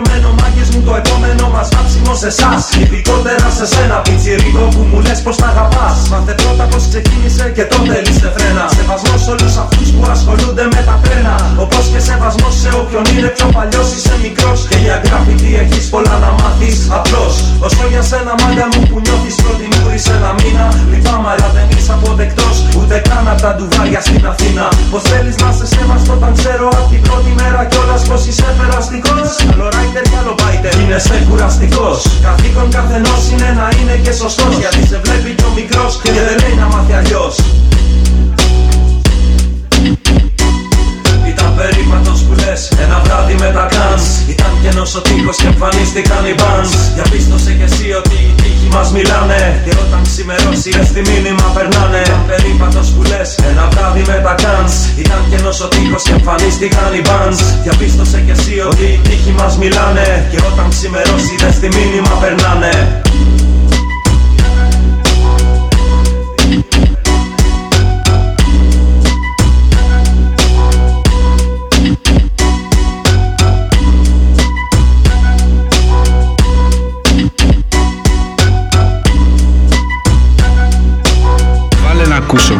menos σε εσάς. Ειδικότερα σε σένα πιτσιρίκο που μου λες πως τα αγαπάς. Μάθε πρώτα πως ξεκίνησε και τότε λύστε φρένα. Σεβασμός σε όλους αυτούς που ασχολούνται με τα τρένα Όπως και σεβασμός σε όποιον είναι πιο παλιός είσαι μικρός. Και για γκράφιτι έχεις πολλά να μάθεις απλώς. Όσο για σένα μάγκα μου που νιώθεις πρώτη μούρη σε ένα μήνα. Λυπάμαι αλλά δεν είσαι αποδεκτός Ούτε καν απ' τα ντουβάρια στην Αθήνα. Πως θέλεις να σε σέβαστο όταν ξέρω απ' την πρώτη μέρα κιόλας πως είσαι περαστικός. Καλό ράιτερ κι άλλο μπάιτερ. Είναι σε κουραστικός Καθήκον καθενός είναι να είναι και σωστός Γιατί σε βλέπει κι ο μικρός και δεν λέει να μάθει αλλιώς. Ήταν περίπατος που λες ένα βράδυ με τα κάνς Ήταν κενός ο τείχος και εμφανίστηκαν οι bands. Διαπίστωσε κι εσύ ότι οι τείχοι μας μιλάνε. Και όταν ξημερώσει ρε στη μήνυμα περνάνε. Ήταν περίπατος που λες ένα βράδυ με τα κάνς Ήταν κενός ο τείχος και εμφανίστηκαν οι bands. Διαπίστωσε κι εσύ ότι οι τείχοι μας μιλάνε. Και όταν ξημερώσει ρε στη μήνυμα περνάνε ακούσω.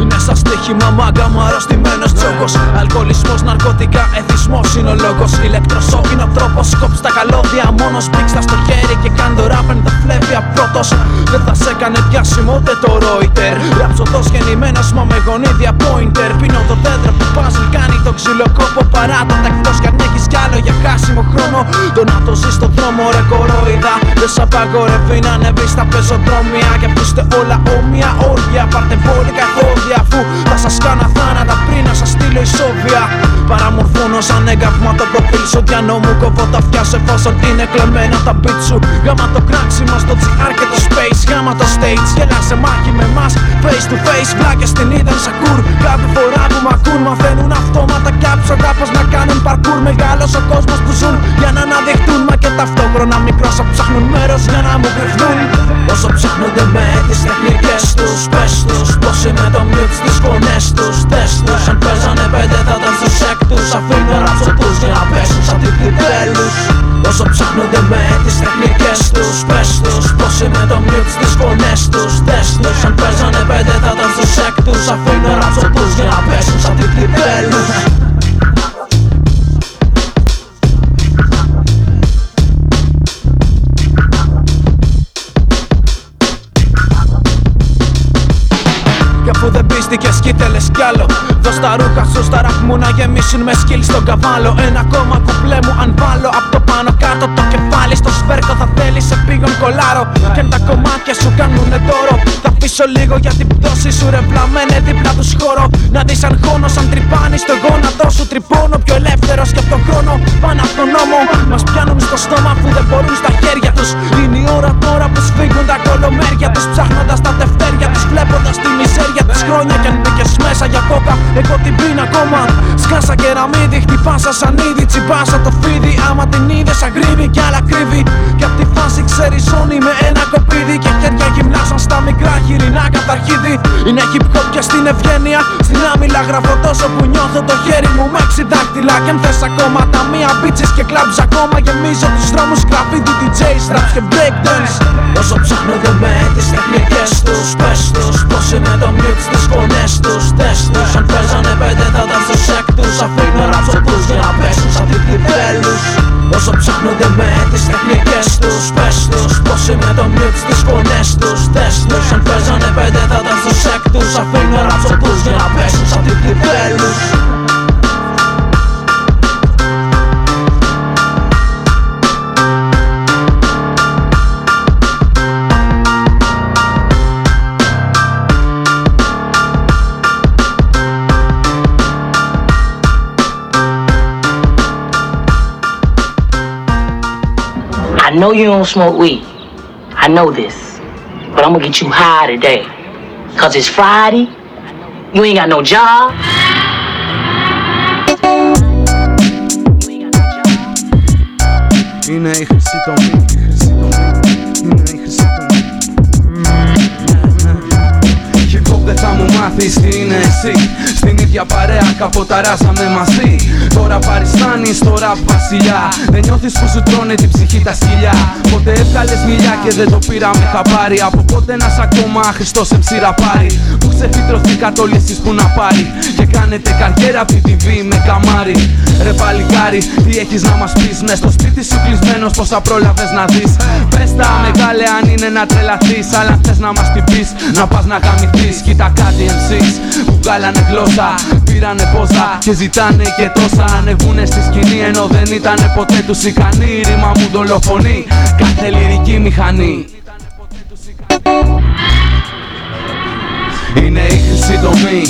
Είναι σαν στοίχημα μάγκα μου αρρωστημένος τσόκος Αλκοολισμός, ναρκωτικά, εθισμός είναι ο λόγος. Ηλεκτροσόκ είναι ο τρόπος, κόψει τα καλώδια Μόνος. Πήξτα στο χέρι και κάνει το ράπεν τα φλέβια πρώτος. Δεν θα σε έκανε πιάσιμο ούτε το Ρόιτερ Ραψωτός γεννημένος μα με γονίδια pointer. Πίνω το δέντρο που πάζλ κάνει το ξυλοκόπο Παράτατα εκτός κι αν έχεις κι άλλο για χάσιμο χρόνο. Το να το ζεις στο δρόμο ρε κορόιδα. Δεν σ' απαγορεύει να ανεβείς στα πεζοδρόμια. Και που είστε όλα όμοια όργια. Πάρτε μπόλικα εφόδια αφού θα σας κάνω θάνατα πριν να σας στείλω ισόβια. Παραμορφώνω σαν έγκαυμα το προφίλ σου. Διανό μου κόβω τα αυτιά σου εφόσον είναι κλεμμένα τα beat σου. Γάμα το κράξιμο στο GR και το space. Γάμα το stage γελά σε μάχη με μας Face to face. Βλάκες την είδαν σακούρ Κάθε φορά που μ' ακούν μαθαίνουν αυτόματα Κι άψω κάπως να κάνουν parkour. Μεγάλος ο κόσμος που ζουν για να αναδειχτούν. Μα και ταυτόχρονα μικρός θα ψάχνουν μέρος για να μου κρυφτούν. Όσο ψάχνονται με τις τεχνικές τους Πες τους πως είμαι το mute στις φωνές τους Δες τους. Αν παίζανε πέντε θα ήταν στους έκτους Αφήνω ράψω τους για να πέσουν σαν τυπλιτέλους Όσο ψάχνονται με τις τεχνικές τους Πες τους πως είμαι το mute στις φωνές τους. Δες τους αν παίζανε πέντε θα ήταν στους έκτους. Αφήνω ράψω τους για να πέσουν σαν τυπλιτέλους αφού δεν πίστηκες κι θέλες κι άλλο. Δώσ' τα ρούχα σου στα ραχ μου να γεμίσουν με σκύλ στον καβάλο. Ένα ακόμα κουπλέ μου αν βάλω Απ' το πάνω κάτω το κεφάλι στο σβέρκο θα θέλεις σε πήγον κολάρο. Και αν τα κομμάτια σου κάνουνε δώρο Θα αφήσω λίγο για την πτώση σου ρε βλαμμένε δίπλα τους χώρο. Να δεις αν χώνω σαν τρυπάνει στο γόνατο σου Τρυπώνω. Πιο ελεύθερος και από τον χρόνο πάνω από τον νόμο. Μας πιάνουν στο στόμα αφού δεν μπορούν στα χέρια τους. Είναι η ώρα τώρα που σφίγγουν τα κολομέρια τους Ψάχνοντας τα τευτέρια τους βλέποντας τη μιζέρια της χρόνια. Κι αν μπήκες μέσα για κόκα εγώ την πίνα ακόμα. Σκάσα κεραμίδι χτυπάσα σαν ήδη Τσιμπάσα το φίδι. Άμα την είδες αγρίβει κι άλλα κρύβει Κι απ' τη φάση ξέρεις ζώνη με ένα κοπίδι Και χέρια γυμνά σαν στα μικρά χοιρινά καταρχίδι. Είναι hip hop και στην ευγένεια Στην άμυλα γράφω τόσο που νιώθω το χέρι μου με έξι δάχτυλα Κι αν θες ακόμα τα μία μπίτσες και κλαμπς ακόμα Γεμίζω τους δρόμους. Γραφίδι DJs, raps και breakdance. Όσο ψάχνονται με τις τεχνικές τους Πες τους πως είμαι το mute στις φωνές τους Δες τους. Αν παίζανε πέντε θα ήταν στους έκτους Αφήνω ράψω τους για να πέσουν σαν τριπλιτέλους Όσο ψάχνονται με τις τεχνικές τους Πες τους πως είμαι το mute στις φωνές τους Δες τους. Αν παίζανε πέντε θα ήταν στους έκτους Αφήνω ράψω τους για να πέσουν σαν τριπλιτέλους I know you don't smoke weed. I know this. But I'm gonna get you high today. Cause it's Friday You ain't got no job. Είναι η χρυσή τομή, η χρυσή τομή Είναι η χρυσή τομή Hip hop δεν θα μου μάθεις τι είναι εσύ Στην ίδια παρέα καποταράσαμε μαζί Τώρα παριστάνεις το rap βασιλιά. Δεν νιώθεις που σου τρώνε την ψυχή τα σκυλιά. Πότε έβγαλες μιλιά και δεν το πήραμε χαμπάρι Από πότε ένας ακόμα Χριστός σε πάρει. Που ξεφυτρωθήκατε όλοι εσείς που να πάρει. Και κάνετε καριέρα PTV με καμάρι. Ρε παλικάρι, τι έχεις να μας πεις; Μες στο σπίτι σου κλεισμένος πόσα πρόλαβες να δεις; Πες τα μεγάλε αν είναι να τρελαθείς Αλλά αν θες να μας την πεις, να πας να γαμηθείς Κοίτα κάτι MCs που βγάλανε γλώσσα Πήρανε πόσα και ζητάνε και τόσα. Ανεβούνε στη σκηνή ενώ δεν ήτανε ποτέ τους ικανοί. Η ρήμα μου δολοφονεί κάθε λυρική μηχανή. Είναι η χρυσή τομή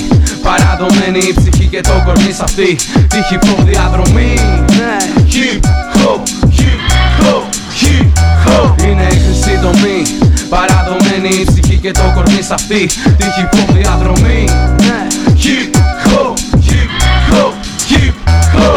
Παραδομένη η ψυχή και το κορμί σ' αυτή. Τη hip hop διαδρομή Ναι Hip hop, hip hop, hip hop. Είναι η χρυσή τομή Παραδομένη η ψυχή και το κορμί σ' αυτή. Τη hip hop διαδρομή Ναι Hip go, you go.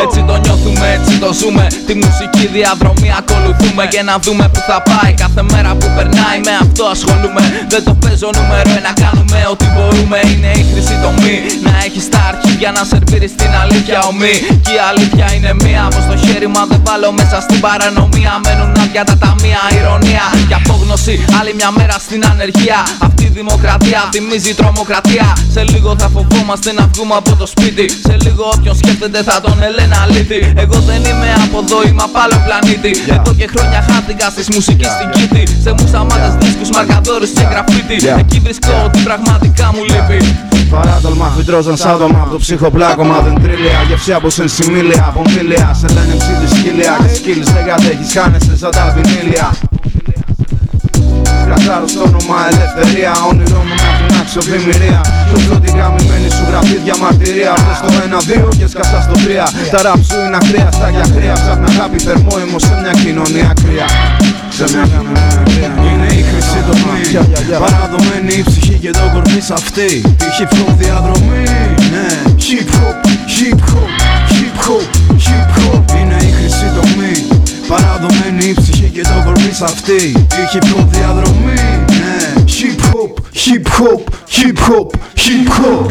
Έτσι το νιώθουμε, έτσι το ζούμε. Τη μουσική διαδρομή ακολουθούμε Και να δούμε που θα πάει κάθε μέρα που περνάει. Με αυτό ασχολούμαι. Δεν το παίζω νούμερο ένα Κάνουμε ό,τι μπορούμε. Είναι η χρυσή τομή. Να έχεις τα αρχίδια να σερβίρεις την αλήθεια ομή. Και η αλήθεια είναι μία Πως το χέρι μα δεν βάλω μέσα στην παρανομία. Μένουν άδεια τα ταμεία Ηρωνία και απόγνωση. Άλλη μια μέρα στην ανεργία. Αυτή η δημοκρατία θυμίζει τρομοκρατία. Σε λίγο θα φοβόμαστε να βγούμε από το σπίτι. Σε λίγο όποιον σκέφτεται θα τον ελένα αλήθη Εγώ δεν είμαι από εδώ, είμαι από άλλο πλανήτη. Εδώ και χρόνια χάθηκα στις μουσικές στην κήτη Σε μουσαμάτες δίσκους, μαρκαδόρους και γραφίτι. Εκεί βρίσκω ότι πραγματικά μου λείπει. Παράτολμα φυτρόζαν σάδομα από το ψυχοπλάκωμα. Δεν τρίλια, γευσή από σενσιμίλια Από μίλια, σε λένε ψήτη σκύλια Και σκύλους δεν κατέχεις, χάνεσαι σαν τα βινίλια Σκρατάρω στο όνομα ελευθερία. Όνειρό μου να φυνάξω ευημερία Το πλώτη γαμημένη σου γραφή διαμαρτυρία. Πες το ένα δύο και σκάσα στο τρία. Τα ραπ σου είναι ακραία, στα για χρέα Ψάχνα αγάπη θερμό αίμο σε μια κοινωνία κρύα Σε μια κοινωνία κρύα Είναι η χρυσή τομή. Παραδομένη η ψυχή και το κορμί σ' αυτή. Η hip hop διαδρομή. Ναι. Hip hop, hip hop, hip hop, hip hop Παραδομένη η ψυχή και το κορμί σ' αυτή. Η hip hop διαδρομή. Ναι. Hip hop, hip hop, hip hop, hip hop.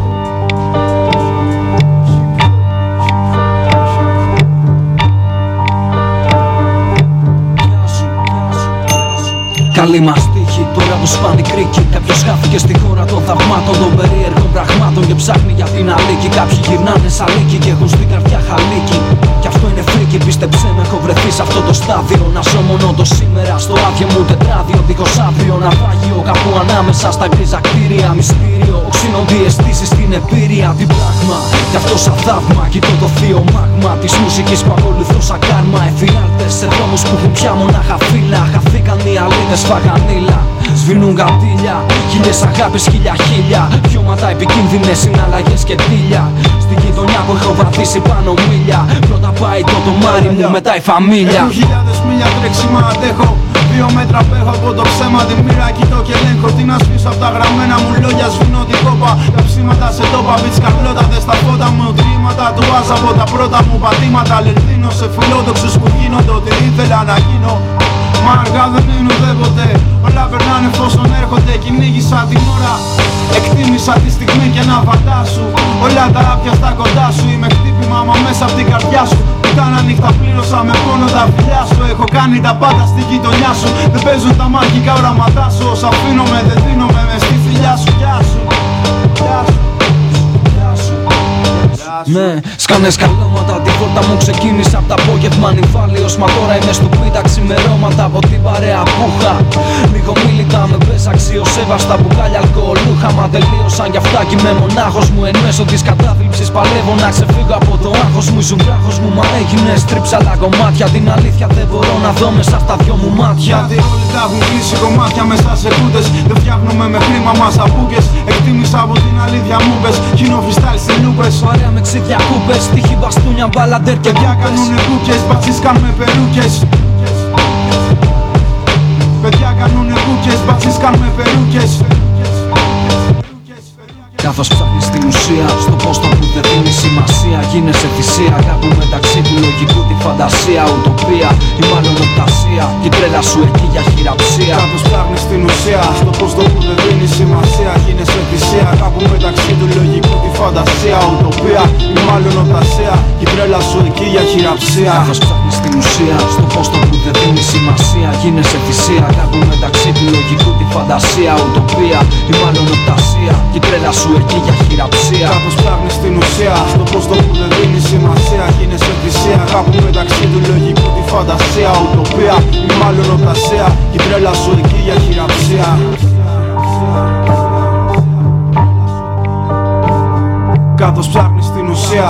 Καλή μας τύχη, τώρα που σπάνει κρίκη. Κάποιος χάθηκε στη χώρα των θαυμάτων Των περίεργων πραγμάτων και ψάχνει για την αλήκη. Κάποιοι γυρνάνε σαν λύκη και έχουν στην καρδιά χαλίκι Κι αυτό είναι φρίκι, πίστεψέ με έχω βρεθεί σε αυτό το στάδιο. Να ζω μόνο το σήμερα στο άδειο μου τετράδιο. Δίχως αύριο να βάγει κάπου ανάμεσα στα γκρίζα κτίρια. Μυστήριο, οξύνονται οι αισθήσεις στην εμπειρία Τι πράγμα, κι αυτό σαν θαύμα Κοιτώ το θείο μάγμα της μουσικής που ακολουθώ σαν κάρμα. Εφιάλτες σε δρόμους που έχουν πια μονάχα φύλλα. Χαθήκαν οι αλήτες φαγανίλα Σβήνουν κατήλια, χίλιες αγάπες, χίλια χίλια. Βιώματα επικίνδυνες, συναλλαγές και τίλια. Στη γειτονιά που έχω βαδίσει πάνω μίλια. Πρώτα πάει το τομάρι μου, μετά η φαμίλια. Έχω χιλιάδες μίλια τρέξιμα αντέχω. Δύο μέτρα απέχω από το ψέμα Τη μοίρα κοιτώ και ελέγχω. Τι να σβήσω από τα γραμμένα μου λόγια Σβήνω την κόπα. Τα ψήματα σε τόπα Μπιτς καρλώτα δε στα φώτα μου Τρίματα του άζα από τα πρώτα μου πατήματα. Λερδίνω σε φιλόδοξους που γίνονται Ό,τι ήθελα να γίνω Μα αργά δεν είναι ουδέποτε Όλα περνάνε εφόσον έρχονται. Κυνήγησα την ώρα. Εκτίμησα τη στιγμή και να φαντάσου Όλα τα άπια στα κοντά σου. Είμαι χτύπημα μα μέσα από την καρδιά σου. Κάνα νύχτα πλήρωσα με πόνο τα φιλιά σου. Έχω κάνει τα πάντα στη γειτονιά σου. Δεν παίζουν τα μαγικά οραματά σου. Όσα αφήνομαι δεν δίνομαι μες στη φιλιά σου Ναι, σκάνε σκαλώματα Την πόρτα μου ξεκίνησα από τα απόγευμα. Νυφάλιος Μα τώρα είμαι στο πίτα ξημερώματα Από την παρέα που είχα Λίγο μίλητα με πες αξιοσέβαστα Μπουκάλια αλκοολούχα. Μα τελείωσαν κι αυτά κι είμαι μονάχος μου Εν μέσω της κατάθλιψης παλεύω να ξεφύγω από το άγχος μου. Ήσουν βράχος μου μα έγινε στρίψα άλλα κομμάτια. Την αλήθεια δεν μπορώ να δω μέσα στα δυο μου μάτια. Γιατί όλοι τα έχουν κλείσει κομμάτια μέσα σε κούτες Δεν φτιάχνουμε με χρήμα μας αμπούκες Εκτίμησα από την αλήθεια μου πες Γίνω freestyle σε λούπες. Παρέα με ξύδια κούπες Τύχη μπαστούνια μπαλαντέρ και Παιδιά κούπες κάνουνε κούκες, μπατσίς κάνουμε περούκες. Παιδιά κάνουνε κούκες, μπατσίς κάνουμε περούκες Καθώς ψάχνεις την ουσία Στο πως το που δεν δίνει σημασία. Γίνεσαι θυσία Κάπου μεταξύ του λογικού τη φαντασία Ουτοπία ή μάλλον οπτασία Και η τρέλα σου εκεί για χειραψία. Κάπως ψάχνεις την ουσία Στο πως το που δεν δίνει σημασία. Γίνεσαι θυσία Κάπου μεταξύ του λογικού τη φαντασία Ουτοπία ή μάλλον οπτασία Και η τρέλα σου εκεί για χειραψία. Καθώς ψάχνεις την ουσία Στο πως το που δεν δίνει σημασία. Γίνεσαι θυσία Κάπου μεταξύ του λογικού τη φαντασία Ουτοπία ή μάλλον οπτασία Και η τρέλα σου εκεί για χειραψία. Κάπως ψάχνεις την ουσία. Στο πως το που δεν δίνει σημασία. Γίνεσαι θυσία. Κάπου μεταξύ του λογικού τη φαντασία. Ουτοπία ή μάλλον οπτασία Και η τρέλα σου εκεί για χειραψία. Κάπως ψάχνεις την ουσία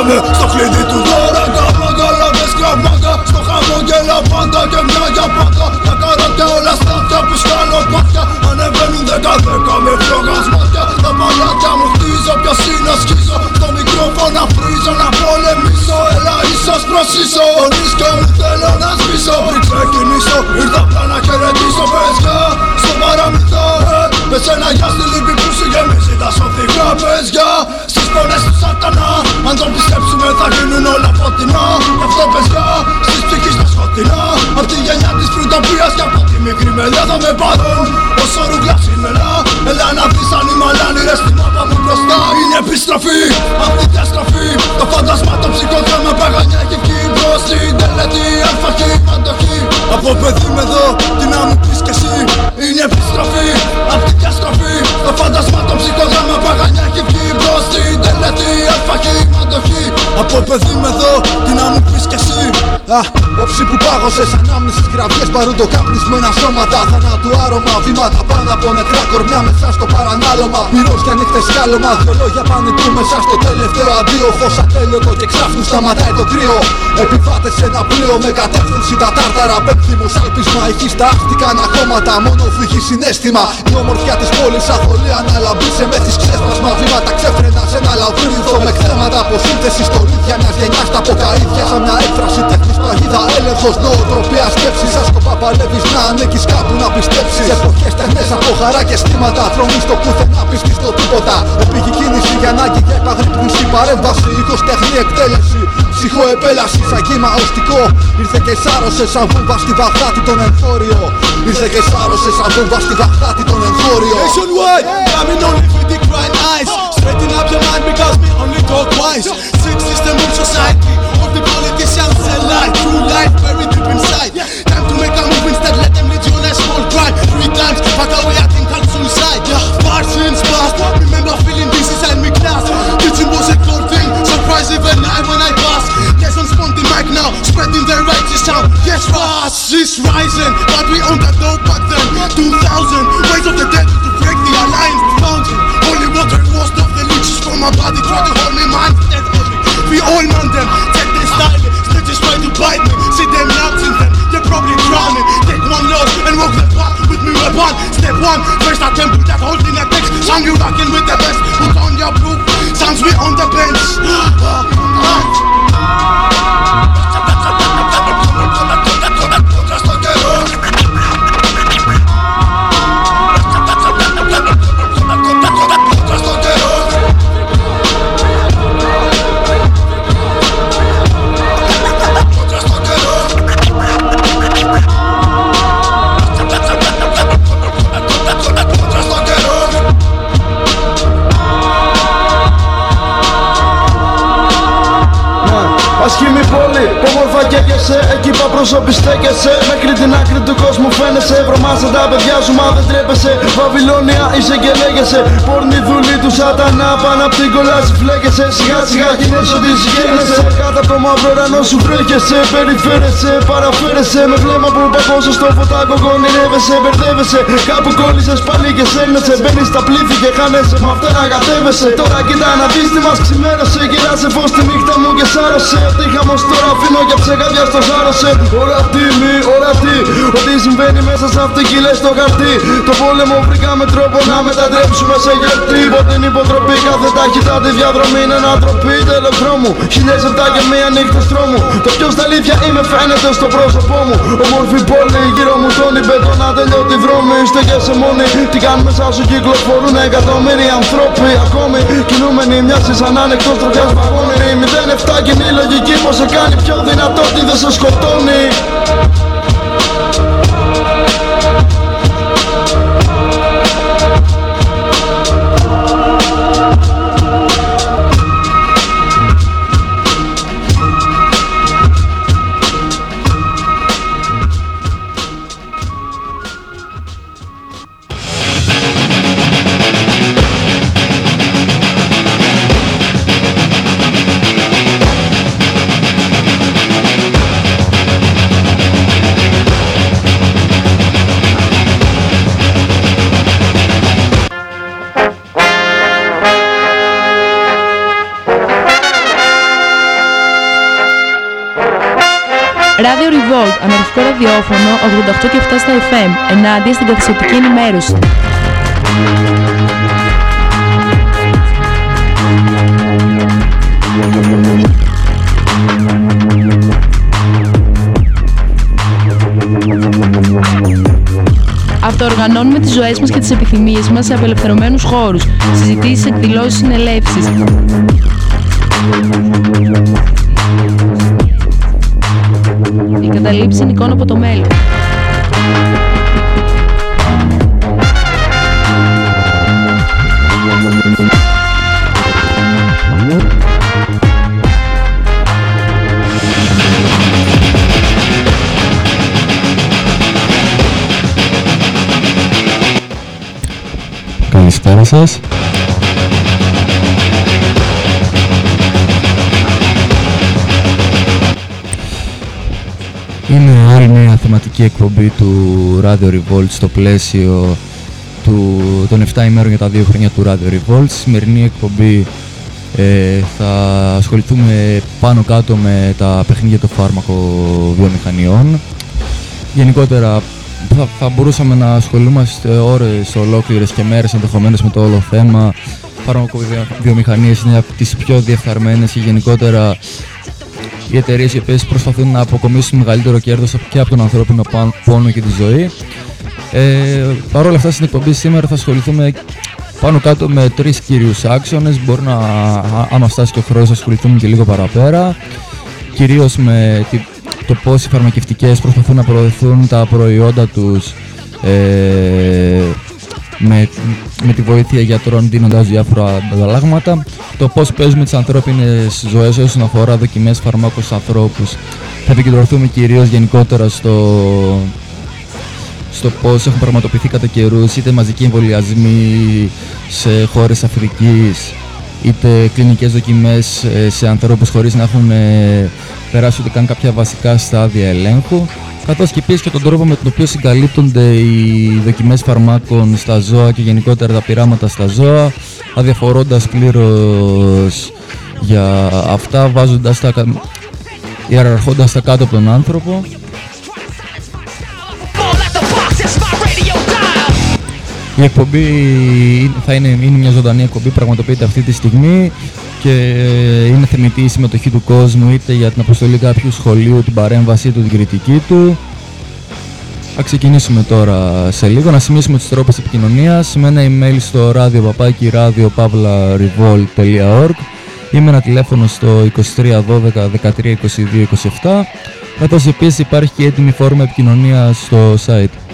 χρήμακα Φτιάξαμε στο κλειδί του δώρακα Μαγκαλάβες κραβάκα Στο χαμόγελα πάντα και μια για πάντα. Τα καράτια όλα στάθια που σκάλω πάτια Ανεβαίνουν δέκα δέκα με φλόγα μάτια Τα παλάτια μου χτίζω ποιος είναι σκίζω Στο μικρόφωνο βρίζω να πολεμήσω. Έλα ίσως προς ίσο Τον ίσκο μου θέλω να σβήσω. Πριν ξεκινήσω ήρθα απλά να χαιρετήσω. Παιδιά Στο παραμυθά ε, Πες ένα γεια στη λύπη που σου γεμίζει τα σωθικά. Παιδιά Στις πόνες του σατανά Αν τον πιστέψουμε θα γίνουν όλα φωτεινά. Γι' αυτό παιδιά στις ψυχής τα σκοτεινά Απ' τη γενιά της φρουτοπίας και από τη μικρή μελιά θα με πάρουν. Όσο ρούγκλα σήμερα Έλα να δεις αν οι μαλάνιρες στην μάπα μου μπροστά Είναι επιστροφή. Απ' τη διαστροφή Το φάντασμα των ψυχοδρόμων παγανιά και εκεί μπρος Στην τελετή αλφαχή αντοχή. Από παιδί με εδώ τι να μου πεις κι εσύ. Είναι επιστροφή απ' τη διαστροφή Το φάντασμα των ψυχοδρόμων παγανιά και εκεί μπρος Στην τελετή αλφαχή αντοχή. Από παιδί με εδώ τι να μου πεις κι εσύ. Α, όψη που πάγωσε σαν άμνησες γραβιές Παρούντο καπνισμένα σώματα Θανάτου άρωμα, βήματα πάνω από νεκρά κορμιά Μέσα στο παρανάλωμα, πυρός για νύχτες κάλωμα Δυο λόγια πανικού μέσα στο τελευταίο αντίο. Φως ατέλειωτο και ξάφνου σταματάει το κρύο. Επιβάτες σε ένα πλοίο με κατεύθυνση τα τάρταρα. Πέπθυμο σάλπισμα, έχει στα άχτικα αναχώματα Μόνο φύγει συνέστημα. Η ομορφιά της πόλης αθολή αναλαμπή Σε μέθης ξέσπασμα, βήματα ξέφρενα σε ένα λαβύρινθο Με κθέματα από σύνθεση στολίδια μιας γενιάς τα αποκαίδια Σαν μια έκφραση τέχνης. Παγίδα έλεγχος νοοτροπία σκέψης. Σαν σκοπά παλεύεις να ανήκεις κάπου να πιστέψεις. Σε εποχές τεχνές από χαρά και αισθήματα. Θρονείς το πουθενά πίστης στο τίποτα Επίγει κίνηση για ανάγκη και επαγρύπνηση Παρέμβαση, ήχος τεχνή εκτέλεση Ψυχοεπέλαση σαν κύμα οστικό Ήρθε και σάρωσε σαν βούμπα στη Βαγδάτη τον εγχώριο Ήρθε και σάρωσε σαν βούμπα στη Βαγδάτη τον εγχώριο Nationwide, coming only with the grind eyes Straighten up your mind because we only talk wise Six system of society All the politicians sell lie True life very deep inside Time to make a move instead Let them lead you on a small drive Three times, back away I think I'll suicide Yeah, far since past Remember class Kitchen was a cold thing. Surprise even I when I pass. Yes, I'm the mic now Spreading the righteous sound Yes, fast is rising But we on the dope back then. 2000 Ways of the dead to break the alliance fountain Holy water washed off the leeches from my body. Try to hold me heavy We all man them. Take this style Snitches try to bite me. See them melting them. They're probably drowning Take one loss and walk the path me weapon Step one First attempt that holding a text. Sound you rocking with the best. Put on your proof. Sounds we on the bench ah. Όμορφα καίγεσαι Εκεί που πρόσωπη στέκεσαι. Μέχρι την άκρη του κόσμου φαίνεσαι. Βρωμάσαι τα παιδιά σου μα δεν τρέπεσαι. Βαβυλώνια είσαι και λέγεσαι. Πόρνη δουλή του σατανά Πάνω απ' την κολάση φλέγεσαι Σιγά σιγά γίνεσαι ότι συγχαίρεσαι Κάτω από το μαύρο ουρανό σου βρέχεσαι. Περιφέρεσαι, παραφέρεσαι. Με βλέμμα που παγώσω στο φωτάκο Ονειρεύεσαι, μπερδεύεσαι. Κάπου κόλλησες πάλι και σέρνεσαι. Μπαίνεις στα πλήθη και χάνεσαι. Μ' αυτά να κατέβεσαι. Τώρα κοίτα να δεις τι μας ξημέρωσε. Κυράσαι φως τη νύχτα μου και σάρωσε Ότι χαμός τώρα αφήνω για ψεγάδια στο σάρωσε Ορατή μη, ορατή. Ό,τι συμβαίνει μέσα σε αυτή λες στο χαρτί. Το πόλεμο βρήκαμε τρόπο να μετατρέψουμε σε γιορτή. Ποτέ την υποτροπή κάθε ταχύτητα τη διαδρομή. Είναι ανατροπή τελοδρόμου Χιλιές επτά και μία νύχτα τρόμου Το ποιος τα αλήθεια είμαι φαίνεται στο πρόσωπό μου. Ομορφή πόλη γύρω μου τόνι μπετώνα τελειώτη δρόμη Είστε και σε μόνοι. Τι κάνουν μέσα σου κυκλοφορούν εκατομμύρια ανθρώποι Ακόμη. Κινούμενοι μοιάζει σαν άνεκτος τροχιάς βαγόνι 07 κοινή λογική πως σε κάνει πιο δυνατό. Τι δεν σε σκοτώνει ραδιόφωνο 88 και 7 στα FM, ενάντια στην καθιστοτική ενημέρωση. Αυτοοργανώνουμε τις ζωές μας και τις επιθυμίες μας σε απελευθερωμένους χώρους, συζητήσεις, εκδηλώσεις, συνελεύσεις. Η καταλήψη είναι εικόνα από το μέλλον. Καλησπέρα σας. Μια θεματική εκπομπή του Radio Revolt στο πλαίσιο του, των 7 ημέρων για τα 2 χρόνια του Radio Revolt. Στη σημερινή εκπομπή ε, θα ασχοληθούμε πάνω κάτω με τα παιχνίδια των φάρμακο βιομηχανιών. Γενικότερα θα, θα μπορούσαμε να ασχολούμαστε ώρες ολόκληρες και μέρες ενδεχομένως με το όλο θέμα. Φαρμακοβιομηχανίες είναι από τις πιο διεφθαρμένες και γενικότερα οι εταιρείες οι οποίες προσπαθούν να αποκομίσουν μεγαλύτερο κέρδος και από τον ανθρώπινο πόνο και τη ζωή. Ε, Παρ' όλα αυτά, στην εκπομπή σήμερα θα ασχοληθούμε πάνω κάτω με τρεις κύριου άξονες. Μπορεί να, άμα φτάσει και ο χρόνο, θα ασχοληθούμε και λίγο παραπέρα. Κυρίως με το πώς οι φαρμακευτικές προσπαθούν να προωθούν τα προϊόντα τους ε, με, με τη βοήθεια γιατρών δίνοντας διάφορα ανταλλάγματα το πώς παίζουμε τις ανθρώπινες ζωές όσον αφορά δοκιμές φαρμάκων στους ανθρώπους. Θα επικεντρωθούμε κυρίως γενικότερα στο, στο πώς έχουν πραγματοποιηθεί κατά καιρούς είτε μαζικοί εμβολιασμοί σε χώρες Αφρικής είτε κλινικές δοκιμές ε, σε ανθρώπους χωρίς να έχουν ε, περάσει ούτε καν κάποια βασικά στάδια ελέγχου καθώς και επίση και τον τρόπο με τον οποίο συγκαλύπτονται οι δοκιμές φαρμάκων στα ζώα και γενικότερα τα πειράματα στα ζώα, αδιαφορώντας πλήρως για αυτά, βάζοντας τα. ιεραρχώντας τα κάτω από τον άνθρωπο. Η εκπομπή θα είναι, είναι μια ζωντανή εκπομπή, πραγματοποιείται αυτή τη στιγμή και είναι θεμητή η συμμετοχή του κόσμου είτε για την αποστολή κάποιου σχολείου, την παρέμβασή του, την κριτική του. Θα ξεκινήσουμε τώρα σε λίγο, να σημειώσουμε τους τρόπους επικοινωνίας με ένα email στο radio papaki radio ή με ένα τηλέφωνο στο 2312 13 22 27 καθώς επίσης υπάρχει και έτοιμη φόρμα επικοινωνίας στο site.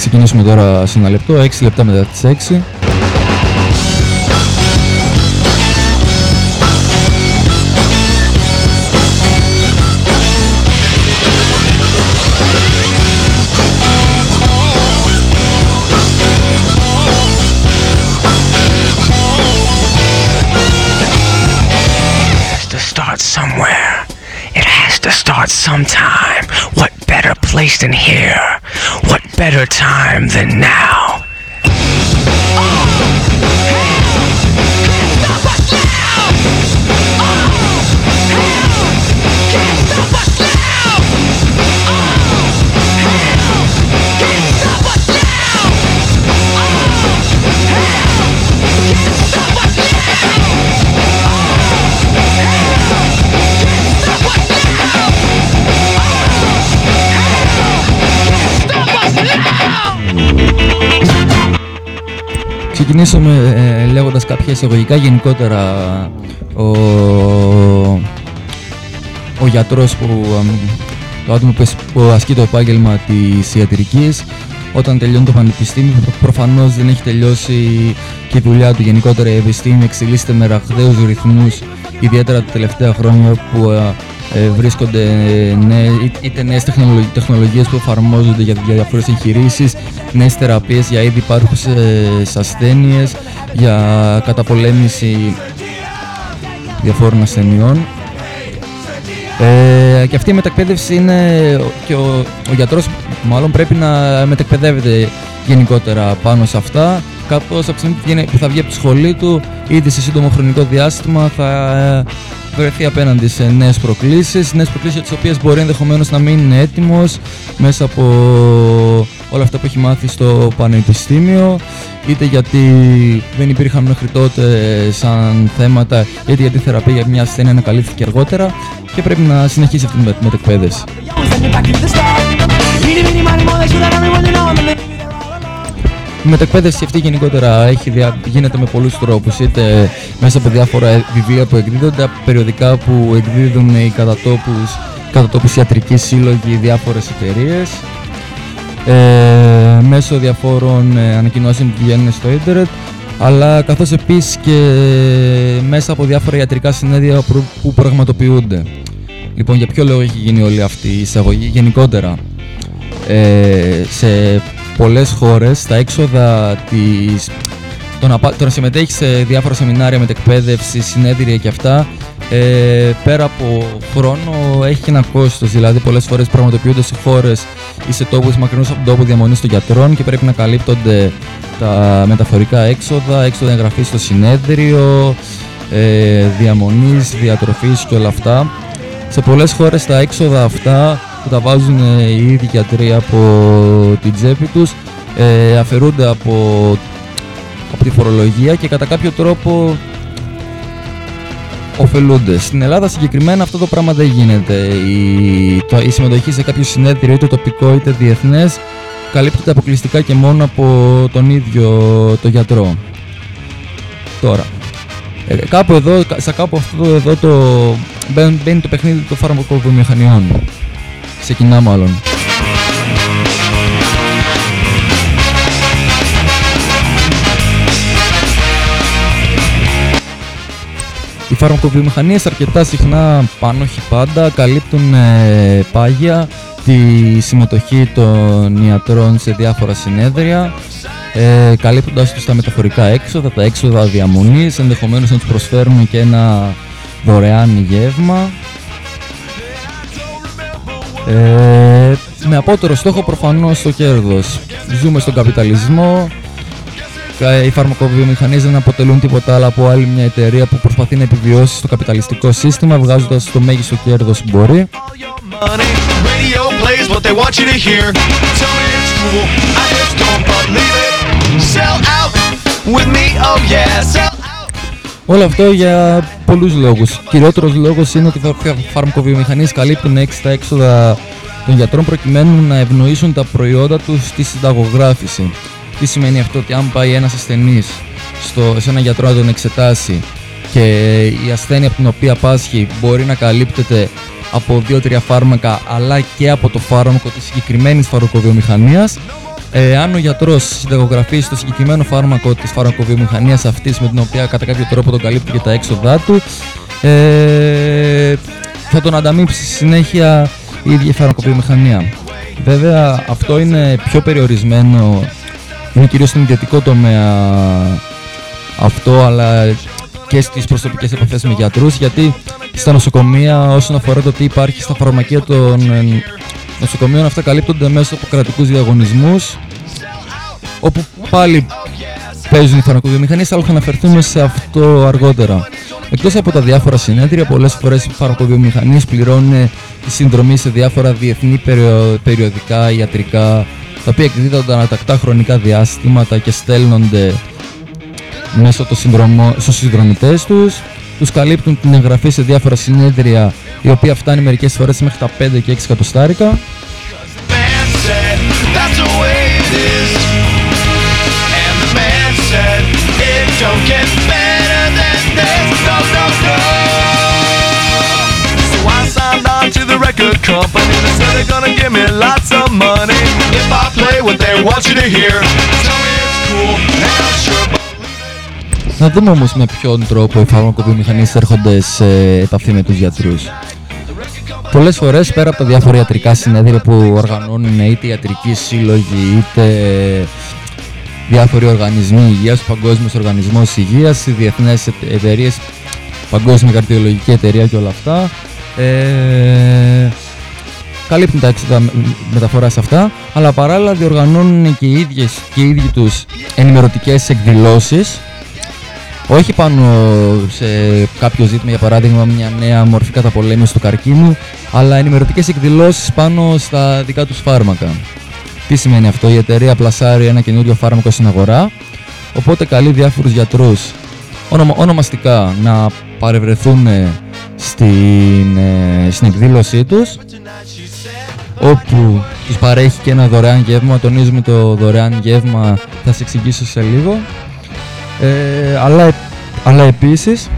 ξεκινήσουμε τώρα σε ένα λεπτό, 6 λεπτά μετά τις 6. somewhere. It has to start sometime. What better place than here? Better time than now? Ξεκινήσω με, ε, λέγοντας κάποια εισαγωγικά. Γενικότερα ο, ο γιατρός που, το άτομο που, που ασκεί το επάγγελμα της ιατρικής όταν τελειώνει το πανεπιστήμιο προφανώς δεν έχει τελειώσει και η δουλειά του. Γενικότερα η επιστήμη εξελίσσεται με ραγδαίους ρυθμούς ιδιαίτερα τα τελευταία χρόνια που ε, βρίσκονται νέες, είτε νέες τεχνολογίες που εφαρμόζονται για, για διάφορες εγχειρήσεις, νέες θεραπείες για ήδη υπάρχουσες ασθένειες, για καταπολέμηση διαφόρων ασθενειών. Ε, και αυτή η μετακπαίδευση είναι και ο, ο γιατρός μάλλον πρέπει να μετακπαιδεύεται γενικότερα πάνω σε αυτά καθώς από τη στιγμή που θα βγει από τη σχολή του ήδη σε σύντομο χρονικό διάστημα θα βρεθεί απέναντι σε νέες προκλήσεις, νέες προκλήσεις για τις οποίες μπορεί ενδεχομένως να μην είναι έτοιμος μέσα από όλα αυτά που έχει μάθει στο πανεπιστήμιο είτε γιατί δεν υπήρχαν μέχρι τότε σαν θέματα είτε γιατί η θεραπεία για μια ασθένεια ανακαλύφθηκε αργότερα και πρέπει να συνεχίσει αυτή τη μετεκπαίδευση. Η μετακπαίδευση αυτή γενικότερα έχει δια... γίνεται με πολλούς τρόπους, είτε μέσα από διάφορα βιβλία που εκδίδονται, από περιοδικά που εκδίδουν οι κατατόπους, κατατόπους ιατρικοί σύλλογοι, διάφορες εταιρείες, ε, μέσω διαφόρων ε, ανακοινώσεων που βγαίνουν στο ίντερνετ, αλλά καθώς επίσης και μέσα από διάφορα ιατρικά συνέδρια που πραγματοποιούνται. Λοιπόν, για ποιο λόγο έχει γίνει όλη αυτή η εισαγωγή; Γενικότερα. Ε, σε πολλές χώρες τα έξοδα της... Το να, το να συμμετέχεις σε διάφορα σεμινάρια μετεκπαίδευση, συνέδρια και αυτά ε, πέρα από χρόνο έχει και ένα κόστος δηλαδή πολλές φορές πραγματοποιούνται σε χώρες ή σε τόπους μακρινούς από τον τόπο διαμονής των γιατρών και πρέπει να καλύπτονται τα μεταφορικά έξοδα, έξοδα εγγραφής στο συνέδριο, ε, διαμονής, διατροφής και όλα αυτά. Σε πολλές χώρες τα έξοδα αυτά που τα βάζουν οι ίδιοι γιατροί από την τσέπη τους ε, αφαιρούνται από, από τη φορολογία και κατά κάποιο τρόπο ωφελούνται. Στην Ελλάδα συγκεκριμένα αυτό το πράγμα δεν γίνεται. Η, το, η συμμετοχή σε κάποιο συνέδριο είτε τοπικό είτε διεθνές καλύπτεται αποκλειστικά και μόνο από τον ίδιο το γιατρό. Τώρα, ε, κάπου εδώ, σε κάπου αυτό εδώ το μπαίνει το παιχνίδι των φαρμακοβιομηχανιών. Ξεκινά μάλλον. Οι φαρμακοβιομηχανίες αρκετά συχνά, πάνω όχι πάντα, καλύπτουν ε, πάγια τη συμμετοχή των ιατρών σε διάφορα συνέδρια ε, καλύπτοντας τους τα μεταφορικά έξοδα, τα έξοδα διαμονής, ενδεχομένως να τους προσφέρουν και ένα δωρεάν γεύμα ε, με απότερο στόχο προφανώς το κέρδος. Ζούμε στον καπιταλισμό, οι φαρμακοβιομηχανίες δεν αποτελούν τίποτα άλλο από άλλη μια εταιρεία που προσπαθεί να επιβιώσει στο καπιταλιστικό σύστημα βγάζοντας το μέγιστο κέρδος που μπορεί. Όλο αυτό για πολλούς λόγους. Κυριότερος λόγος είναι ότι οι φαρμακοβιομηχανίες καλύπτουν έξι τα έξοδα των γιατρών προκειμένου να ευνοήσουν τα προϊόντα τους στη συνταγογράφηση. Τι σημαίνει αυτό ότι αν πάει ένας ασθενής στο, σε έναν γιατρό να τον εξετάσει και η ασθένεια από την οποία πάσχει μπορεί να καλύπτεται από 2-3 φάρμακα αλλά και από το φάρμακο της συγκεκριμένης φαρμακοβιομηχανίας ε, αν ο γιατρός συνταγογραφεί στο συγκεκριμένο φάρμακο της φαρμακοβιομηχανίας αυτής με την οποία κατά κάποιο τρόπο τον καλύπτει και τα έξοδά του, ε, θα τον ανταμείψει στη συνέχεια η ίδια η φαρμακοβιομηχανία. Βέβαια, αυτό είναι πιο περιορισμένο, είναι κυρίως στον ιδιωτικό τομέα αυτό, αλλά και στις προσωπικές επαφές με γιατρούς γιατί στα νοσοκομεία όσον αφορά το τι υπάρχει στα φαρμακεία των ε, νοσοκομείων αυτά καλύπτονται μέσα από κρατικούς διαγωνισμούς όπου πάλι παίζουν οι φαρμακοβιομηχανίες αλλά θα αναφερθούμε σε αυτό αργότερα. Εκτός από τα διάφορα συνέδρια, πολλές φορές οι φαρμακοβιομηχανίες πληρώνουν τη συνδρομή σε διάφορα διεθνή περιο- περιοδικά, ιατρικά, τα οποία εκδίδονται ανατακτά χρονικά διάστηματα και στέλνονται μέσω των συνδρομο- στους συνδρομητές τους. Τους καλύπτουν την εγγραφή σε διάφορα συνέδρια, η οποία φτάνει μερικές φορές μέχρι τα 5 και 6 εκατοστάρικα. That's the way it is. And the man said, it don't get better than this. No, no, no. So I signed on to the record company. They said they're gonna give me lots of money if I play what they want you to hear. Tell me it's cool, and I'll sure Να δούμε όμως με ποιον τρόπο οι φαρμακοβιομηχανίες έρχονται σε επαφή με τους γιατρούς. Πολλές φορές πέρα από τα διάφορα ιατρικά συνέδρια που οργανώνουν είτε ιατρικοί σύλλογοι είτε διάφοροι οργανισμοί υγείας, ο Παγκόσμιος Οργανισμός Υγείας, οι διεθνές ετε- εταιρείες, Παγκόσμια Καρτιολογική Εταιρεία και όλα αυτά, ε, καλύπτουν τα έξοδα με- μεταφοράς αυτά, αλλά παράλληλα διοργανώνουν και οι ίδιες και οι ίδιοι τους ενημερωτικές εκδηλώσεις. Όχι πάνω σε κάποιο ζήτημα, για παράδειγμα μια νέα μορφή καταπολέμησης του καρκίνου, αλλά ενημερωτικές εκδηλώσεις πάνω στα δικά τους φάρμακα. Τι σημαίνει αυτό, η εταιρεία πλασάρει ένα καινούριο φάρμακο στην αγορά, οπότε καλεί διάφορους γιατρούς. Όνομα, ονομαστικά να παρευρεθούν στην, ε, στην εκδήλωσή τους όπου τους παρέχει και ένα δωρεάν γεύμα, τονίζουμε το δωρεάν γεύμα, θα σε εξηγήσω σε λίγο. Ε, αλλά, αλλά επίσης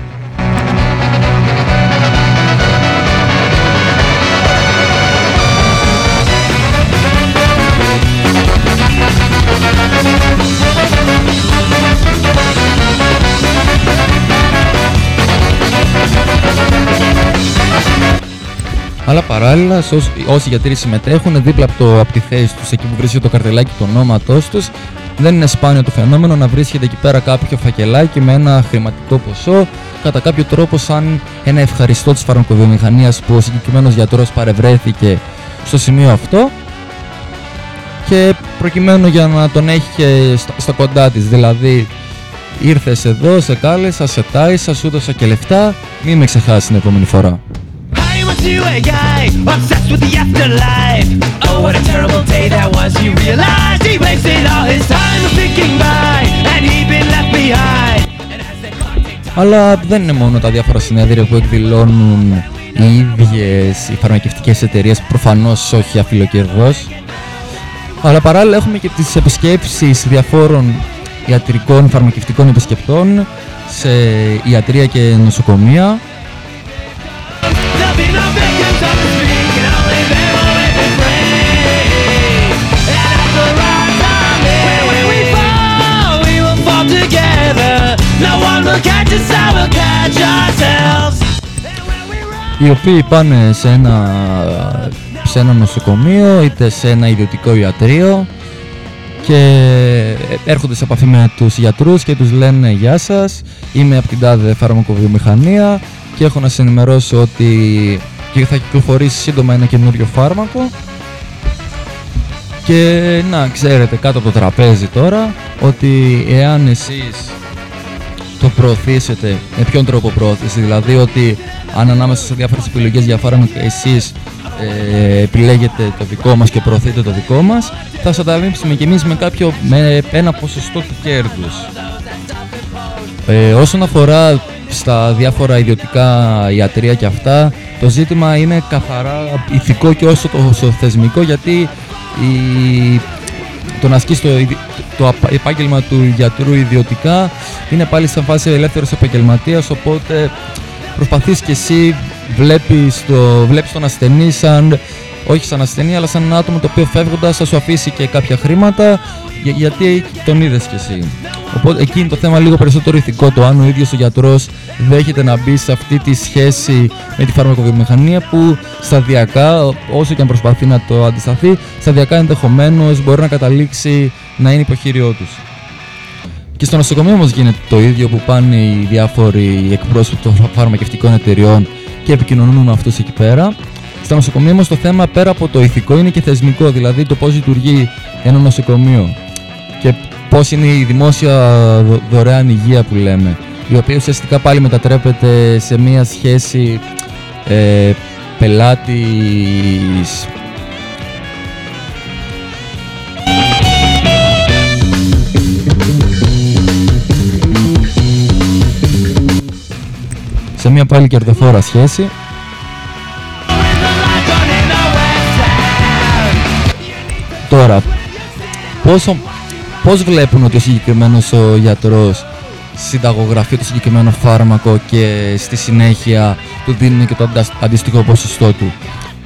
Αλλά παράλληλα, σε όσοι, όσοι γιατροί συμμετέχουν, δίπλα από, το, από τη θέση τους, εκεί που βρίσκεται το καρτελάκι του ονόματός τους, δεν είναι σπάνιο το φαινόμενο να βρίσκεται εκεί πέρα κάποιο φακελάκι με ένα χρηματικό ποσό, κατά κάποιο τρόπο σαν ένα ευχαριστώ της φαρμακοβιομηχανίας που ο συγκεκριμένος γιατρός παρευρέθηκε στο σημείο αυτό και προκειμένου για να τον έχει και στα, στα κοντά της, δηλαδή ήρθες εδώ, σε κάλεσα, σε τάισα, σου έδωσα και λεφτά, μην με ξεχάσεις την επόμενη φορά. I went to a guy obsessed with the afterlife. Oh, what a terrible day that was. He realized he wasted all his time thinking by, and he'd been left behind. Αλλά δεν είναι μόνο τα διάφορα συνέδρια που εκδηλώνουν οι ίδιες οι φαρμακευτικές εταιρείες, προφανώς όχι αφιλοκερδός. Αλλά παράλληλα έχουμε και τις επισκέψεις διαφόρων ιατρικών φαρμακευτικών επισκεπτών σε ιατρία και νοσοκομεία οι οποίοι πάνε σε ένα, σε ένα νοσοκομείο είτε σε ένα ιδιωτικό ιατρείο και έρχονται σε επαφή με τους γιατρούς και τους λένε «Γεια σας, είμαι από την τάδε φαρμακοβιομηχανία και έχω να σε ενημερώσω ότι και θα κυκλοφορήσει σύντομα ένα καινούριο φάρμακο και να ξέρετε κάτω από το τραπέζι τώρα ότι εάν εσείς το προωθήσετε, με ποιον τρόπο προώθηση, δηλαδή ότι αν ανάμεσα σε διάφορες επιλογές για φάρμακα εσείς ε, επιλέγετε το δικό μας και προωθείτε το δικό μας, θα σας ανταλείψουμε κι εμείς με, κάποιο, με ένα ποσοστό του κέρδους. Ε, όσον αφορά στα διάφορα ιδιωτικά ιατρία και αυτά, το ζήτημα είναι καθαρά ηθικό και όσο το θεσμικό γιατί η, το να ασκείς το, ιδι- το απα- επάγγελμα του γιατρού ιδιωτικά είναι πάλι σαν φάση ελεύθερος επαγγελματίας οπότε προσπαθείς και εσύ βλέπεις, το, βλέπεις τον ασθενή σαν όχι σαν ασθενή αλλά σαν ένα άτομο το οποίο φεύγοντας θα σου αφήσει και κάποια χρήματα για- γιατί τον είδες κι εσύ. Οπότε εκεί είναι το θέμα λίγο περισσότερο ηθικό το αν ο ίδιος ο γιατρός δέχεται να μπει σε αυτή τη σχέση με τη φαρμακοβιομηχανία που σταδιακά όσο και αν προσπαθεί να το αντισταθεί σταδιακά ενδεχομένως μπορεί να καταλήξει να είναι υποχείριό τους. Και στο νοσοκομείο όμως γίνεται το ίδιο που πάνε οι διάφοροι εκπρόσωποι των φαρμακευτικών εταιριών και επικοινωνούν με αυτούς εκεί πέρα. Στο νοσοκομείο όμως το θέμα πέρα από το ηθικό είναι και θεσμικό, δηλαδή το πώς λειτουργεί ένα νοσοκομείο και πώς είναι η δημόσια δο- δωρεάν υγεία που λέμε, η οποία ουσιαστικά πάλι μετατρέπεται σε μια σχέση ε, πελάτης σε μια πάλι κερδοφόρα σχέση Τώρα, πόσο, πώς βλέπουν ότι ο συγκεκριμένος ο γιατρός συνταγογραφεί το συγκεκριμένο φάρμακο και στη συνέχεια του δίνουν και το αντα- αντίστοιχο ποσοστό του;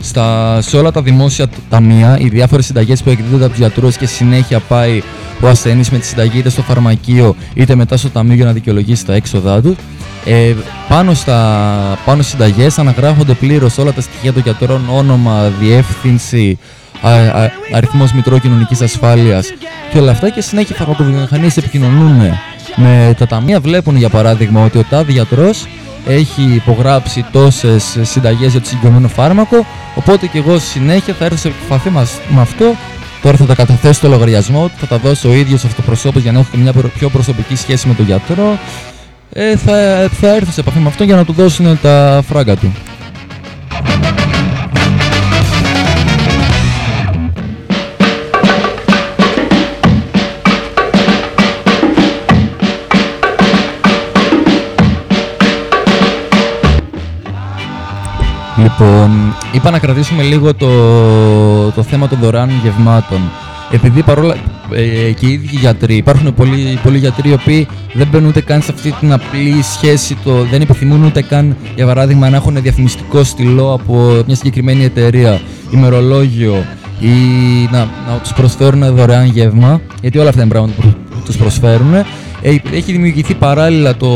Στα, σε όλα τα δημόσια ταμεία, οι διάφορες συνταγές που εκδίδονται από τους γιατρούς και συνέχεια πάει ο ασθενής με τη συνταγή είτε στο φαρμακείο είτε μετά στο ταμείο για να δικαιολογήσει τα έξοδά του. Ε, πάνω, στα, πάνω στις συνταγές αναγράφονται πλήρως όλα τα στοιχεία των γιατρών, όνομα, διεύθυνση, α, α, αριθμός μητρό κοινωνικής ασφάλειας. Και όλα αυτά και συνέχεια οι φαρμακοβιομηχανίες επικοινωνούν με τα ταμεία. Βλέπουν για παράδειγμα ότι ο τάδε γιατρός έχει υπογράψει τόσες συνταγές για το συγκεκριμένο φάρμακο οπότε και εγώ συνέχεια θα έρθω σε επαφή μας- με αυτό. Τώρα θα τα καταθέσω στο λογαριασμό του, θα τα δώσω ο ίδιος αυτοπροσώπος για να έχω και μια προ- πιο προσωπική σχέση με τον γιατρό ε, θα, θα έρθω σε επαφή με αυτό για να του δώσουν τα φράγκα του. Λοιπόν, είπα να κρατήσουμε λίγο το, το θέμα των δωρεάν γευμάτων. Επειδή παρόλα ε, και οι ίδιοι γιατροί, υπάρχουν πολλοί, πολλοί γιατροί οι οποίοι δεν μπαίνουν ούτε καν σε αυτή την απλή σχέση, το, δεν επιθυμούν ούτε καν για παράδειγμα να έχουν διαφημιστικό στυλό από μια συγκεκριμένη εταιρεία, ημερολόγιο ή να, να τους προσφέρουν δωρεάν γεύμα, γιατί όλα αυτά είναι πράγματα που τους προσφέρουν. Ε, έχει δημιουργηθεί παράλληλα το,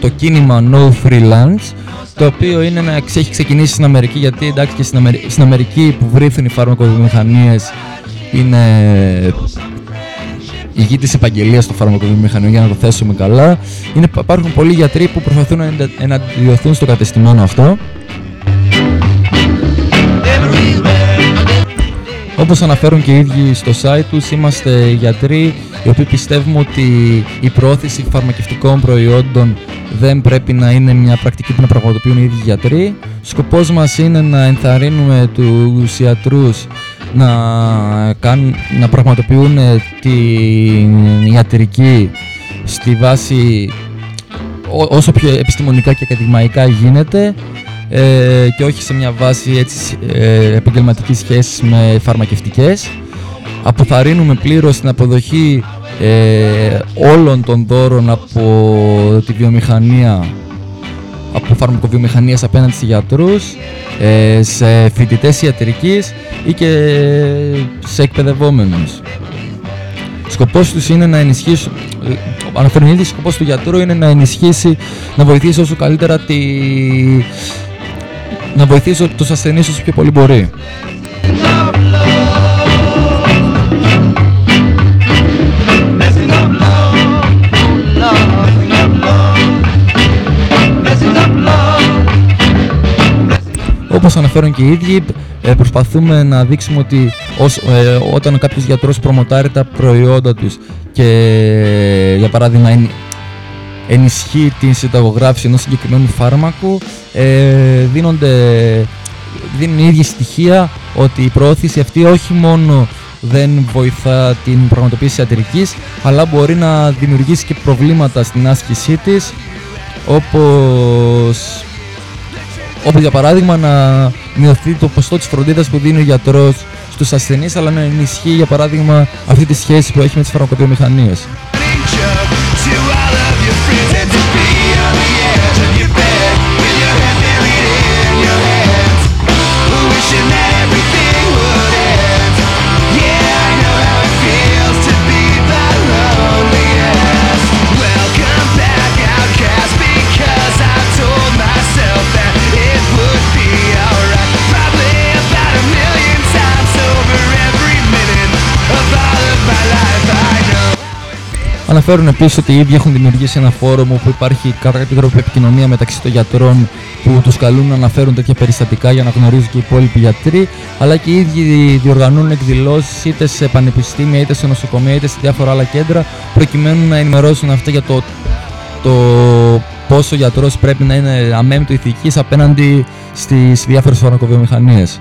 το κίνημα No Free Lunch, το οποίο είναι να ξε- έχει ξεκινήσει στην Αμερική, γιατί εντάξει και στην, Αμερική, στην Αμερική που βρίθουν οι φαρμακοβιομηχανίες είναι η γη της επαγγελίας των φαρμακοβιομηχανιών για να το θέσουμε καλά. Είναι, υπάρχουν πολλοί γιατροί που προσπαθούν να εντα- εναντιωθούν στο κατεστημένο αυτό. Όπως αναφέρουν και οι ίδιοι στο site τους, είμαστε γιατροί οι οποίοι πιστεύουμε ότι η πρόθεση φαρμακευτικών προϊόντων δεν πρέπει να είναι μια πρακτική που να πραγματοποιούν οι ίδιοι γιατροί. Σκοπός μας είναι να ενθαρρύνουμε τους ιατρούς να, κάνουν, να πραγματοποιούν την ιατρική στη βάση ό- όσο πιο επιστημονικά και ακαδημαϊκά γίνεται ε, και όχι σε μια βάση έτσι, ε, επαγγελματικής σχέσης με φαρμακευτικές. Αποθαρρύνουμε πλήρως την αποδοχή ε, όλων των δώρων από τη βιομηχανία από φαρμακοβιομηχανίες απέναντι σε γιατρούς, ε, σε φοιτητές ιατρικής ή και σε εκπαιδευόμενους. Σκοπός τους είναι να ενισχύσουν, ε, αναφέρουν ήδη, σκοπός του γιατρού είναι να ενισχύσει, να βοηθήσει όσο καλύτερα τη... να βοηθήσει τους ασθενείς όσο πιο πολύ μπορεί. Όπως αναφέρουν και οι ίδιοι, ε, προσπαθούμε να δείξουμε ότι ως, ε, όταν κάποιος γιατρός προμοτάρει τα προϊόντα τους και για παράδειγμα εν- ενισχύει την συνταγογράφηση ενός συγκεκριμένου φάρμακου, ε, δίνονται, δίνουν οι ίδιοι στοιχεία ότι η προώθηση αυτή όχι μόνο δεν βοηθά την πραγματοποίηση ιατρικής, αλλά μπορεί να δημιουργήσει και προβλήματα στην άσκησή της, όπως όπως για παράδειγμα να μειωθεί το ποστό της φροντίδας που δίνει ο γιατρός στους ασθενείς αλλά να ενισχύει για παράδειγμα αυτή τη σχέση που έχει με τις φαρμακοβιομηχανίες. Αναφέρουν επίσης ότι οι ίδιοι έχουν δημιουργήσει ένα φόρουμ όπου υπάρχει κατά κάποιο τρόπο επικοινωνία μεταξύ των γιατρών που τους καλούν να αναφέρουν τέτοια περιστατικά για να γνωρίζουν και οι υπόλοιποι γιατροί. Αλλά και οι ίδιοι διοργανώνουν εκδηλώσεις είτε σε πανεπιστήμια, είτε σε νοσοκομεία, είτε σε διάφορα άλλα κέντρα προκειμένου να ενημερώσουν αυτά για το, το πόσο ο γιατρός πρέπει να είναι αμέμπτο ηθικής απέναντι στις διάφορες φαρμακοβιομηχανίες.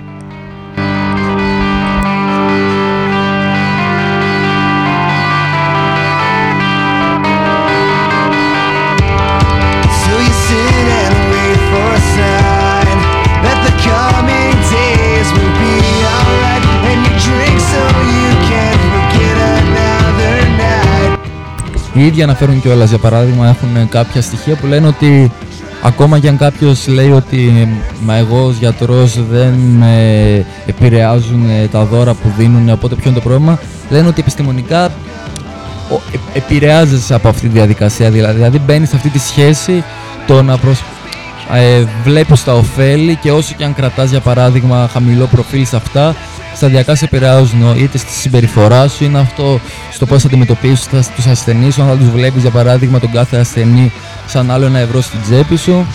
Οι ίδιοι αναφέρουν κιόλας για παράδειγμα έχουν κάποια στοιχεία που λένε ότι ακόμα και αν κάποιος λέει ότι μα εγώ ως γιατρός δεν με επηρεάζουν ε, τα δώρα που δίνουν οπότε ποιο είναι το πρόβλημα λένε ότι επιστημονικά ο- ε- επηρεάζεσαι από αυτή τη διαδικασία. Δηλαδή, δηλαδή μπαίνεις σε αυτή τη σχέση το να προσ... ε, βλέπεις τα ωφέλη και όσο και αν κρατάς για παράδειγμα χαμηλό προφίλ σε αυτά σταδιακά σε επηρεάζουν ο- είτε στη συμπεριφορά σου είναι αυτό στο πώς αντιμετωπίζεις τους- τους ασθενείς όταν τους βλέπεις για παράδειγμα τον κάθε ασθενή σαν άλλο ένα ευρώ στην τσέπη σου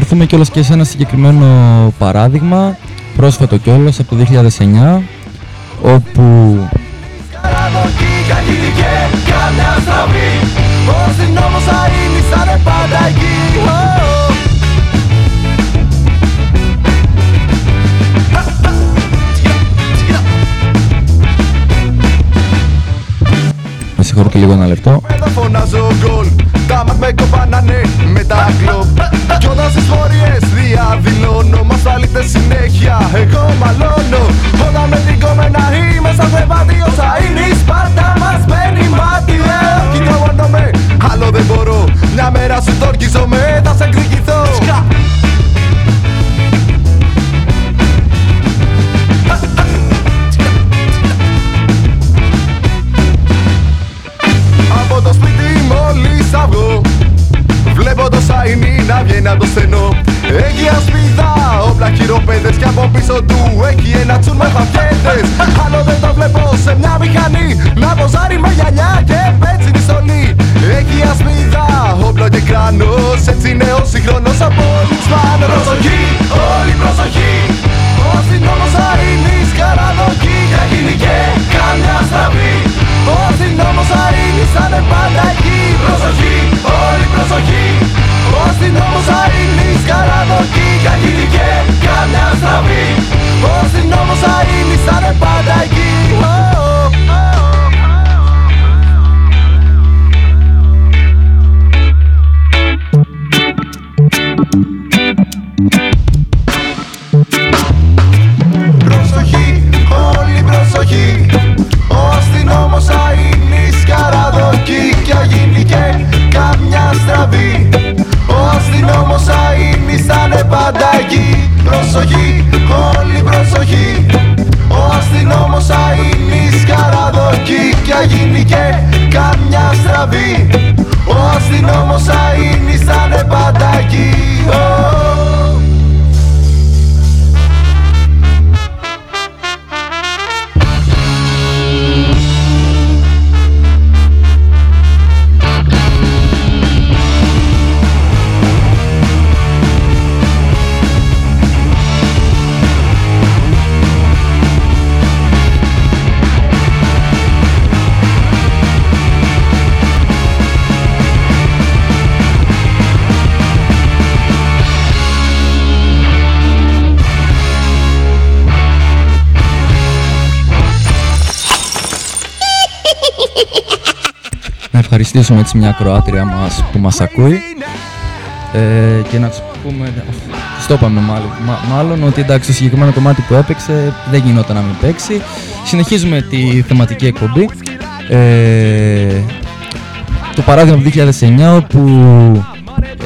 αναφερθούμε κιόλας και σε ένα συγκεκριμένο παράδειγμα πρόσφατο κιόλας από το 2009 όπου Καραδοκεί θα γίνει και καμιά στραβή Ο αστυνόμος Σαΐνης θα είναι πάντα εκεί Ω, ω. με συγχωρείτε λίγο ένα λεπτό με κοπάνανε με τα κλοπ. Κι όταν στις φοριές διαδηλώνω Μας βάλετε συνέχεια. Εγώ μαλώνω Όταν με την κομμένα είμαι σαν κρεβάτι Ο Σαΐνης πάντα μας παίρνει μάτι ε, Κοιτώνομαι, άλλο δεν μπορώ Μια μέρα σου τορκίζομαι, θα σε να βγαίνει από το στενό. Έχει ασπίδα, όπλα χειροπέδες Και από πίσω του έχει ένα τσουν με φαφιέτες Άλλο δεν το βλέπω σε μια μηχανή Να ποζάρει με γυαλιά και πέτσινη στολή. Έχει ασπίδα, όπλο και κράνος Έτσι είναι ο σύγχρονος απόλυσμαν Προσοχή, όλη προσοχή Ο αστυνόμος Αρίνης καραδοκεί Θα γίνει και καμιά στραβή Ο αστυνόμος Αρίνης θα είναι πάντα εκεί. Προσοχή, όλη προσοχή Ο αστυνόμος Αρίνης καραδοκεί Θα γίνει και καμιά στραβή. Ο αστυνόμος Αρίνης θα είναι πάντα εκεί ευχαριστήσουμε έτσι μια Κροάτρια μας που μας ακούει ε, και να τους πούμε, της το είπαμε μάλλον, μα- μάλλον ότι εντάξει το συγκεκριμένο κομμάτι που έπαιξε δεν γινόταν να μην παίξει. Συνεχίζουμε τη θεματική εκπομπή. Ε, το παράδειγμα του 2009 όπου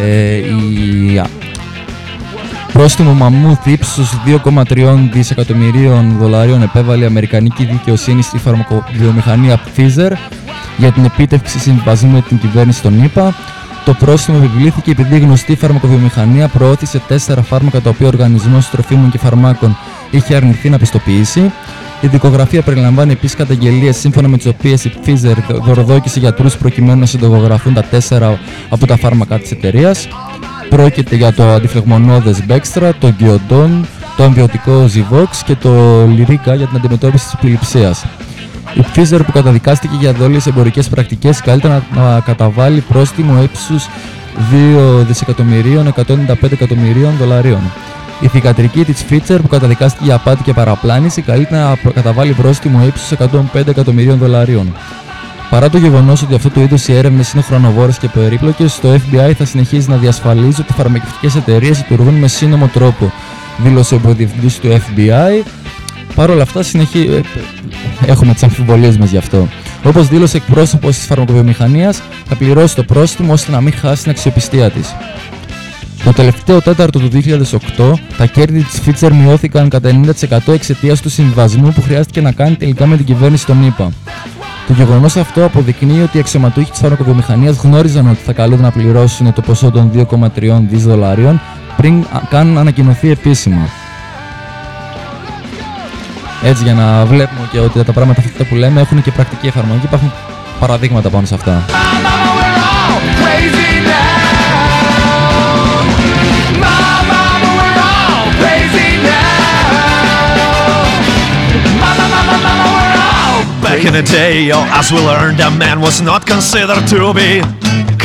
ε, η πρόστιμο μαμούθ ύψους 2,3 δισεκατομμυρίων δολαρίων επέβαλε η Αμερικανική δικαιοσύνη στη φαρμακοβιομηχανία Pfizer για την επίτευξη συμβασμού με την κυβέρνηση των ΗΠΑ. Το πρόστιμο επιβλήθηκε επειδή η γνωστή φαρμακοβιομηχανία προώθησε τέσσερα φάρμακα τα οποία ο Οργανισμός Τροφίμων και Φαρμάκων είχε αρνηθεί να πιστοποιήσει. Η δικογραφία περιλαμβάνει επίσης καταγγελίες σύμφωνα με τις οποίες η Pfizer δωροδόκησε γιατρούς προκειμένου να συντογογραφούν τα τέσσερα από τα φάρμακα της εταιρείας. Πρόκειται για το αντιφλεγμονώδες Bextra, το Giodon, το αμβιωτικό Zivox και το Lyrica για την αντιμετώπιση της επιληψίας. Η Pfizer που καταδικάστηκε για δόλιες εμπορικές πρακτικές καλύτερα να, να καταβάλει πρόστιμο ύψους 2 δισεκατομμυρίων 195 εκατομμυρίων δολαρίων. Η θηγατρική της Pfizer που καταδικάστηκε για απάτη και παραπλάνηση καλύτερα να καταβάλει πρόστιμο ύψους 105 εκατομμυρίων δολαρίων. Παρά το γεγονός ότι αυτού του είδους οι έρευνες είναι χρονοβόρες και περίπλοκες, το FBI θα συνεχίζει να διασφαλίζει ότι οι φαρμακευτικές εταιρείες λειτουργούν με σύνομο τρόπο, δήλωσε ο υποδιευθυντή του FBI. Παρ' όλα αυτά, συνεχί... ε, έχουμε τις αμφιβολίες μας γι' αυτό. Όπως δήλωσε εκπρόσωπος της φαρμακοβιομηχανίας, θα πληρώσει το πρόστιμο ώστε να μην χάσει την αξιοπιστία της. Το τελευταίο τέταρτο του 2008, τα κέρδη της Pfizer μειώθηκαν κατά 90% εξαιτίας του συμβασμού που χρειάστηκε να κάνει τελικά με την κυβέρνηση των ΗΠΑ. Το γεγονός αυτό αποδεικνύει ότι οι αξιωματούχοι της φαρμακοβιομηχανίας γνώριζαν ότι θα καλούνται να πληρώσουν το ποσό των 2,3 δι δολαρίων πριν α- καν ανακοινωθεί επίσημα. Έτσι για να βλέπουμε και ότι τα πράγματα αυτά που λέμε έχουν και πρακτική εφαρμογή, υπάρχουν παραδείγματα πάνω σε αυτά. Back in the day, yo, as we learned, a man was not considered to be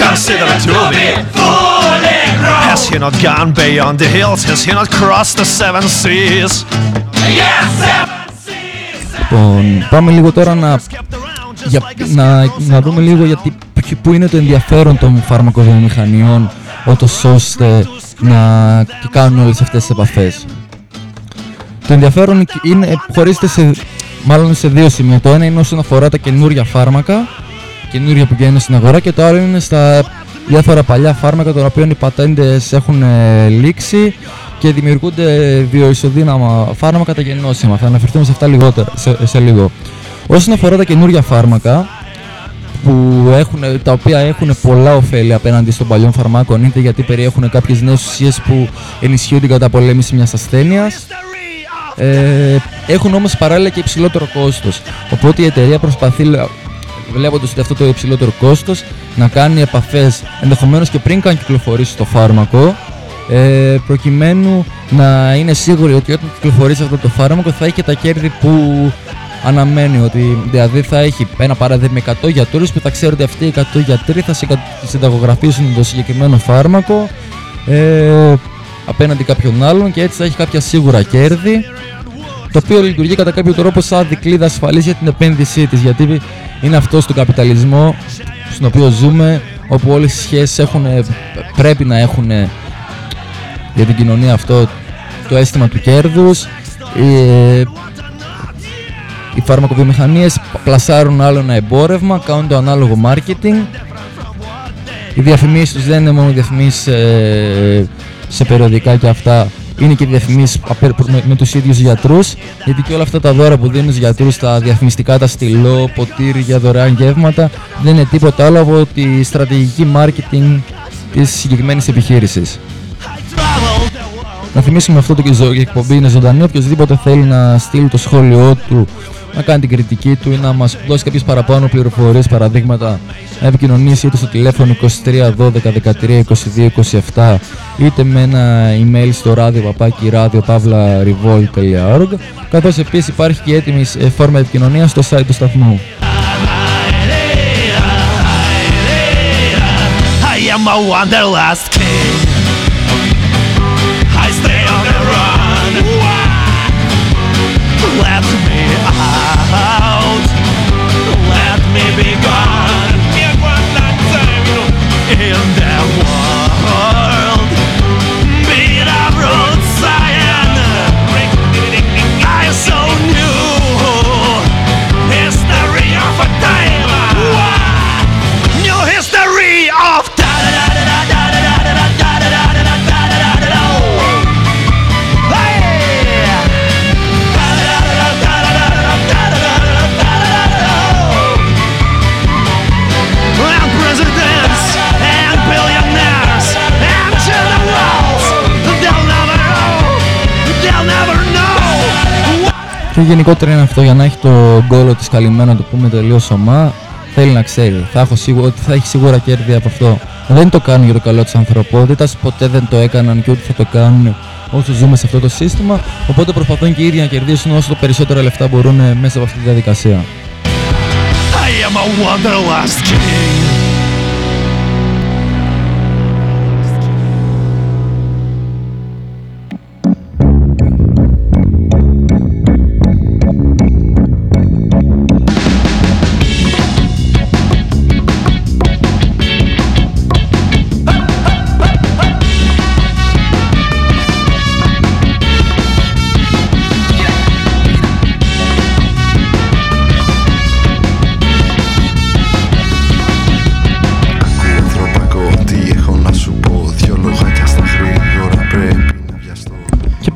considered to be fully grown. Has he not gone beyond the hills? Has he not crossed the seven seas? Yes, seven. Λοιπόν, πάμε λίγο τώρα να, για, να, να δούμε λίγο γιατί πού είναι το ενδιαφέρον των φαρμακοβιομηχανιών ότως ώστε να και κάνουν όλες αυτές τις επαφές. Το ενδιαφέρον είναι, χωρίζεται σε, μάλλον σε δύο σημεία. Το ένα είναι όσον αφορά τα καινούργια φάρμακα, καινούργια που βγαίνουν στην αγορά και το άλλο είναι στα διάφορα παλιά φάρμακα των οποίων οι πατέντες έχουν ε, λήξει και δημιουργούνται βιοεισοδύναμα φάρμακα τα γεννόσιμα. Θα αναφερθούμε σε αυτά λιγότερα, σε, σε λίγο. Όσον αφορά τα καινούργια φάρμακα, που έχουν, τα οποία έχουν πολλά ωφέλη απέναντι των παλιών φαρμάκων, είτε γιατί περιέχουν κάποιες νέες ουσίες που ενισχύουν την καταπολέμηση μιας ασθένειας, ε, έχουν όμως παράλληλα και υψηλότερο κόστος. Οπότε η εταιρεία προσπαθεί, βλέποντας ότι αυτό το υψηλότερο κόστος, να κάνει επαφές ενδεχομένως και πριν καν κυκλοφορήσει το φάρμακο, ε, προκειμένου να είναι σίγουροι ότι όταν κυκλοφορήσει αυτό το φάρμακο θα έχει και τα κέρδη που αναμένει. Ότι δηλαδή θα έχει ένα παράδειγμα 100 γιατρούς που θα ξέρει ότι αυτοί οι 100 γιατροί θα συγκα- συνταγογραφήσουν το συγκεκριμένο φάρμακο ε, απέναντι κάποιον άλλον και έτσι θα έχει κάποια σίγουρα κέρδη το οποίο λειτουργεί κατά κάποιο τρόπο σαν δικλείδα ασφαλής για την επένδυσή της γιατί είναι αυτό του καπιταλισμό στον οποίο ζούμε όπου όλες οι σχέσεις έχουν, πρέπει να έχουν για την κοινωνία αυτό το αίσθημα του κέρδους ε, οι φαρμακοβιομηχανίες πλασάρουν άλλο ένα εμπόρευμα, κάνουν το ανάλογο marketing οι διαφημίσεις τους δεν είναι μόνο διαφημίσεις ε, σε περιοδικά και αυτά είναι και διαφημίσεις απέ- με, με τους ίδιους γιατρούς γιατί και όλα αυτά τα δώρα που δίνουν στους γιατρούς τα διαφημιστικά, τα στυλό, ποτήρια, δωρεάν γεύματα δεν είναι τίποτα άλλο από τη στρατηγική marketing της συγκεκριμένης επιχείρησης. Να θυμίσουμε αυτό το και η ζω- η εκπομπή είναι ζωντανή. Οποιοδήποτε θέλει να στείλει το σχόλιο του, να κάνει την κριτική του ή να μας δώσει κάποιες παραπάνω πληροφορίες, παραδείγματα, να επικοινωνήσει είτε στο τηλέφωνο 23 12 13 22 27 είτε με ένα email στο ράδιο παπάκι ράδιο παύλα revolt.org καθώς επίσης υπάρχει και έτοιμη ε, φόρμα επικοινωνίας στο site του σταθμού. I am a wanderlust king. Και γενικότερα είναι αυτό για να έχει το γκόλο της καλυμμένο, να το πούμε τελείως ομά, θέλει να ξέρει. Θα έχω σίγουρα, ότι θα έχει σίγουρα κέρδη από αυτό. Δεν το κάνουν για το καλό της ανθρωπότητας, ποτέ δεν το έκαναν και ούτε θα το κάνουν όσο ζούμε σε αυτό το σύστημα. Οπότε προσπαθούν και οι ίδιοι να κερδίσουν όσο το περισσότερα λεφτά μπορούν ε, μέσα από αυτή τη διαδικασία. I am a wanderlust king.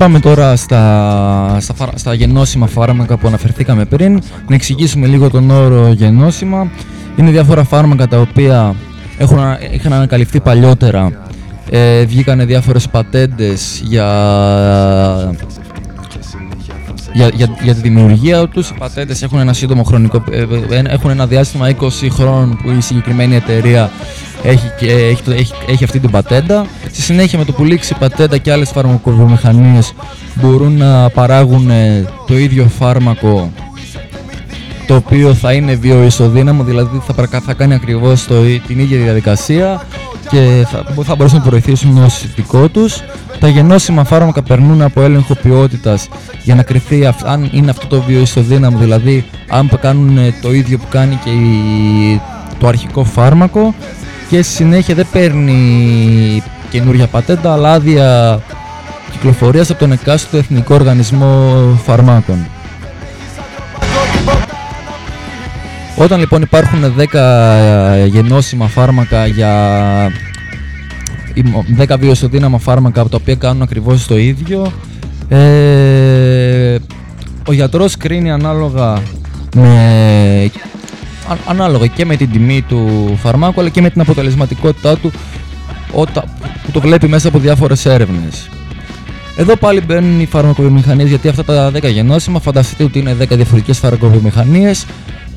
Πάμε τώρα στα, στα, φαρα- στα γενώσιμα φάρμακα που αναφερθήκαμε πριν. Να εξηγήσουμε λίγο τον όρο γενώσιμα. Είναι διάφορα φάρμακα τα οποία έχουν, ανα- είχαν ανακαλυφθεί παλιότερα. Ε, βγήκανε διάφορες πατέντες για, για, για, για τη δημιουργία τους. Οι πατέντες έχουν ένα σύντομο χρονικό, ε, ε, έχουν ένα διάστημα 20 χρόνων που η συγκεκριμένη εταιρεία έχει, και, έχει, το- έχει, έχει αυτή την πατέντα. Στη συνέχεια με το που λήξει η πατέντα και άλλες φαρμακοβιομηχανίες μπορούν να παράγουν ε, το ίδιο φάρμακο το οποίο θα είναι βιοϊσοδύναμο, δηλαδή θα, παρακα- θα κάνει ακριβώς το, ί- την ίδια διαδικασία και θα, θα μπορέσουν να βοηθήσουν ως συστικό τους. Τα γενώσιμα φάρμακα περνούν από έλεγχο ποιότητας για να κρυθεί αυ- αν είναι αυτό το βιοϊσοδύναμο, δηλαδή αν πα- κάνουν ε, το ίδιο που κάνει και η- το αρχικό φάρμακο και στη συνέχεια δεν παίρνει καινούργια πατέντα αλλά άδεια κυκλοφορίας από τον εκάστοτε Εθνικό Οργανισμό Φαρμάκων. Όταν λοιπόν υπάρχουν 10 ε, γενώσιμα φάρμακα για ή μο- 10 βιοισοδύναμα φάρμακα τα οποία κάνουν ακριβώς το ίδιο ε, ο γιατρός κρίνει ανάλογα με α- ανάλογα και με την τιμή του φαρμάκου αλλά και με την αποτελεσματικότητά του όταν, που το βλέπει μέσα από διάφορες έρευνες. Εδώ πάλι μπαίνουν οι φαρμακοβιομηχανίες γιατί αυτά τα 10 γενώσιμα φανταστείτε ότι είναι 10 διαφορετικές φαρμακοβιομηχανίες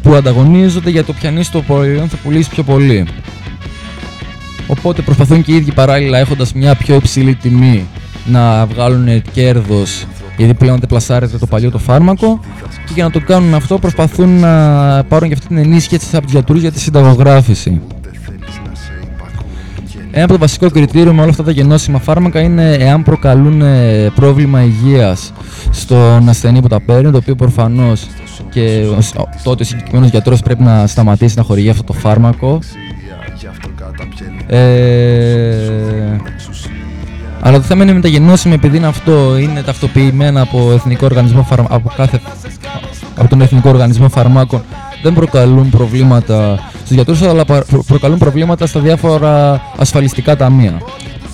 που ανταγωνίζονται για το πιανείς το προϊόν θα πουλήσει πιο πολύ. Οπότε προσπαθούν και οι ίδιοι παράλληλα έχοντας μια πιο υψηλή τιμή να βγάλουν κέρδος γιατί πλέον δεν πλασάρεται το παλιό το φάρμακο και για να το κάνουν αυτό προσπαθούν να πάρουν και αυτή την ενίσχυση από τους γιατρούς για τη συνταγογράφηση. Ένα από τα βασικό κριτήριο με όλα αυτά τα γενώσιμα φάρμακα είναι εάν προκαλούν ε, πρόβλημα υγείας στον ασθενή που τα παίρνει, το οποίο προφανώς και ο σ- ο- τότε ο συγκεκριμένος γιατρός πρέπει να σταματήσει να χορηγεί αυτό το φάρμακο. Ε, αλλά το θέμα είναι με τα γενώσιμα, επειδή είναι αυτό, είναι ταυτοποιημένα από, εθνικό οργανισμό φαρμα... από, κάθε... από τον Εθνικό Οργανισμό Φαρμάκων, δεν προκαλούν προβλήματα στους γιατρούς, αλλά πα- προ- προκαλούν προβλήματα στα διάφορα ασφαλιστικά ταμεία.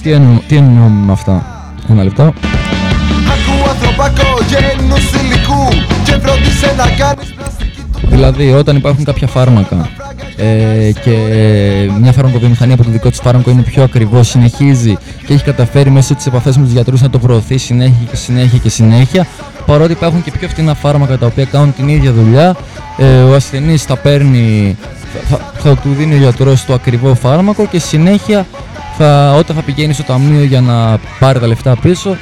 Τι, εννο... τι εννοούμε με αυτά; Ένα λεπτό. Ακούω ανθρωπάκο γένους υλικού Και φρόντισε να κάνεις Δηλαδή, όταν υπάρχουν κάποια φάρμακα ε, και μια φαρμακοβιομηχανία από το δικό της φάρμακο είναι πιο ακριβό, συνεχίζει και έχει καταφέρει μέσω της επαφές με τους γιατρούς να το προωθεί συνέχεια και συνέχεια και συνέχεια, παρότι υπάρχουν και πιο φτηνά φάρμακα τα οποία κάνουν την ίδια δουλειά, ε, ο ασθενής θα παίρνει, θα, θα, θα του δίνει ο γιατρός το ακριβό φάρμακο και συνέχεια θα, όταν θα πηγαίνει στο ταμείο για να πάρει τα λεφτά πίσω,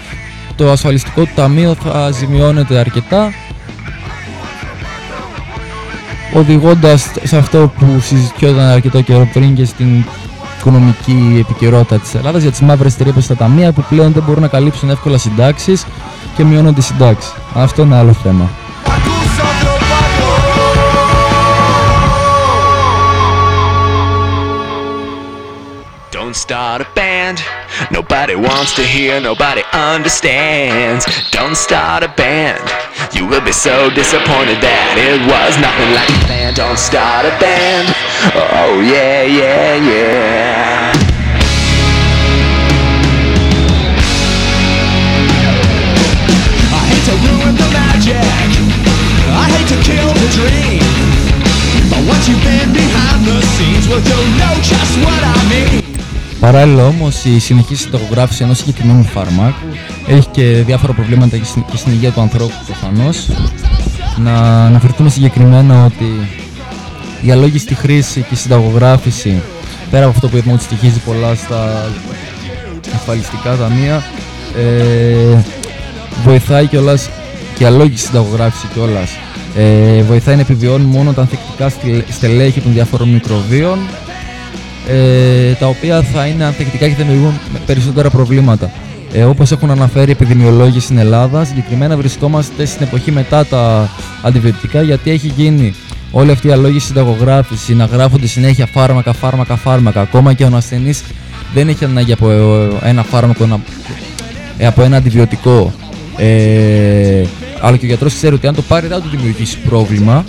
το ασφαλιστικό του ταμείο θα ζημιώνεται αρκετά οδηγώντας σε αυτό που συζητιόταν αρκετό καιρό πριν και στην οικονομική επικαιρότητα της Ελλάδας για τις μαύρες τρύπες στα ταμεία που πλέον δεν μπορούν να καλύψουν εύκολα συντάξεις και μειώνονται οι συντάξεις. Αυτό είναι άλλο θέμα. Don't start a band. Nobody wants to hear, nobody understands. Don't start a band. You will be so disappointed that it was nothing like a band. Don't start a band. Oh, yeah, yeah, yeah. I hate to ruin the magic. I hate to kill the dream. But once you've been behind the scenes, well, you'll know just what I mean. Παράλληλα όμως η συνεχής συνταγογράφηση ενός συγκεκριμένου φαρμάκου έχει και διάφορα προβλήματα και στην, και στην υγεία του ανθρώπου προφανώς να αναφερθούμε συγκεκριμένα ότι η αλόγιστη χρήση και η συνταγογράφηση πέρα από αυτό που είπαμε ότι στοιχίζει πολλά στα ασφαλιστικά ταμεία ε, βοηθάει κιόλας και η αλόγιστη συνταγογράφηση κιόλας. Ε, βοηθάει να επιβιώνουν μόνο τα ανθεκτικά στελ- στελέχη των διαφόρων μικροβίων ε, τα οποία θα είναι ανθεκτικά και θα δημιουργούν περισσότερα προβλήματα. Ε, όπως έχουν αναφέρει επιδημιολόγοι στην Ελλάδα, συγκεκριμένα βρισκόμαστε στην εποχή μετά τα αντιβιωτικά γιατί έχει γίνει όλη αυτή η αλόγηση συνταγογράφηση, να γράφονται συνέχεια φάρμακα, φάρμακα, φάρμακα. Ακόμα και ο ασθενής δεν έχει ανάγκη από ε, ένα φάρμακο, ένα, ε, από ένα αντιβιωτικό. Ε, αλλά και ο γιατρός ξέρει ότι αν το πάρει δεν θα του δημιουργήσει πρόβλημα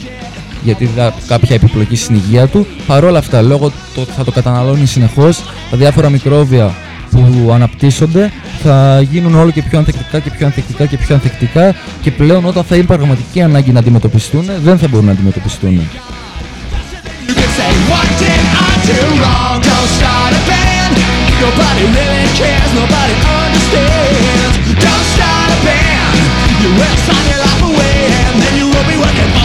γιατί θα κάποια επιπλοκή στην υγεία του. Παρ' όλα αυτά, λόγω το ότι θα το καταναλώνει συνεχώς, τα διάφορα μικρόβια που αναπτύσσονται θα γίνουν όλο και πιο ανθεκτικά και πιο ανθεκτικά και πιο ανθεκτικά και πλέον όταν θα είναι πραγματική ανάγκη να αντιμετωπιστούν, δεν θα μπορούν να αντιμετωπιστούν. You can say, what did I do; Wrong? Don't start a band. Nobody really cares, nobody understands. Don't start a band. You will sign your life away and then you will be working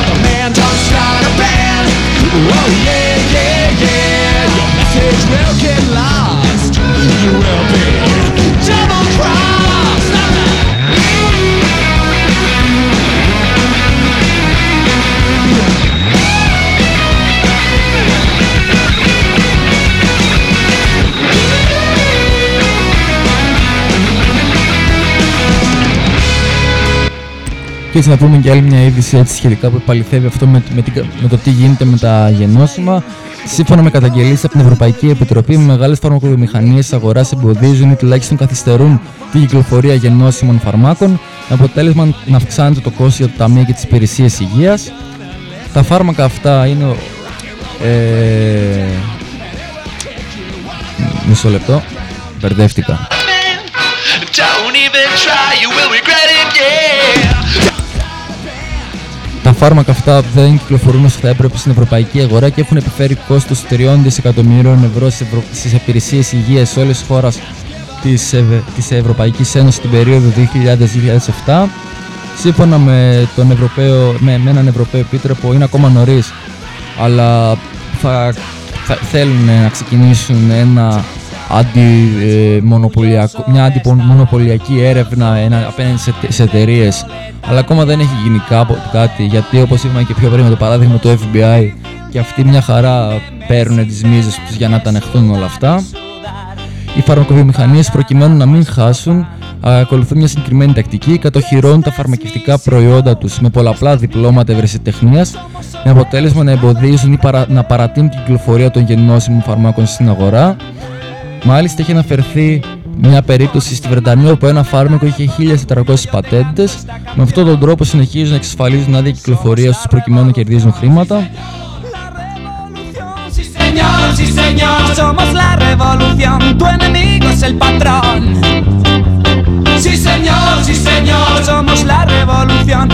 Oh yeah, yeah, yeah. Your message will get lost. You will be Και έτσι να πούμε και άλλη μια είδηση έτσι σχετικά που επαληθεύει αυτό με, με, την- με το τι γίνεται με τα γενώσιμα. Σύμφωνα με καταγγελίες από την Ευρωπαϊκή Επιτροπή, μεγάλες φαρμακοβιομηχανίες της αγοράς εμποδίζουν ή τουλάχιστον καθυστερούν την κυκλοφορία γενώσιμων φαρμάκων, με αποτέλεσμα να αυξάνεται το κόστος για τα ταμεία και τις υπηρεσίες υγείας. Τα φάρμακα αυτά είναι... ο- Ε, μισό λεπτό, μπερδεύτηκα. Don't even try, you will regret it, yeah. Τα φάρμακα αυτά δεν κυκλοφορούν όσο θα έπρεπε στην ευρωπαϊκή αγορά και έχουν επιφέρει κόστος 3 δισεκατομμυρίων ευρώ στις, ευρω... στις υπηρεσίες υγείας σε όλες τις χώρες της, Ευ... της Ευρωπαϊκής Ένωσης την περίοδο 2000-2007. Σύμφωνα με, τον Ευρωπαίο, με, με έναν Ευρωπαίο Επίτροπο είναι ακόμα νωρίς, αλλά θα, θα θέλουν να ξεκινήσουν ένα αντιμονοπολιακό, μια αντιμονοπολιακή έρευνα ένα, απέναντι σε, σε εταιρείες. Αλλά ακόμα δεν έχει γίνει κάπο- κάτι γιατί όπως είπαμε και πιο πριν με το παράδειγμα του FBI και αυτοί μια χαρά παίρνουν τις μίζες τους για να τα ανεχθούν όλα αυτά. Οι φαρμακοβιομηχανίες προκειμένου να μην χάσουν ακολουθούν μια συγκεκριμένη τακτική, κατοχυρώνουν τα φαρμακευτικά προϊόντα τους με πολλαπλά διπλώματα ευρεσιτεχνίας με αποτέλεσμα να εμποδίζουν ή παρα- να παρατείνουν την κυκλοφορία των γεννόσιμων φαρμάκων στην αγορά. Μάλιστα έχει αναφερθεί μια περίπτωση στη Βρετανία όπου ένα φάρμακο είχε 1400 πατέντες. Με αυτόν τον τρόπο συνεχίζουν να εξασφαλίζουν άδεια κυκλοφορίας τους προκειμένου να κερδίζουν χρήματα. Señor, sí señor, somos la revolución,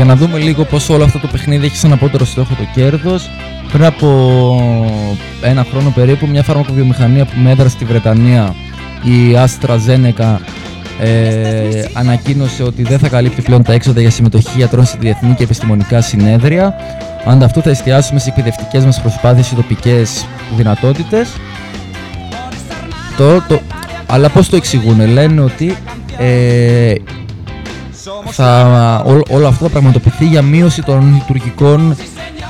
για να δούμε λίγο πως όλο αυτό το παιχνίδι έχει σαν απότερο στόχο το κέρδος. Πριν από ένα χρόνο περίπου μια φαρμακοβιομηχανία που μέτρα στη Βρετανία η AstraZeneca ε, ανακοίνωσε ότι δεν θα καλύπτει πλέον τα έξοδα για συμμετοχή γιατρών σε διεθνή και επιστημονικά συνέδρια. Ανταυτού θα εστιάσουμε σε εκπαιδευτικές μας προσπάθειες και τοπικές δυνατότητες. Το, το, αλλά πώς το εξηγούν, λένε ότι ε, θα, ό, όλο αυτό θα πραγματοποιηθεί για μείωση των λειτουργικών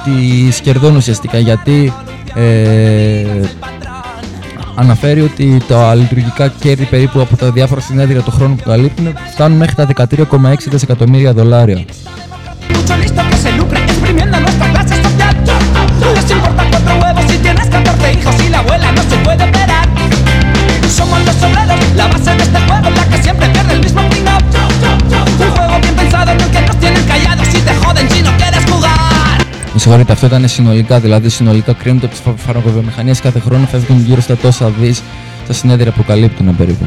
της κερδών ουσιαστικά γιατί ε, αναφέρει ότι τα λειτουργικά κέρδη περίπου από τα διάφορα συνέδρια το χρόνο που καλύπτουν φτάνουν μέχρι τα 13,6 δισεκατομμύρια δολάρια. Συγχωρείτε, αυτό ήταν συνολικά, δηλαδή συνολικά κρίνονται από τις φαρμακοβιομηχανίες κάθε χρόνο φεύγουν γύρω στα τόσα δις στα συνέδρια που καλύπτουν περίπου.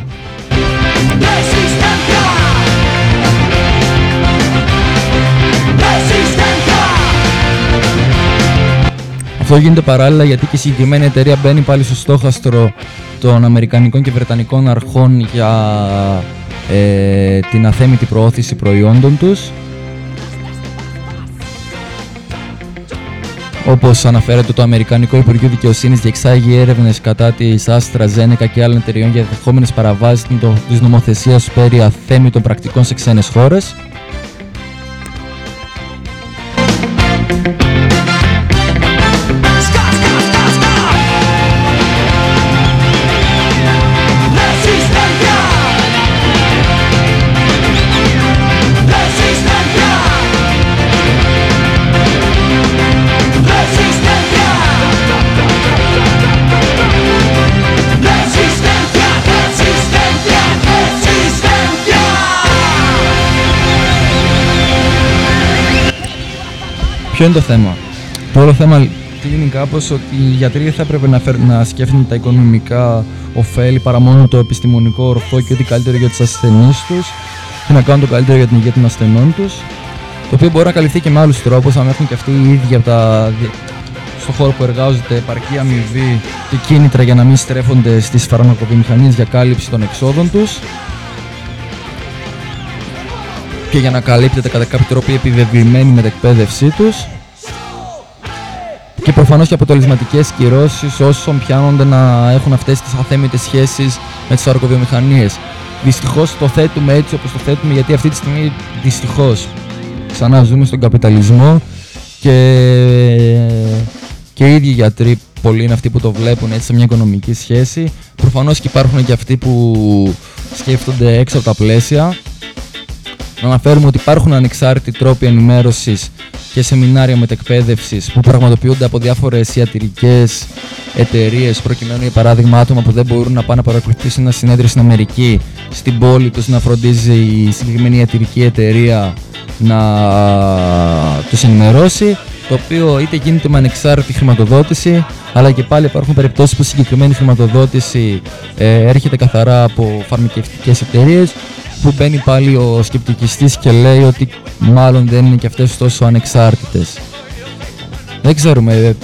Αυτό γίνεται παράλληλα γιατί και η συγκεκριμένη εταιρεία μπαίνει πάλι στο στόχαστρο των Αμερικανικών και Βρετανικών αρχών για ε, την αθέμητη προώθηση προϊόντων τους. Όπως αναφέρεται το Αμερικανικό Υπουργείο Δικαιοσύνης διεξάγει έρευνες κατά της Άστρα, Ζένεκα και άλλων εταιριών για δεχόμενες παραβάσεις της νομοθεσίας περί αθέμητων πρακτικών σε ξένες χώρες. Ποιο είναι το θέμα; Το όλο θέμα κλείνει κάπως ότι οι γιατροί δεν θα έπρεπε να, φέρ, να σκέφτονται τα οικονομικά ωφέλη παρά μόνο το επιστημονικό ορθό και ό,τι καλύτερο για τους ασθενείς τους και να κάνουν το καλύτερο για την υγεία των ασθενών τους. Το οποίο μπορεί να καλυφθεί και με άλλους τρόπους, αν έχουν και αυτοί οι ίδιοι από τα, στον χώρο που εργάζονται επαρκή αμοιβή και κίνητρα για να μην στρέφονται στις φαρμακοβιομηχανίες για κάλυψη των εξόδων τους. Και για να καλύπτεται κατά κάποιο τρόπο η επιβεβλημένη μετεκπαίδευσή τους και προφανώς και αποτελεσματικές κυρώσεις όσων πιάνονται να έχουν αυτές τις αθέμητες σχέσεις με τις φαρμακοβιομηχανίες. Δυστυχώς το θέτουμε έτσι όπως το θέτουμε γιατί αυτή τη στιγμή δυστυχώς ξανά ζούμε στον καπιταλισμό και, και οι ίδιοι γιατροί πολλοί είναι αυτοί που το βλέπουν έτσι σε μια οικονομική σχέση. Προφανώς και υπάρχουν και αυτοί που σκέφτονται έξω από τα πλαίσια να αναφέρουμε ότι υπάρχουν ανεξάρτητοι τρόποι ενημέρωσης και σεμινάρια μετεκπαίδευσης που πραγματοποιούνται από διάφορες ιατρικές εταιρείες, προκειμένου για παράδειγμα άτομα που δεν μπορούν να πάνε να παρακολουθήσουν ένα συνέδριο στην Αμερική, στην πόλη τους να φροντίζει η συγκεκριμένη ιατρική εταιρεία να τους ενημερώσει. Το οποίο είτε γίνεται με ανεξάρτητη χρηματοδότηση, αλλά και πάλι υπάρχουν περιπτώσεις που συγκεκριμένη χρηματοδότηση ε, έρχεται καθαρά από φαρμακευτικές εταιρείες που μπαίνει πάλι ο σκεπτικιστής και λέει ότι μάλλον δεν είναι και αυτές τόσο ανεξάρτητες. Δεν ξέρουμε. Ε,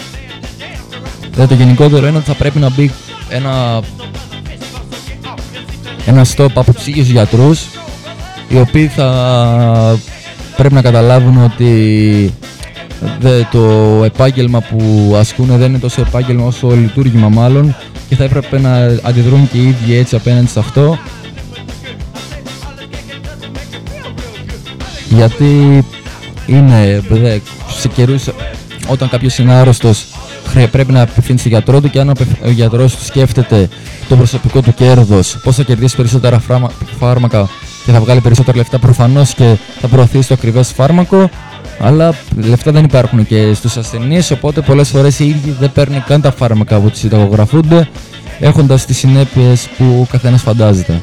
δε, το γενικότερο είναι ότι θα πρέπει να μπει ένα, ένα stop από τους ίδιους γιατρούς οι οποίοι θα πρέπει να καταλάβουν ότι δε, το επάγγελμα που ασκούν δεν είναι τόσο επάγγελμα όσο λειτουργήμα μάλλον και θα έπρεπε να αντιδρούν και οι ίδιοι έτσι απέναντι σε αυτό γιατί είναι δε, σε καιρούς όταν κάποιος είναι άρρωστος πρέπει να απευθύνει στον γιατρό του και αν ο γιατρός του σκέφτεται το προσωπικό του κέρδος πώς θα κερδίσει περισσότερα φάρμακα και θα βγάλει περισσότερα λεφτά προφανώς και θα προωθήσει το ακριβές φάρμακο αλλά λεφτά δεν υπάρχουν και στους ασθενείς οπότε πολλές φορές οι ίδιοι δεν παίρνουν καν τα φάρμακα που τους συνταγογραφούνται έχοντας τις συνέπειες που ο καθένας φαντάζεται.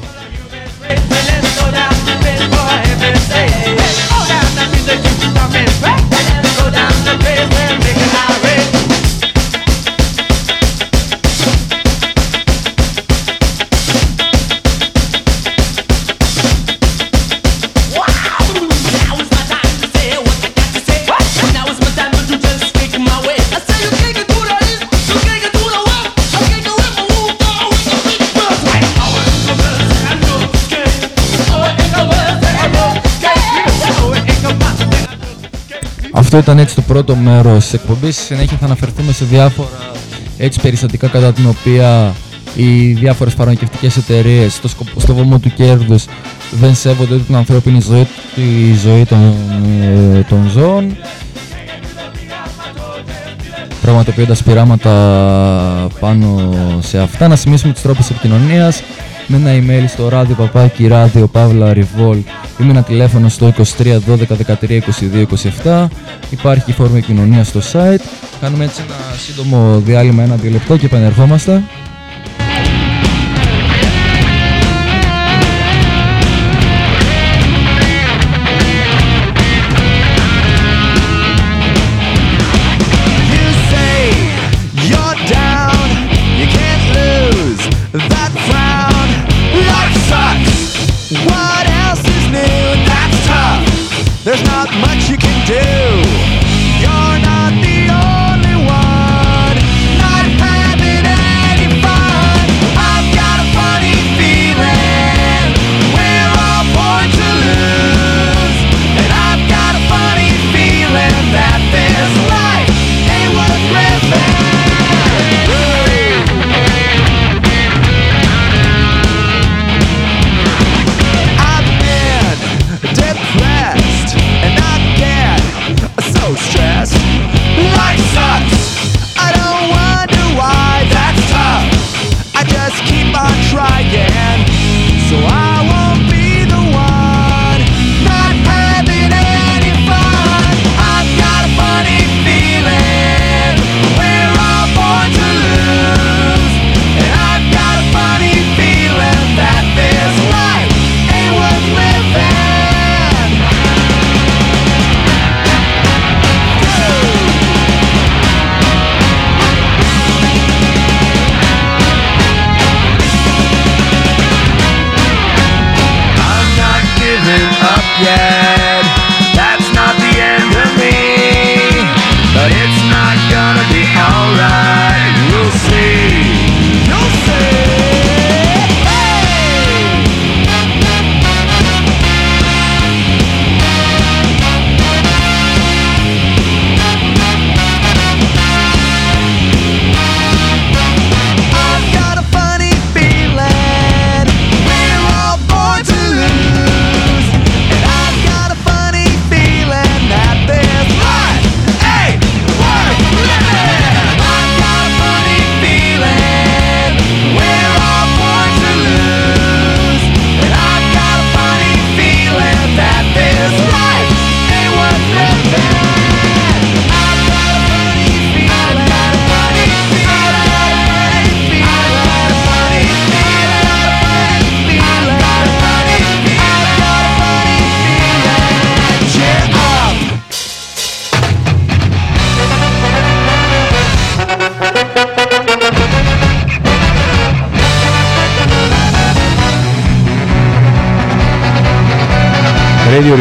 Αυτό ήταν έτσι το πρώτο μέρος της εκπομπής. συνέχεια θα αναφερθούμε σε διάφορα έτσι περιστατικά κατά την οποία οι διάφορες φαρμακευτικές εταιρείες στο, στο βωμό του κέρδους δεν σέβονται ούτε την ανθρώπινη ζωή, τη ζωή των, ε, των ζώων πραγματοποιώντας πειράματα πάνω σε αυτά. Να σημειώσουμε τις τρόπους επικοινωνίας με ένα email στο ράδιο παπάκι ράδιο παύλα revolt ή με ένα τηλέφωνο στο 23 12 13 22 27 υπάρχει η φόρμα επικοινωνία στο site. Κάνουμε έτσι ένα σύντομο διάλειμμα ένα-δύο λεπτό και επανερχόμαστε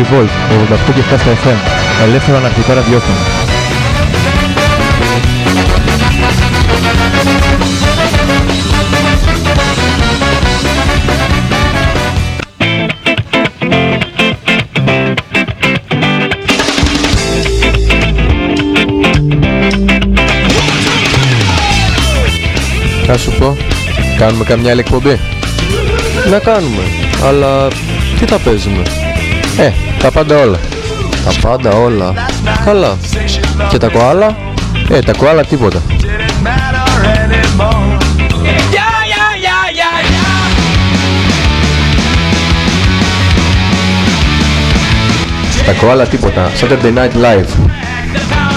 Revolt, 88 και 7 στα FM. Ελεύθερο αναρχικά ραδιόφωνο. Να σου πω, κάνουμε καμιά άλλη εκπομπή; Να κάνουμε, αλλά τι θα παίζουμε; Ε, τα πάντα όλα. Τα πάντα όλα. Καλά. Και τα κοάλα; Ε, τα κοάλα τίποτα. Τα κοάλα τίποτα. Saturday Night Live.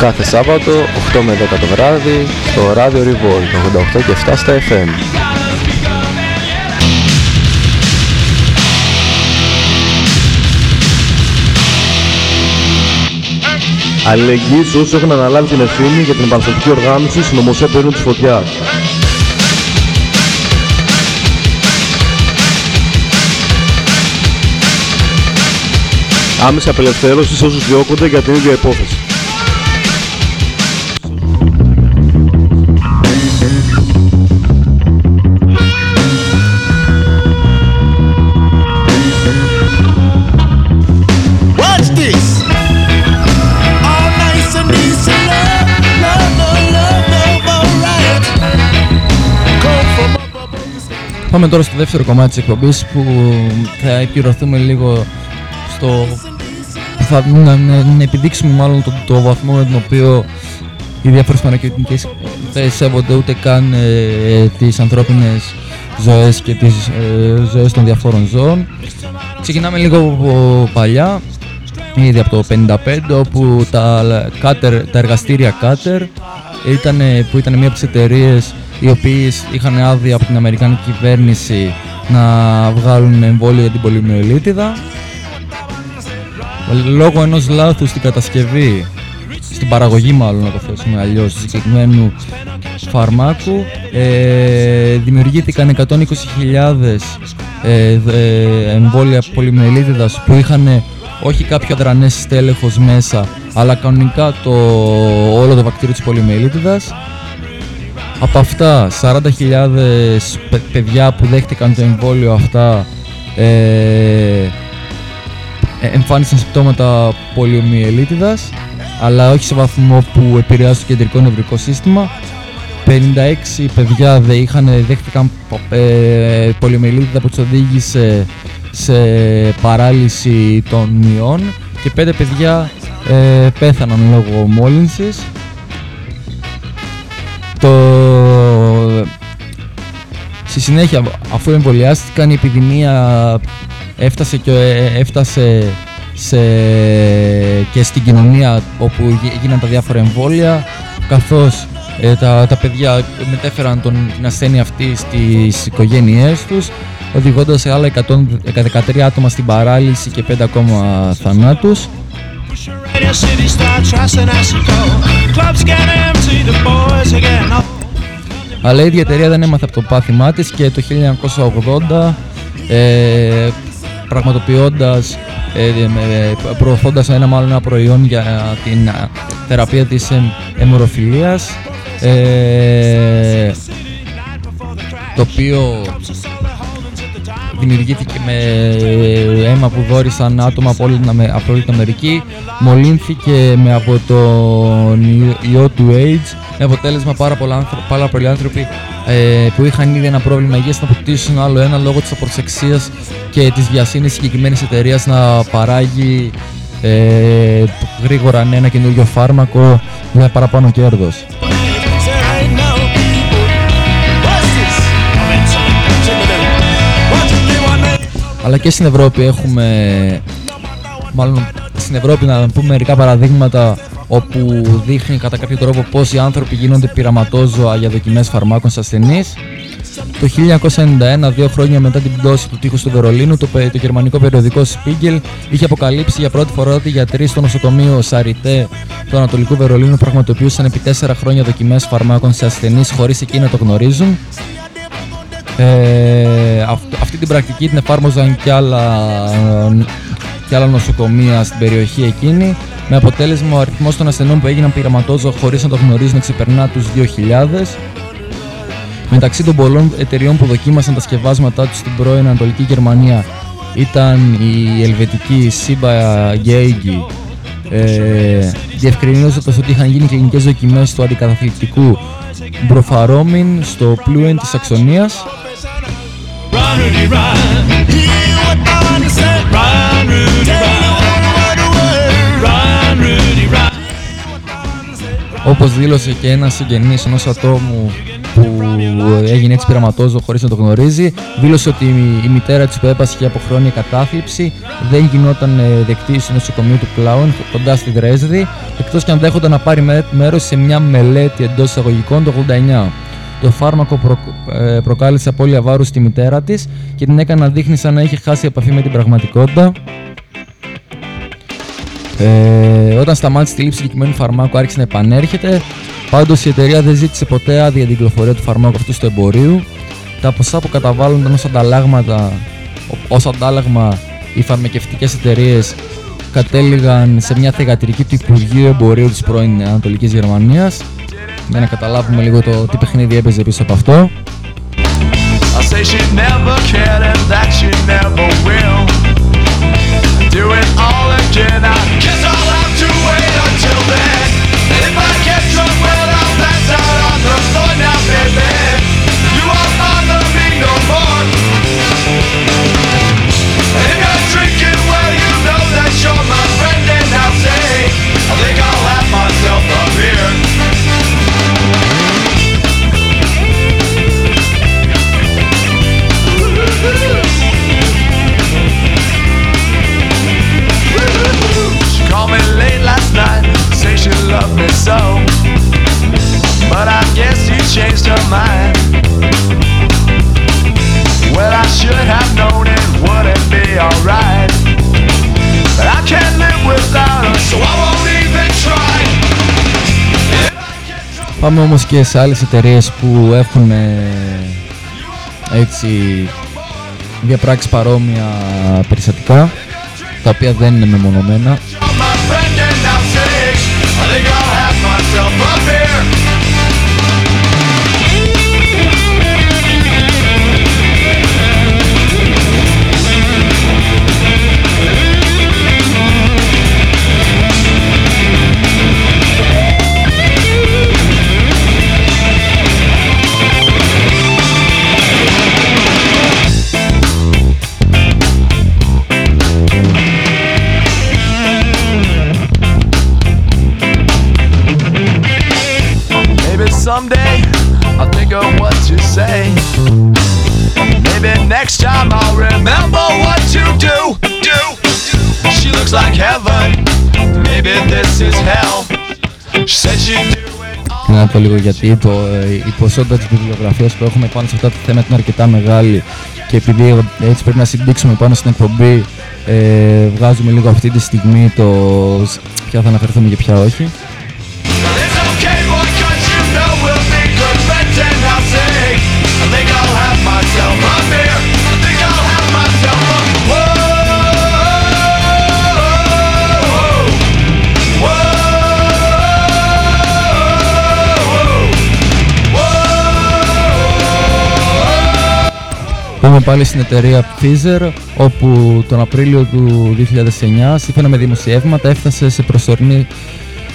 Κάθε Σάββατο 8 με 10 το βράδυ στο Radio Revolt 88 και 7 στα FM. Αλληλεγγύη σε όσους έχουν αναλάβει την ευθύνη για την επαναστατική οργάνωση στην Ομοσία Περίνου της Φωτιάς. Άμεση απελευθέρωση σε όσους διώκονται για την ίδια υπόθεση. Πάμε τώρα στο δεύτερο κομμάτι της εκπομπής που θα επικυρωθούμε λίγο στο... που θα να, να, να επιδείξουμε μάλλον το, το βαθμό με τον οποίο οι διάφορες πανακοινωτικές δεν σέβονται ούτε καν ε, τις ανθρώπινες ζωές και τις ε, ζωές των διαφόρων ζώων. Ξεκινάμε λίγο από παλιά, ήδη από το 55 όπου τα, κάτερ, τα εργαστήρια Κάτερ ήταν, που ήταν μία από τις εταιρείες οι οποίες είχαν άδεια από την Αμερικάνικη κυβέρνηση να βγάλουν εμβόλιο για την πολυμιολίτιδα λόγω ενός λάθους στην κατασκευή στην παραγωγή μάλλον να το θέσουμε αλλιώς του συγκεκριμένου φαρμάκου ε, δημιουργήθηκαν 120.000 ε, ε, εμβόλια πολυμελίτιδας που είχαν όχι κάποιο αδρανές στέλεχος μέσα αλλά κανονικά το, όλο το βακτήριο της πολυμελίτιδας από αυτά 40.000 παι- παιδιά που δέχτηκαν το εμβόλιο αυτά ε, ε, εμφάνισαν συμπτώματα πολιομιελίτιδας αλλά όχι σε βαθμό που επηρεάζει το κεντρικό νευρικό σύστημα. 56 παιδιά δε είχαν, δέχτηκαν ε, πολιομιελίτιδα που τους οδήγησε σε παράλυση των μειών και 5 παιδιά ε, πέθαναν λόγω μόλυνσης το... Στη συνέχεια, αφού εμβολιάστηκαν, η επιδημία έφτασε και, ε, έφτασε σε... και στην κοινωνία όπου γι- γίναν τα διάφορα εμβόλια καθώς ε, τα, τα παιδιά μετέφεραν τον, την ασθένεια αυτή στις οικογένειές τους οδηγώντας σε άλλα 113 άτομα στην παράλυση και 5 ακόμα θανάτους Αλλά η ίδια εταιρεία δεν έμαθε από το πάθημά της και το 1980 ε, πραγματοποιώντας, ε, με- προωθώντας ένα μάλλον ένα προϊόν για την α, θεραπεία της εμ, αιμορροφιλίας ε, το οποίο δημιουργήθηκε με αίμα που δόρισαν άτομα από όλη την, Αμε- από όλη την Αμερική μολύνθηκε με από τον ιό- ιό του AIDS με αποτέλεσμα πάρα, πολλά, άνθρω- πάρα πολλοί άνθρωποι ε, που είχαν ήδη ένα πρόβλημα υγείας να αποκτήσουν άλλο ένα λόγω της απροσεξίας και της βιασύνης συγκεκριμένης εταιρείας να παράγει ε, γρήγορα ναι, ένα καινούριο φάρμακο για παραπάνω κέρδος. Αλλά και στην Ευρώπη έχουμε, μάλλον στην Ευρώπη να πούμε μερικά παραδείγματα όπου δείχνει κατά κάποιο τρόπο πώς οι άνθρωποι γίνονται πειραματόζωα για δοκιμές φαρμάκων σε ασθενείς. Το 1991, δύο χρόνια μετά την πτώση του τείχους του Βερολίνου, το, πε- το γερμανικό περιοδικό Spiegel είχε αποκαλύψει για πρώτη φορά ότι οι γιατροί στο νοσοκομείο Σαριτέ του Ανατολικού Βερολίνου πραγματοποιούσαν επί 4 χρόνια δοκιμές φαρμάκων σε ασθενείς χωρίς εκείνοι να το γνωρίζουν. Ε, αυτ- αυτή την πρακτική την εφάρμοζαν και άλλα, και άλλα νοσοκομεία στην περιοχή εκείνη με αποτέλεσμα ο αριθμός των ασθενών που έγιναν πειραματόζωα χωρίς να το γνωρίζουν να ξεπερνά τους 2.000 Μεταξύ των πολλών εταιριών που δοκίμασαν τα σκευάσματά τους στην πρώην Ανατολική Γερμανία ήταν η ελβετική Siba Geigy ε, διευκρινίζοντας ότι είχαν γίνει κλινικές δοκιμές του αντικαταθλιπτικού Μπροφαρόμιν στο Πλούεν της Σαξονίας Run, Rudy, run. Hear what Barney said. Run, Rudy, run. Run, Rudy, run. όπως δήλωσε και ένας συγγενής ενός ατόμου που έγινε έτσι πειραματόζω χωρίς να το γνωρίζει δήλωσε ότι η, η μητέρα της που έπασχε από χρόνια κατάθλιψη δεν γινόταν ε, δεκτή στο νοσοκομείο του Πλάουν κοντά στη Δρέσδη εκτός και αν δέχονταν να πάρει με- μέρος σε μια μελέτη εντός εισαγωγικών το 89. Το φάρμακο προ, ε, προκάλεσε απώλεια βάρους στη μητέρα της και την έκανε να δείχνει σαν να είχε χάσει επαφή με την πραγματικότητα ε, όταν σταμάτησε τη λήψη συγκεκριμένου φαρμάκου άρχισε να επανέρχεται. Πάντως η εταιρεία δεν ζήτησε ποτέ άδεια για την κυκλοφορία του φαρμάκου αυτού στο εμπορίου. Τα ποσά που καταβάλλονταν ως ανταλλάγματα, ως αντάλλαγμα οι φαρμακευτικές εταιρείες κατέληγαν σε μια θεγατρική του Υπουργείου Εμπορίου της πρώην Ανατολικής Γερμανίας. Για να καταλάβουμε λίγο το τι παιχνίδι έπαιζε πίσω από αυτό. I say she never cared and that she never will. Πάμε όμως και σε άλλες εταιρείες που έχουν ε, έτσι διαπράξει παρόμοια περιστατικά τα οποία δεν είναι μεμονωμένα να το λίγο γιατί το, ε, η ποσότητα της βιβλιογραφίας που έχουμε πάνω σε αυτά τα θέματα είναι αρκετά μεγάλη και επειδή έτσι πρέπει να συμπτύξουμε πάνω στην εκπομπή ε, βγάζουμε λίγο αυτή τη στιγμή το σ- ποια θα αναφερθούμε και ποια όχι Πάμε πάλι στην εταιρεία Pfizer, όπου τον Απρίλιο του 2009, σύμφωνα με δημοσιεύματα, έφτασε σε προσωρινή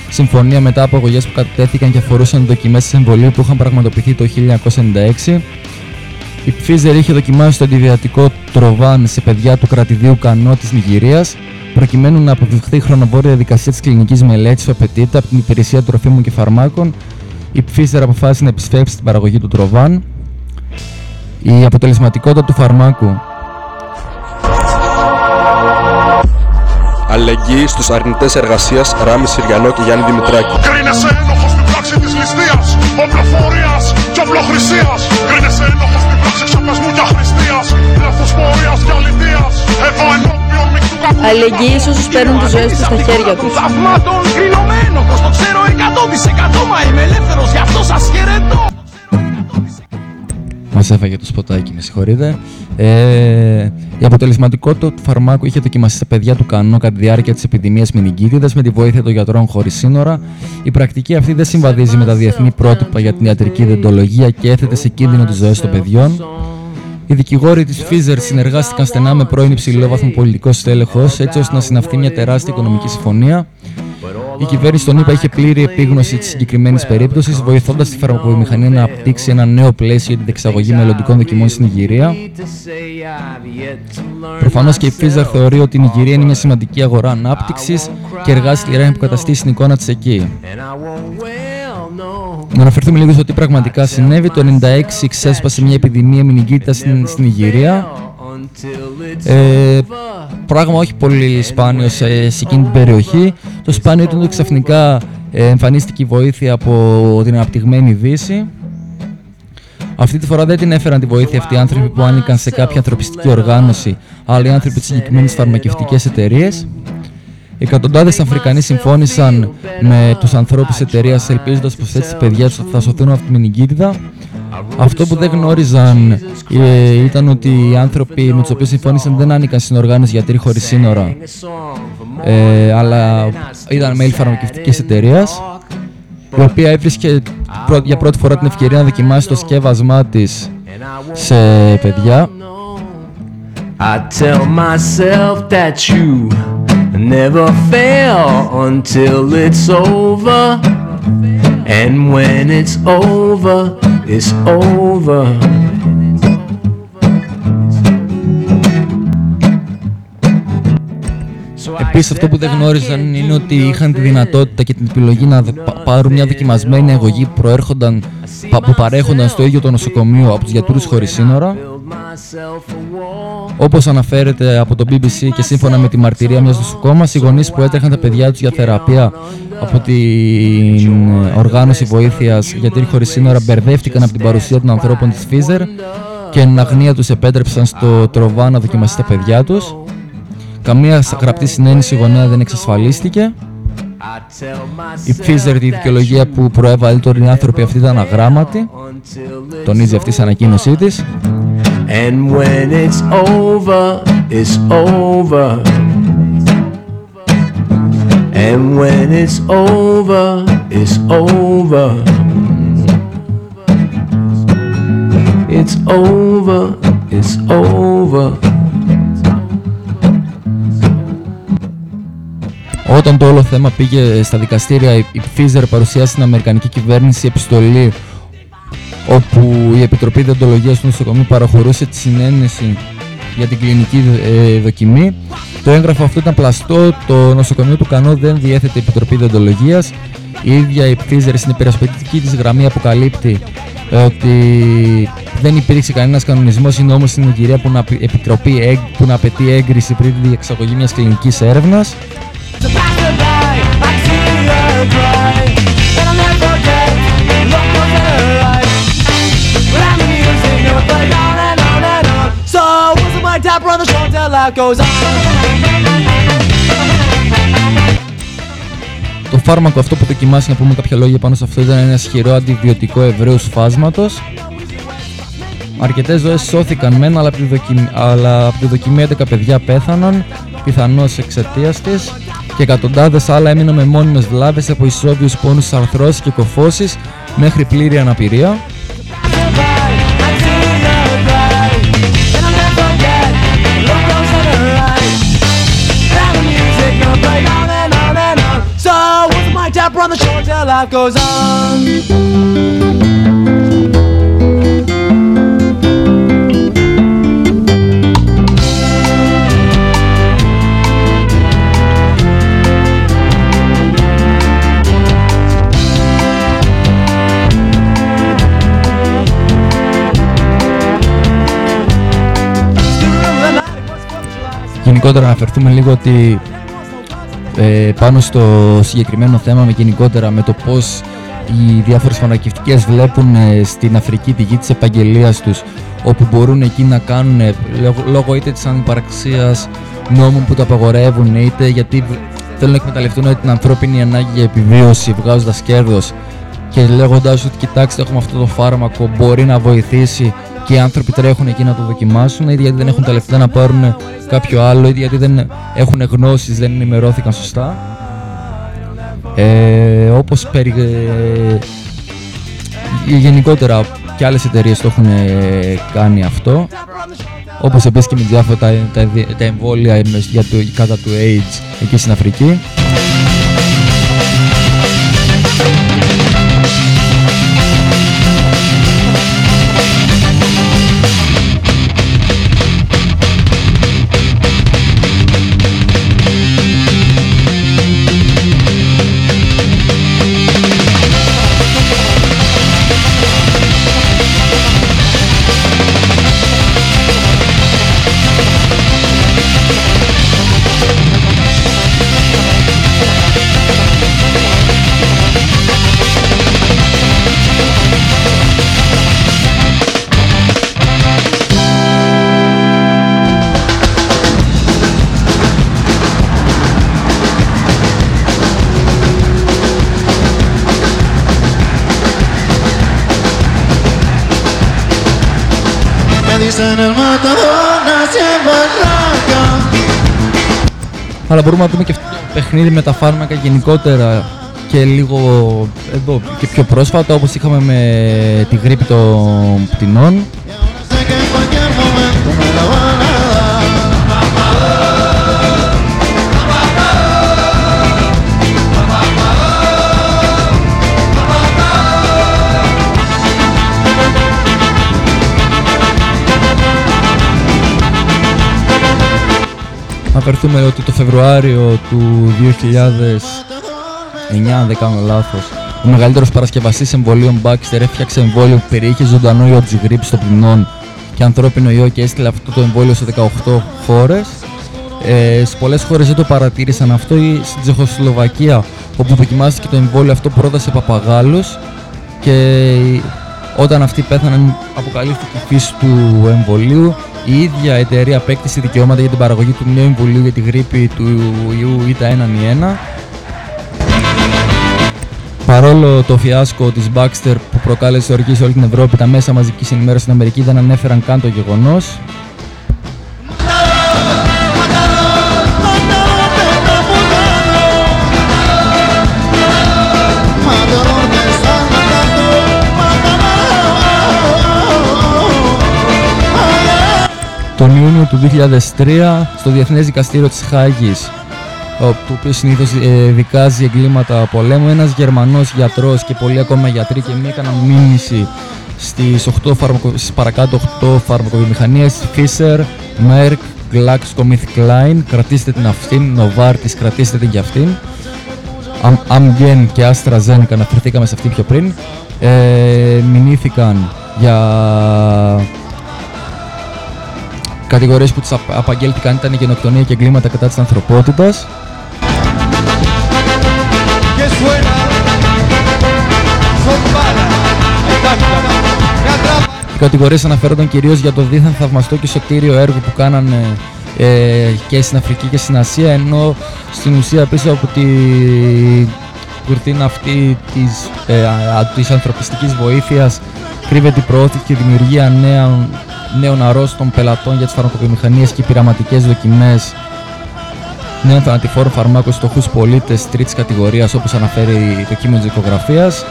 συμφωνία μετά από αγωγέ που κατέθηκαν και αφορούσαν δοκιμές τη εμβολίου που είχαν πραγματοποιηθεί το 1996. Η Pfizer είχε δοκιμάσει το αντιβιωτικό Τροβάν σε παιδιά του κρατηδίου Κανό της Νιγηρίας, προκειμένου να αποδειχθεί η χρονοβόρεια διαδικασία της κλινικής μελέτης που απαιτείται από την Υπηρεσία Τροφίμων και Φαρμάκων. Η Pfizer αποφάσισε να επισφέψει την παραγωγή του Τροβάν. Η αποτελεσματικότητα του φαρμάκου Αλληλεγγύη στους αρνητές εργασίας Ράμι Συριανό και Γιάννη Δημητράκη. Κρίνεσαι ένοχος στην πράξη της ληστείας Οπλοφορίας και οπλοχρησίας Κρίνεσαι ένοχος στην πράξη εξοπλισμού και αχρηστίας Λάθος πορείας και αλητείας Εδώ ενώπιον μεικτού κακού Αλληλεγγύη σε όσους παίρνουν τις ζωές τους στα χέρια τους. Θαυμάτων κρίνομαι ένοχος Το ξέρω 100% μα είμαι ελεύθερος Γι' αυτό σας χαιρετώ Μας έφαγε το σποτάκι, με συγχωρείτε. Ε, η αποτελεσματικότητα του φαρμάκου είχε δοκιμαστεί στα παιδιά του Κανό κατά τη διάρκεια της επιδημίας μηνυγκίτιδα με τη βοήθεια των γιατρών χωρίς σύνορα. Η πρακτική αυτή δεν συμβαδίζει με τα διεθνή πρότυπα για την ιατρική δεντολογία και έθετε σε κίνδυνο τι ζωέ των παιδιών. Οι δικηγόροι της Pfizer συνεργάστηκαν στενά με πρώην υψηλόβαθμο πολιτικό στέλεχος έτσι ώστε να συναυθεί μια τεράστια οικονομική συμφωνία. Η κυβέρνηση των ΗΠΑ είχε πλήρη επίγνωση της συγκεκριμένης περίπτωσης, βοηθώντας τη φαρμακοβιομηχανία να απτύξει ένα νέο πλαίσιο για την εξαγωγή μελλοντικών δοκιμών στην Ιγυρία. Προφανώς και η Pfizer θεωρεί ότι η Νιγηρία είναι μια σημαντική αγορά ανάπτυξης και εργάζεται σκληρά για να αποκαταστήσει την εικόνα της εκεί. Να αναφερθούμε λίγο στο τι πραγματικά συνέβη. Το 1996 ξέσπασε μια επιδημία μηνυγκίτητα στην, στην Ιγυρία. Ε, πράγμα όχι πολύ σπάνιο σε, σε εκείνη την περιοχή. Το σπάνιο ήταν ότι ξαφνικά ε, εμφανίστηκε η βοήθεια από την αναπτυγμένη Δύση. Αυτή τη φορά δεν την έφεραν τη βοήθεια αυτοί οι άνθρωποι που άνοικαν σε κάποια ανθρωπιστική οργάνωση, αλλά οι άνθρωποι της συγκεκριμένης φαρμακευτικές εταιρείες. Εκατοντάδες Αφρικανοί συμφώνησαν με τους ανθρώπους της εταιρείας, ελπίζοντας πως έτσι τα παιδιά του θα σωθούν από τη μηνυγκίτιδα. Αυτό που δεν γνώριζαν ε, ήταν ότι οι άνθρωποι με τους οποίους συμφώνησαν δεν άνοικαν στην οργάνωση γιατροί χωρίς σύνορα, ε, αλλά ήταν μέλη φαρμακευτική εταιρείας, η οποία έβρισκε πρω- για πρώτη φορά την ευκαιρία να δοκιμάσει το σκεύασμά της σε παιδιά. I tell myself that you never fail until it's over. And when it's over, it's over. Επίσης, αυτό που δεν γνώριζαν είναι ότι είχαν τη δυνατότητα και την επιλογή να δ- πα- πάρουν μια δοκιμασμένη αγωγή που, προέρχονταν, πα- που παρέχονταν στο ίδιο το νοσοκομείο από τους γιατρούς χωρίς σύνορα. Όπως αναφέρεται από το BBC και σύμφωνα με τη μαρτυρία μιας νοσοκόμας, οι γονείς που έτρεχαν τα παιδιά τους για θεραπεία από την οργάνωση βοήθειας γιατροί χωρί σύνορα μπερδεύτηκαν από την παρουσία των ανθρώπων της Pfizer και εν αγνία τους επέτρεψαν στο τροβά να δοκιμαστεί τα παιδιά τους. Καμία σ- γραπτή συνένεση γονέα δεν εξασφαλίστηκε. Η Pfizer, τη δικαιολογία που προέβαλε τώρα οι άνθρωποι αυτοί ήταν αγράμματοι. Τονίζει αυτή η ανακοίνωσή της. And when it's over, it's over. And when it's over, it's over. It's over, it's over. Όταν το όλο θέμα πήγε στα δικαστήρια, η η Pfizer παρουσιάσει στην Αμερικανική κυβέρνηση επιστολή όπου η Επιτροπή Διοντολογίας του Νοσοκομείου παραχωρούσε τη συνένεση για την κλινική ε, δοκιμή. Το έγγραφο αυτό ήταν πλαστό, το νοσοκομείο του Κανό δεν διέθετε Επιτροπή Διοντολογίας. Η ίδια η Pfizer στην υπερασπιτική της γραμμή αποκαλύπτει ε, ότι δεν υπήρξε κανένας κανονισμός ή νόμος στην Ιγυρία που να, απει- επιτροπή, έγκ- που να απαιτεί έγκριση πριν τη διεξαγωγή μιας κλινικής έρευνας. What's my tap brother show till life goes on? Το φάρμακο αυτό που δοκιμάσει, να πούμε κάποια λόγια πάνω σε αυτό, ήταν ένα ισχυρό αντιβιωτικό ευρέως φάσματος. Αρκετές ζωές σώθηκαν μεν, αλλά από τη δοκιμή, αλλά από τη δοκιμή 11 παιδιά πέθαναν, πιθανώς εξαιτίας της, και εκατοντάδες άλλα έμειναν με μόνιμε βλάβες από ισόβιου πόνου, αρθρώσει και κοφώσεις μέχρι πλήρη αναπηρία. Can't run the show till life goes on. Γενικότερα να αναφερθούμε λίγο ότι ε, πάνω στο συγκεκριμένο θέμα με γενικότερα με το πώς οι διάφορες φαρμακευτικές βλέπουν ε, στην Αφρική τη γη της επαγγελίας τους όπου μπορούν εκεί να κάνουν ε, λόγω, λόγω είτε της ανυπαρξίας νόμων που το απαγορεύουν είτε γιατί β- θέλουν να εκμεταλλευτούν την ανθρώπινη ανάγκη για επιβίωση βγάζοντας κέρδος. Και λέγοντας ότι κοιτάξτε έχουμε αυτό το φάρμακο μπορεί να βοηθήσει και οι άνθρωποι τρέχουν εκεί να το δοκιμάσουν είτε γιατί δεν έχουν τα λεφτά να πάρουν κάποιο άλλο είτε γιατί δεν έχουν γνώσεις, δεν ενημερώθηκαν σωστά. Ε, όπως περι... ε, γενικότερα και άλλες εταιρείες το έχουν ε, κάνει αυτό. Όπως επίσης και με διάφορα τα, τα, τα εμβόλια για το, κατά του AIDS εκεί στην Αφρική Αλλά μπορούμε να δούμε και αυτό το παιχνίδι με τα φάρμακα γενικότερα και λίγο εδώ και πιο πρόσφατα όπως είχαμε με τη γρήπη των πτηνών Να φερθούμε ότι το Φεβρουάριο του 2009, αν δεν κάνω λάθος, ο μεγαλύτερος παρασκευαστής εμβολίων Baxter έφτιαξε εμβόλιο που περιείχε ζωντανό ιό της γρήπης των πτηνών και ανθρώπινο ιό και έστειλε αυτό το εμβόλιο σε 18 χώρες. Ε, σε πολλές χώρες δεν το παρατήρησαν αυτό ή στην Τσεχοσλοβακία όπου δοκιμάστηκε το εμβόλιο αυτό πρώτα σε παπαγάλους και όταν αυτοί πέθαναν αποκαλύφθηκε η φύση του εμβολίου η ίδια εταιρεία απέκτησε δικαιώματα για την παραγωγή του νέου εμβολίου για τη γρήπη του ιού ΙΤΑ 1 Παρόλο το φιάσκο της Baxter που προκάλεσε οργή σε όλη την Ευρώπη, τα μέσα μαζικής ενημέρωσης στην Αμερική δεν ανέφεραν καν το γεγονός. Τον Ιούνιο του 2003 στο Διεθνές Δικαστήριο της Χάγης ο- το οποίος συνήθως ε, δικάζει εγκλήματα πολέμου. Ένας Γερμανός γιατρός και πολλοί ακόμα γιατροί και μία έκαναν μήνυση στις, 8 φαρμακο, στις παρακάτω 8 φαρμακοβιομηχανίες. Fisher, Merck, GlaxoSmithKline κρατήστε την αυτήν, Novartis κρατήστε την και αυτήν. Am- Amgen και AstraZeneca αναφερθήκαμε σε αυτή πιο πριν. Ε, μηνύθηκαν για κατηγορίες που τους απ- απαγγέλθηκαν ήταν γενοκτονία και εγκλήματα κατά της ανθρωπότητας. Que suena son balas hay tantas me atrapan Οι κατηγορίες αναφέρονταν κυρίως για το δίθεν θαυμαστό και σωτήριο έργο που κάνανε ε, και στην Αφρική και στην Ασία ενώ στην ουσία πίσω από τη κουρτίνα αυτή της, ε, α- α- της ανθρωπιστικής βοήθειας κρύβεται η προώθηση και η δημιουργία νέων, νέων αρρώστων πελατών για τις φαρμακοβιομηχανίες και πειραματικές δοκιμές. Νέων θανατηφόρων φαρμάκων στους φτωχούς πολίτες τρίτης κατηγορίας όπως αναφέρει το κείμενο της δικογραφίας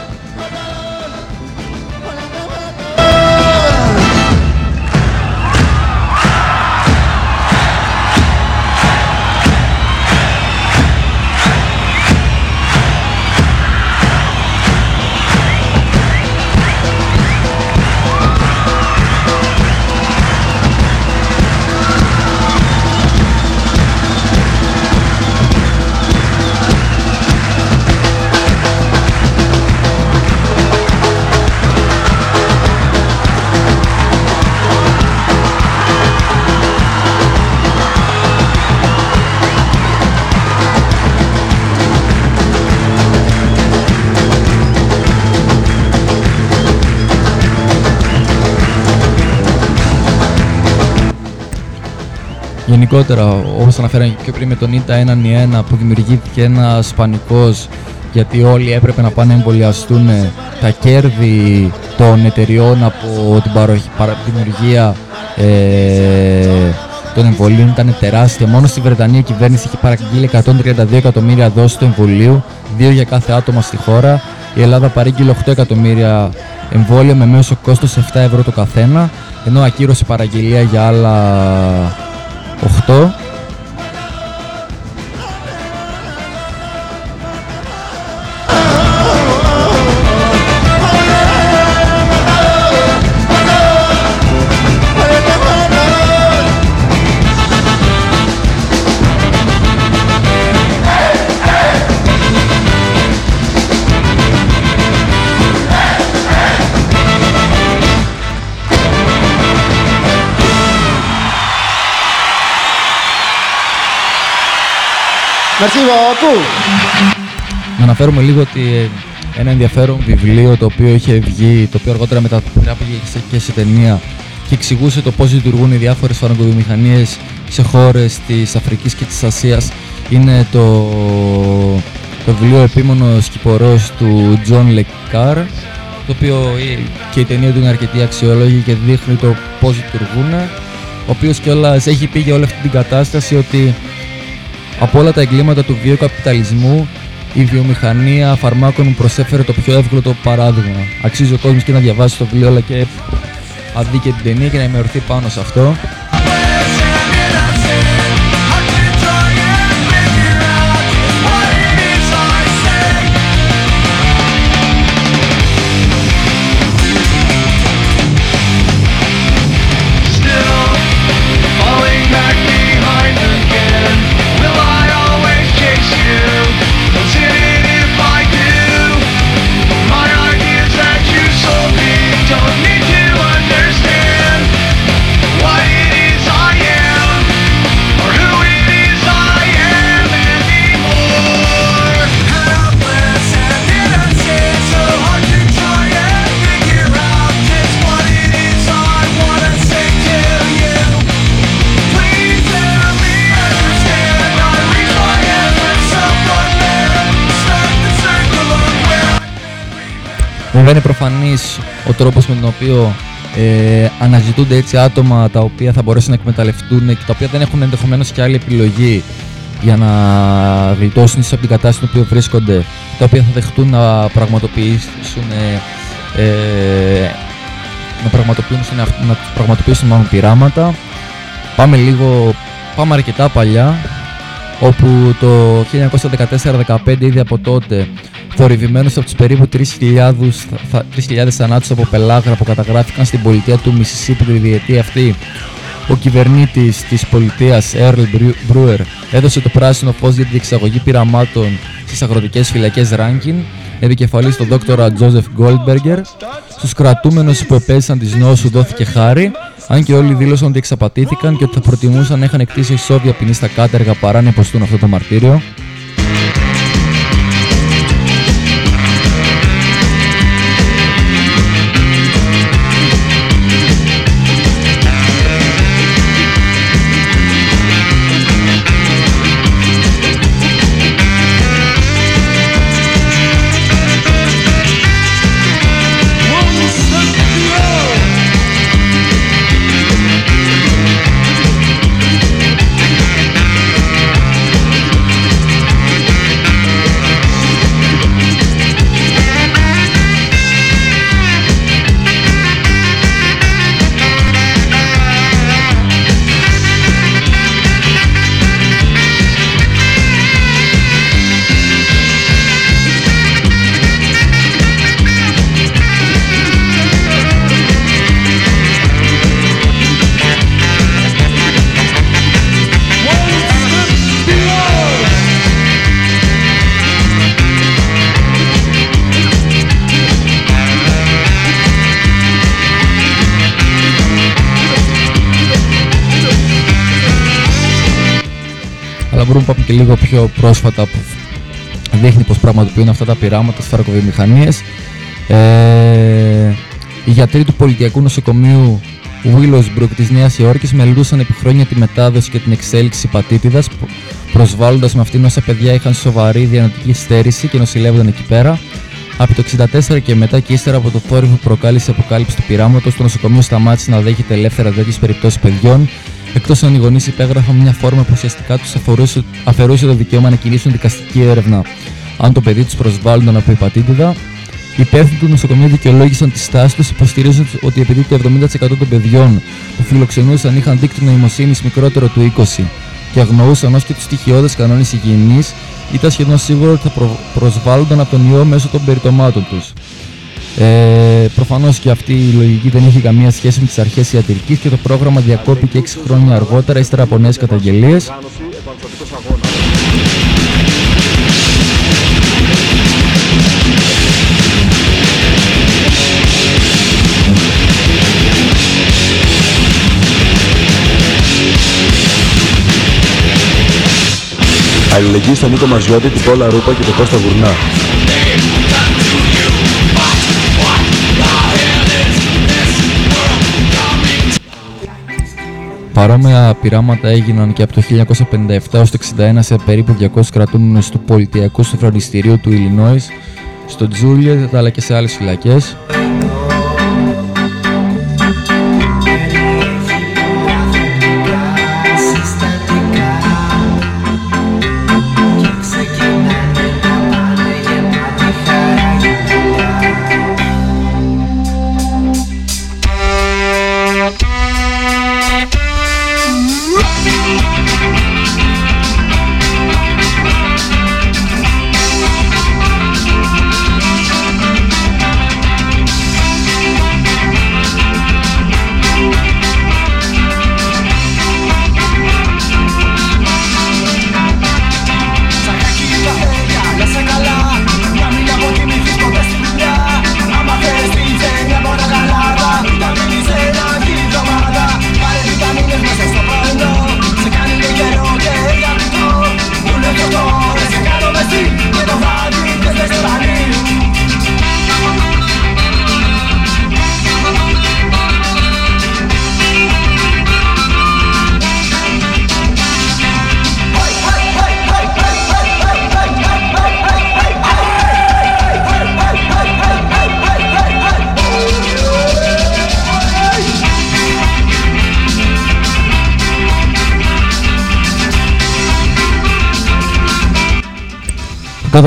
γενικότερα, όπως αναφέραμε και πριν με τον ΙΤΑ 1 που δημιουργήθηκε ένας πανικός γιατί όλοι έπρεπε να πάνε να εμβολιαστούν τα κέρδη των εταιριών από την παροχή, παρα, δημιουργία ε, των εμβολίων ήταν τεράστια. Μόνο στη Βρετανία η κυβέρνηση είχε παραγγείλει 132 εκατομμύρια δόσεις του εμβολίου, δύο για κάθε άτομα στη χώρα. Η Ελλάδα παρήγγειλε 8 εκατομμύρια εμβόλια με μέσο κόστος 7 ευρώ το καθένα, ενώ ακύρωσε παραγγελία για άλλα 8. Merci beaucoup. Να αναφέρουμε λίγο ότι ε, ένα ενδιαφέρον βιβλίο το οποίο είχε βγει, το οποίο αργότερα μετατράπηκε σε- και σε ταινία και εξηγούσε το πώς λειτουργούν οι διάφορες φαρμακοβιομηχανίες σε χώρες της Αφρικής και της Ασίας είναι το, το βιβλίο Επίμονος Κυπορός του John Le Carre το οποίο ε, και η ταινία του είναι αρκετή αξιόλογη και δείχνει το πώς λειτουργούν ο οποίος κιόλας έχει πει για όλη αυτή την κατάσταση ότι από όλα τα εγκλήματα του βιοκαπιταλισμού, η βιομηχανία φαρμάκων μου προσέφερε το πιο εύκολο το παράδειγμα. Αξίζει ο κόσμος και να διαβάσει το βιβλίο, αλλά και να δει και την ταινία και να ενημερωθεί πάνω σε αυτό. Είναι προφανής ο τρόπος με τον οποίο ε, αναζητούνται έτσι άτομα τα οποία θα μπορέσουν να εκμεταλλευτούν και τα οποία δεν έχουν ενδεχομένως και άλλη επιλογή για να γλιτώσουν ίσως από την κατάσταση στην οποία βρίσκονται, τα οποία θα δεχτούν να πραγματοποιήσουν ε, ε, να πραγματοποιήσουν, να πραγματοποιήσουν μάλλον πειράματα. Πάμε λίγο, πάμε αρκετά παλιά, όπου το 1914-15 ήδη από τότε θορυβημένους από τους περίπου 3.000, θα- 3.000 θανάτους από πελάγρα που καταγράφηκαν στην πολιτεία του Μισισίπη τη διετία αυτή ο κυβερνήτης της πολιτείας Earl Brew- Brewer έδωσε το πράσινο φως για τη διεξαγωγή πειραμάτων στις αγροτικές φυλακές Rankin επικεφαλής τον δόκτορα Joseph Goldberger στους κρατούμενους που επέζησαν της νόσου δόθηκε χάρη αν και όλοι δήλωσαν ότι εξαπατήθηκαν και ότι θα προτιμούσαν να είχαν εκτίσει ισόβια ποινή στα κάτεργα παρά να υποστούν αυτό το μαρτύριο. Και λίγο πιο πρόσφατα που δείχνει πως πραγματοποιούν αυτά τα πειράματα στις φαρμακοβιομηχανίες. Ε, οι γιατροί του Πολιτιακού Νοσοκομείου Willowsbrook της Νέας Υόρκης μελούσαν επί χρόνια τη μετάδοση και την εξέλιξη πατήτηδας, προ- προσβάλλοντας με αυτήν όσα παιδιά είχαν σοβαρή διανοητική στέρηση και νοσηλεύονταν εκεί πέρα. Από το 64 και μετά και ύστερα από το θόρυβο που προκάλεσε η αποκάλυψη του πειράματος, το νοσοκομείο σταμάτησε να δέχεται ελεύθερα τέτοιες περιπτώσεις παιδιών, εκτός αν οι γονείς υπέγραφαν μια φόρμα που ουσιαστικά τους αφαιρούσε, αφαιρούσε το δικαίωμα να κινήσουν δικαστική έρευνα αν το παιδί τους προσβάλλονταν από υπατήτηδα. Οι υπεύθυνοι του νοσοκομείου δικαιολόγησαν τη στάση τους, υποστηρίζοντας ότι επειδή το 70% των παιδιών που φιλοξενούσαν είχαν δίκτυο νοημοσύνης μικρότερο του 20 και αγνοούσαν ως και τους στοιχειώδες κανόνες υγιεινής, ήταν σχεδόν σίγουρο ότι θα προ... προσβάλλονταν από τον ιό μέσω των περιτομάτων τους. Ε, Προφανώς και αυτή η λογική δεν είχε καμία σχέση με τις αρχές ιατρικής και το πρόγραμμα διακόπηκε 6 χρόνια αργότερα ύστερα από νέες καταγγελίες. Αλληλεγγύη στον Νίκο Μαζιώτη, την Πόλα Ρούπα και τον Κώστα Γουρνά. Παρόμοια πειράματα έγιναν και από το 1957 έως το 1961 σε περίπου 200 κρατούμενους του πολιτιακού στο φροντιστηρίο του Illinois, στο Τζούλιετ αλλά και σε άλλες φυλακές.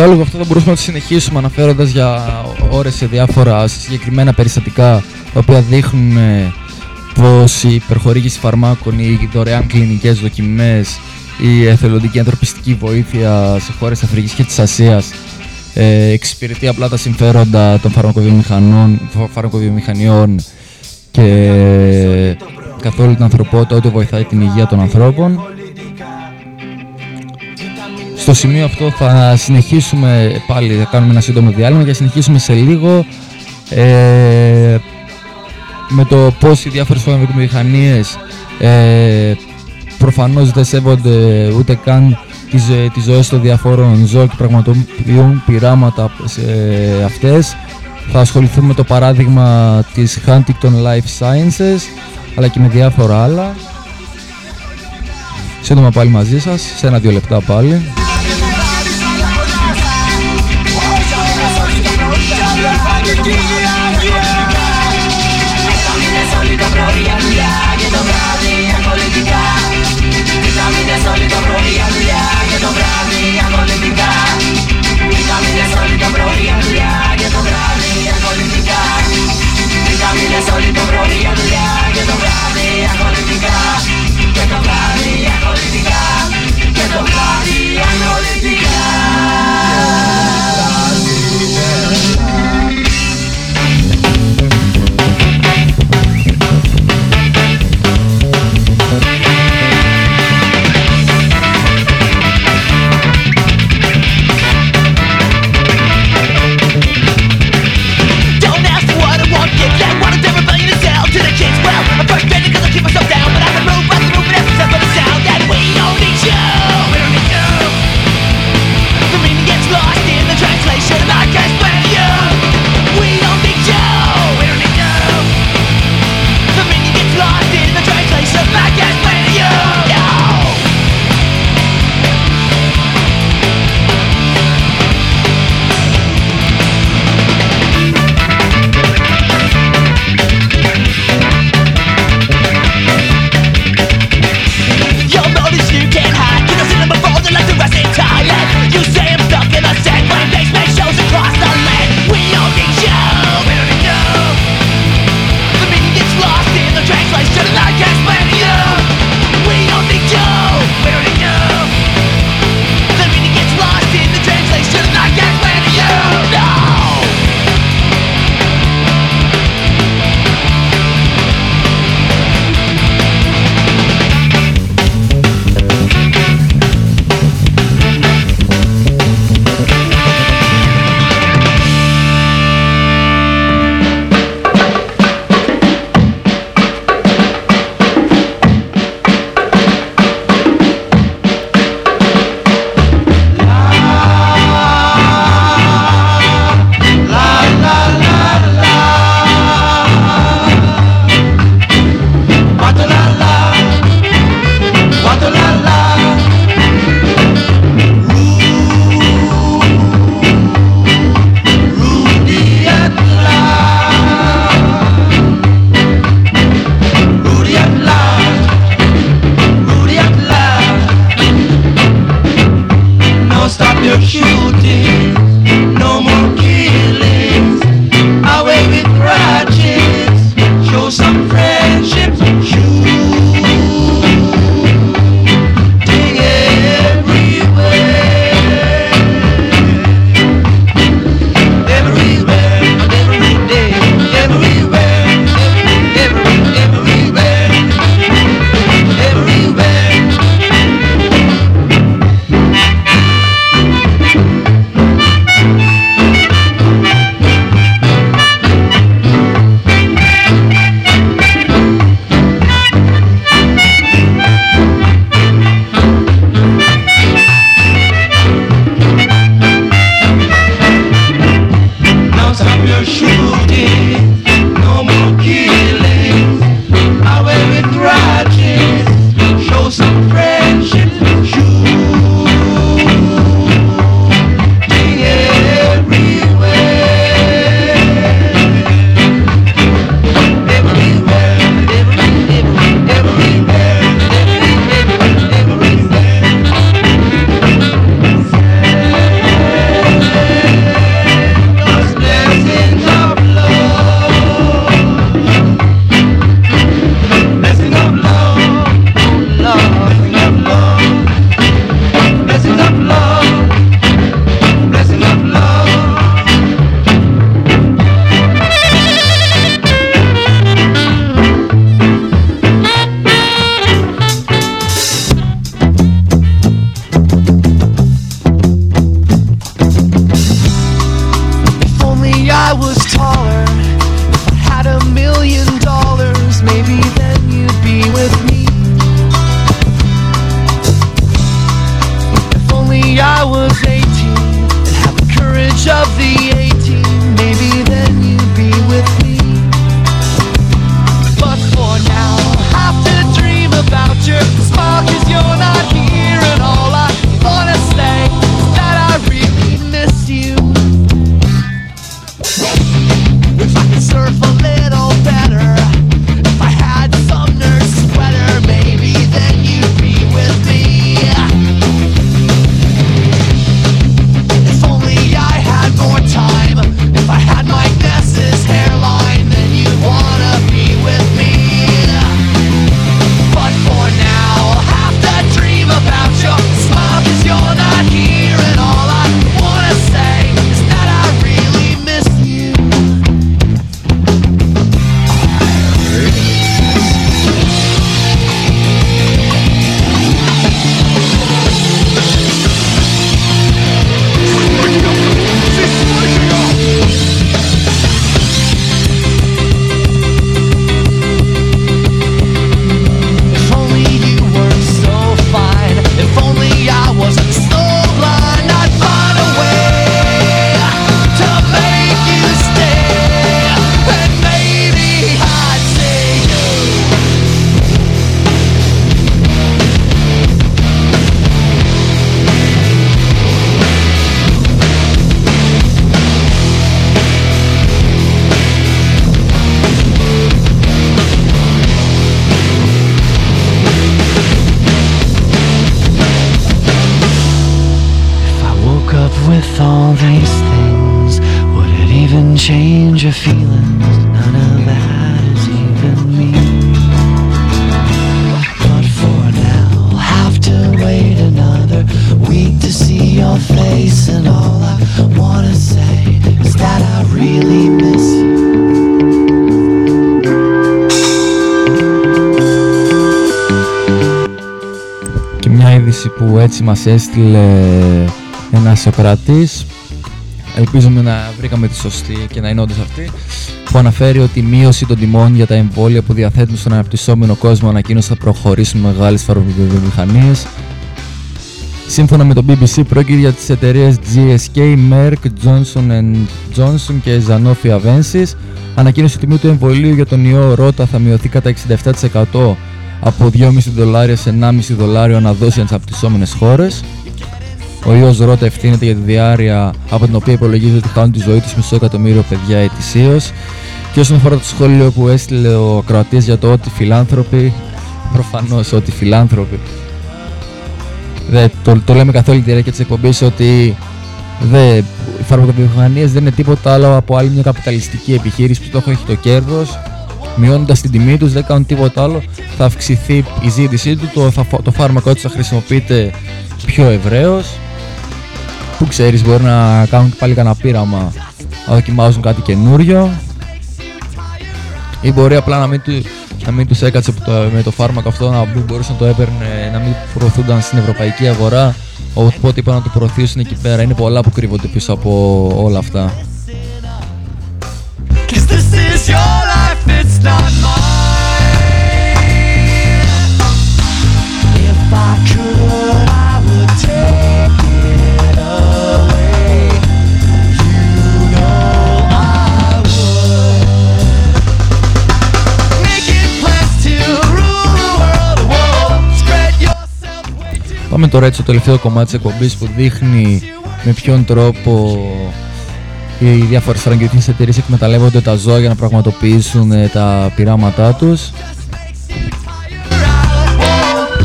Το κατάλογο αυτό θα μπορούσαμε να το συνεχίσουμε αναφέροντας για ώρες σε διάφορα συγκεκριμένα περιστατικά τα οποία δείχνουν ε, πως η υπερχορήγηση φαρμάκων, οι δωρεάν κλινικές δοκιμές, η εθελοντική ανθρωπιστική βοήθεια σε χώρες της Αφρικής και της Ασίας ε, εξυπηρετεί απλά τα συμφέροντα των φαρμακοβιομηχανών, φα- φαρμακοβιομηχανιών και καθ' όλη την ανθρωπότητα ό,τι βοηθάει την υγεία των ανθρώπων. Στο σημείο αυτό θα συνεχίσουμε πάλι, θα κάνουμε ένα σύντομο διάλειμμα και θα συνεχίσουμε σε λίγο ε, με το πώς οι διάφορες φαρμακομηχανίες ε, προφανώς δεν σέβονται ούτε καν τις, ζω- τις ζωές των διαφόρων ζώων και πραγματοποιούν πειράματα σε αυτές. Θα ασχοληθούμε με το παράδειγμα της Huntington Life Sciences αλλά και με διάφορα άλλα. Σύντομα πάλι μαζί σας, σε ένα-δύο λεπτά πάλι. Yeah. Μας έστειλε ένας Σοκρατής Ελπίζουμε να βρήκαμε τη σωστή και να είναι όντως αυτή που αναφέρει ότι η μείωση των τιμών για τα εμβόλια που διαθέτουν στον αναπτυσσόμενο κόσμο ανακοίνωσε θα προχωρήσουν μεγάλες φαρμακοβιομηχανίες. Σύμφωνα με το BBC πρόκειται για τις εταιρείες GSK, Merck, Johnson Johnson και Sanofi Avensis. Ανακοίνωσε η τιμή του εμβολίου για τον ιό Ρότα θα μειωθεί κατά 67% από 2,5 δολάρια σε 1,5 δολάριο αναδόση για τις αναπτυσσόμενες χώρες. Ο ιός Ρότα ευθύνεται για τη διάρκεια από την οποία υπολογίζεται ότι χάνουν τη ζωή τους μισό εκατομμύριο παιδιά ετησίως. Και όσον αφορά το σχόλιο που έστειλε ο ακροατής για το ότι φιλάνθρωποι, προφανώς ότι φιλάνθρωποι, Δε, το, το λέμε καθ' όλη τη διάρκεια της εκπομπής ότι δε, οι φαρμακοβιομηχανίες δεν είναι τίποτα άλλο από άλλη μια καπιταλιστική επιχείρηση που στόχο έχει το κέρδος μειώνοντας την τιμή τους δεν κάνουν τίποτα άλλο θα αυξηθεί η ζήτησή του το, θα, το φάρμακο του θα χρησιμοποιείται πιο ευρέως. Που ξέρεις μπορεί να κάνουν και πάλι κανένα πείραμα να δοκιμάζουν κάτι καινούριο. Ή μπορεί απλά να μην, του, να μην τους έκατσε που το- με το φάρμακο αυτό να μην μπορούσε να το έπαιρνε να μην προωθούνταν στην ευρωπαϊκή αγορά. Οπότε είπαν να το προωθήσουν εκεί πέρα. Είναι πολλά που κρύβονται πίσω από όλα αυτά Πάμε τώρα έτσι στο τελευταίο κομμάτι της εκπομπής που δείχνει με ποιον τρόπο οι διάφορες φαραγγελικές εταιρείες εκμεταλλεύονται τα ζώα για να πραγματοποιήσουν ε, τα πειράματά τους.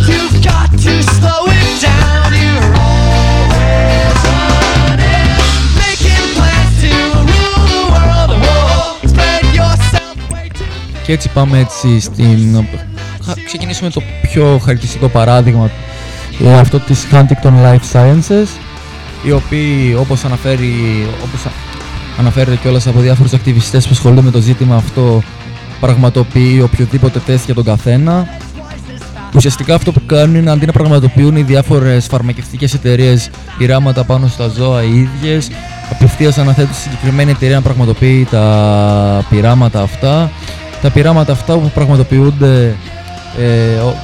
You've got to slow it down. You're always running. Making plans to rule the world, the world. Spread yourself. Και έτσι πάμε έτσι στην... Θα ξεκινήσουμε το πιο χαρακτηριστικό παράδειγμα ε, αυτό της Huntington Life Sciences οι οποίοι όπως αναφέρει όπως α- αναφέρεται κιόλας από διάφορους ακτιβιστές που ασχολούνται με το ζήτημα αυτό πραγματοποιεί οποιοδήποτε τεστ για τον καθένα. Ουσιαστικά αυτό που κάνουν είναι αντί να πραγματοποιούν οι διάφορες φαρμακευτικές εταιρείες πειράματα πάνω στα ζώα οι ίδιες απευθείας αναθέτουν στη συγκεκριμένη εταιρεία να πραγματοποιεί τα πειράματα αυτά. Τα πειράματα αυτά που πραγματοποιούνται ε, ο-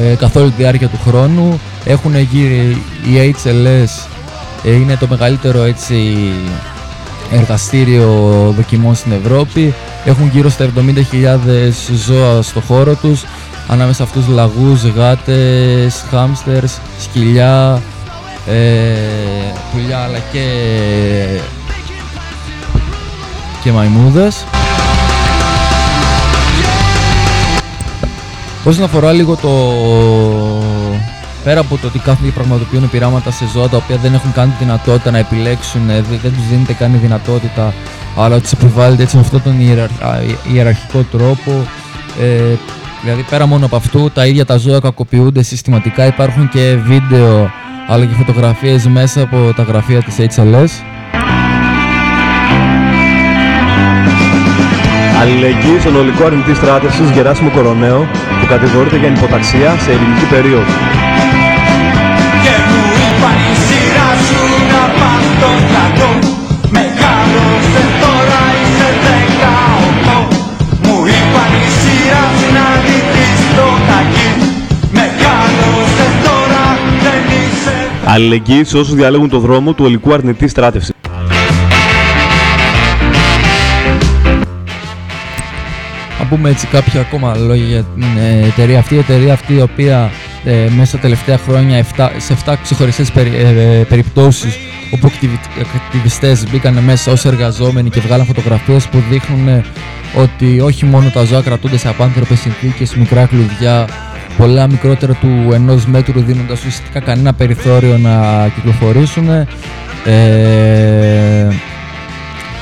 ε, καθ' όλη τη διάρκεια του χρόνου έχουν γύρει η HLS ε, είναι το μεγαλύτερο έτσι εργαστήριο δοκιμών στην Ευρώπη. Έχουν γύρω στα 70.000 ζώα στο χώρο τους ανάμεσα αυτούς λαγούς, γάτες, χάμστερς, σκυλιά, ε, πουλιά αλλά και, και μαϊμούδες Όσον αφορά λίγο το. Πέρα από το ότι κάθονται και πραγματοποιούν πειράματα σε ζώα τα οποία δεν έχουν καν τη δυνατότητα να επιλέξουν, ε, δεν, δεν τους δίνεται καν η δυνατότητα, αλλά ότι τους επιβάλλεται έτσι με αυτόν τον ιεραρ- α, ιεραρχικό τρόπο. Ε, δηλαδή, πέρα μόνο από αυτού, τα ίδια τα ζώα κακοποιούνται συστηματικά. Υπάρχουν και βίντεο αλλά και φωτογραφίες μέσα από τα γραφεία της HLS. Αλληλεγγύη στον ολικό αρνητή στράτευσης Γεράσιμο Κοροναίο που κατηγορείται για υποταξία σε ελληνική περίοδο. Και μου είπαν η σειρά σου να πας στο στρατό Μεγάλωσε τώρα είσαι 18 Μου είπαν η σειρά σου να ντυθείς το κακί Μεγάλωσε τώρα δεν είσαι Αλληλεγγύη σε όσους διαλέγουν το δρόμο του ολικού αρνητή στράτευσης. Πούμε έτσι κάποια ακόμα λόγια για την ε, εταιρεία αυτή. Η εταιρεία αυτή η οποία ε, μέσα στα τελευταία χρόνια 7, σε 7 ξεχωριστές περι, ε, ε, περιπτώσεις όπου ακτιβι- ακτιβιστές μπήκαν μέσα ως εργαζόμενοι και βγάλαν φωτογραφίες που δείχνουν ε, ότι όχι μόνο τα ζώα κρατούνται σε απάνθρωπες συνθήκες, μικρά κλουδιά, πολλά μικρότερα του ενός μέτρου δίνοντας ουσιαστικά κανένα περιθώριο να κυκλοφορήσουν. Ε,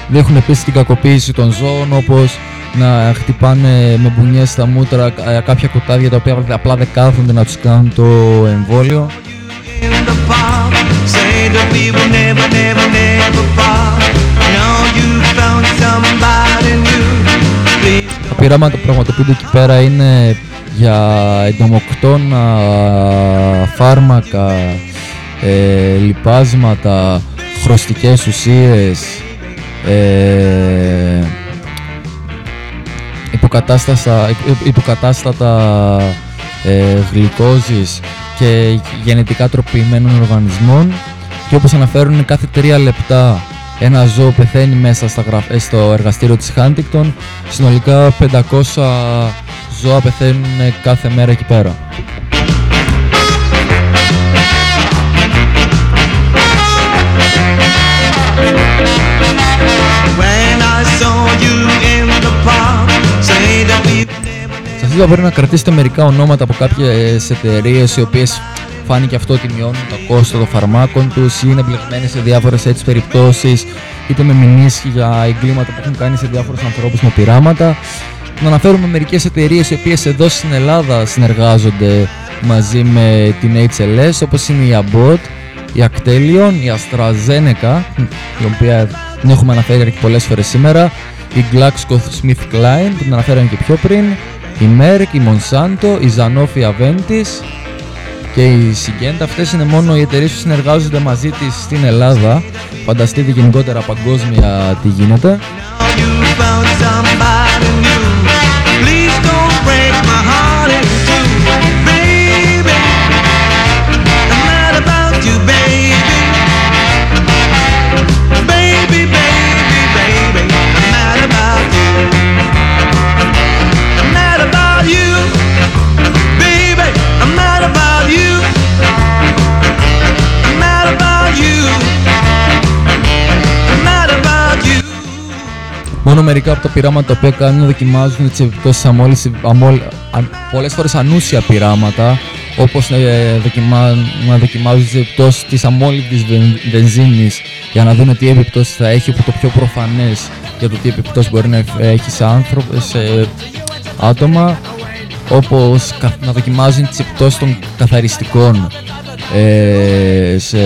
δείχνουν επίσης την κακοποίηση των ζώων όπως να χτυπάνε με μπουνιές στα μούτρα ε, κάποια κοτάδια τα οποία απλά δεν κάθονται να τους κάνουν το εμβόλιο. Say that we will never, never, never part. Now you found somebody new. Τα πειράματα που πραγματοποιούνται εκεί πέρα είναι για εντομοκτώνα, φάρμακα, ε, λιπάσματα, χρωστικές ουσίες, ε, υποκατάστατα, υποκατάστατα ε, γλυκόζης και γενετικά τροποποιημένων οργανισμών και όπως αναφέρουν κάθε τρία λεπτά ένα ζώο πεθαίνει μέσα στα γραφ... ε, στο εργαστήριο της Huntington συνολικά 500 ζώα πεθαίνουν κάθε μέρα εκεί πέρα. Σας είπα πρέπει να κρατήσετε μερικά ονόματα από κάποιες εταιρείες οι οποίες φάνηκε αυτό ότι μειώνουν το κόστο των φαρμάκων τους ή είναι εμπλεγμένες σε διάφορες έτσι περιπτώσεις είτε με μηνύσεις για εγκλήματα που έχουν κάνει σε διάφορους ανθρώπους με πειράματα. Να αναφέρουμε μερικές εταιρείες οι οποίες εδώ στην Ελλάδα συνεργάζονται μαζί με την HLS όπως είναι η Abbott, η Actelion, η AstraZeneca η οποία την έχουμε αναφέρει και πολλές φορές σήμερα η GlaxoSmithKline που την αναφέραμε και πιο πριν η Merck, η Monsanto, η Sanofi Aventis και η Syngenta αυτές είναι μόνο οι εταιρείες που συνεργάζονται μαζί της στην Ελλάδα. Φανταστείτε γενικότερα παγκόσμια τι γίνεται Μόνο μερικά από τα πειράματα τα οποία κάνουν να δοκιμάζουν τις επιπτώσεις αμόλυση, αμόλ, αν, πολλές φορές ανούσια πειράματα όπως ε, δοκιμά, να δοκιμάζουν τις επιπτώσεις της αμόλυβδης βεν- βενζίνης για να δουν τι επιπτώσεις θα έχει που το πιο προφανές για το τι επιπτώσεις μπορεί να έχει σε, άνθρω- σε άτομα όπως κα- να δοκιμάζουν τις επιπτώσεις των καθαριστικών ε, σε,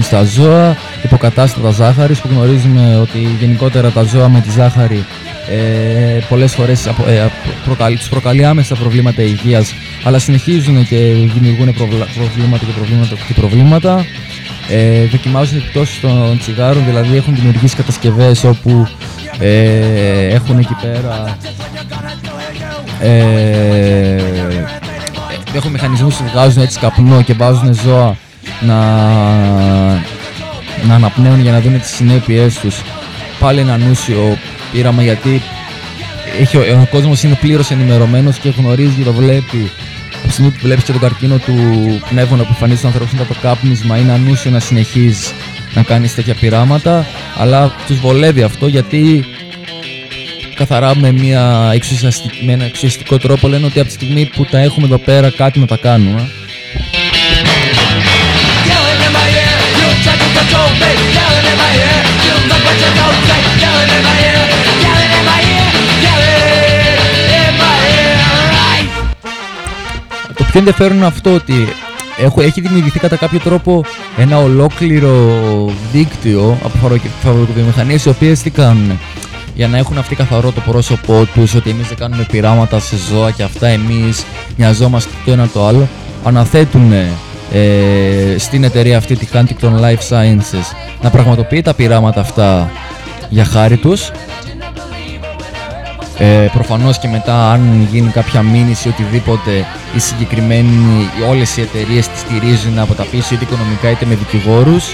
στα ζώα, υποκατάστατα ζάχαρης που γνωρίζουμε ότι γενικότερα τα ζώα με τη ζάχαρη ε, πολλές φορές απο- ε, απο- προκαλεί, τους προκαλεί άμεσα προβλήματα υγείας αλλά συνεχίζουν και δημιουργούν προβλα- προβλήματα και προβλήματα και προβλήματα. Ε, δοκιμάζουν επιπτώσεις των τσιγάρων δηλαδή έχουν δημιουργήσει κατασκευές όπου ε, έχουν εκεί πέρα ε, έχουν μηχανισμούς που βγάζουν έτσι καπνό και βάζουν ζώα να, να αναπνέουν για να δουν τις συνέπειές τους. Πάλι ένα ανούσιο πείραμα γιατί έχει, ο, ο κόσμος είναι πλήρως ενημερωμένος και γνωρίζει και το βλέπει. Από τη στιγμή που βλέπεις και τον καρκίνο του πνεύμονα που εμφανίζει στους ανθρώπους μετά το κάπνισμα είναι ανούσιο να συνεχίζεις να κάνεις τέτοια πειράματα αλλά τους βολεύει αυτό γιατί καθαρά με, μια εξουσιαστική, με ένα εξουσιαστικό τρόπο λένε ότι από τη στιγμή που τα έχουμε εδώ πέρα κάτι να τα κάνουμε. Try to control me. Yelling in my ear, you like what you don't say. Yelling in my ear, yelling in my ear, yelling in my ear, right? Το πιο ενδιαφέρον είναι αυτό ότι έχω, έχει δημιουργηθεί κατά κάποιο τρόπο ένα ολόκληρο δίκτυο από φαρμακε- φαρμακοβιομηχανίες οι οποίες τι κάνουν για να έχουν αυτοί καθαρό το πρόσωπό τους ότι εμείς δεν κάνουμε πειράματα σε ζώα και αυτά εμείς νοιαζόμαστε το ένα το άλλο αναθέτουν ε, στην εταιρεία αυτή τη Huntington Life Sciences να πραγματοποιεί τα πειράματα αυτά για χάρη τους. Ε, προφανώς και μετά αν γίνει κάποια μήνυση οτιδήποτε οι συγκεκριμένοι, οι- όλες οι εταιρείες τη στηρίζουν από τα πίσω είτε οικονομικά είτε με δικηγόρους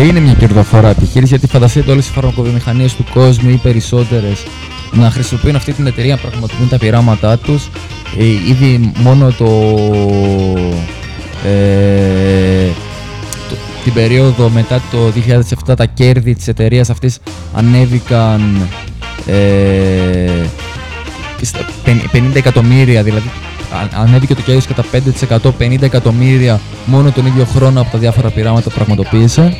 και είναι μια κερδοφορά επιχείρηση γιατί φανταστείτε όλες οι φαρμακοβιομηχανίες του κόσμου ή περισσότερες να χρησιμοποιούν αυτή την εταιρεία να πραγματοποιούν τα πειράματά τους. Ε, ήδη μόνο το, ε, το- την περίοδο μετά το 2007 τα κέρδη της εταιρείας αυτής ανέβηκαν ε, στα 50 εκατομμύρια δηλαδή α- ανέβηκε το κέρδος κατά 5% 50 εκατομμύρια μόνο τον ίδιο χρόνο από τα διάφορα πειράματα που πραγματοποίησε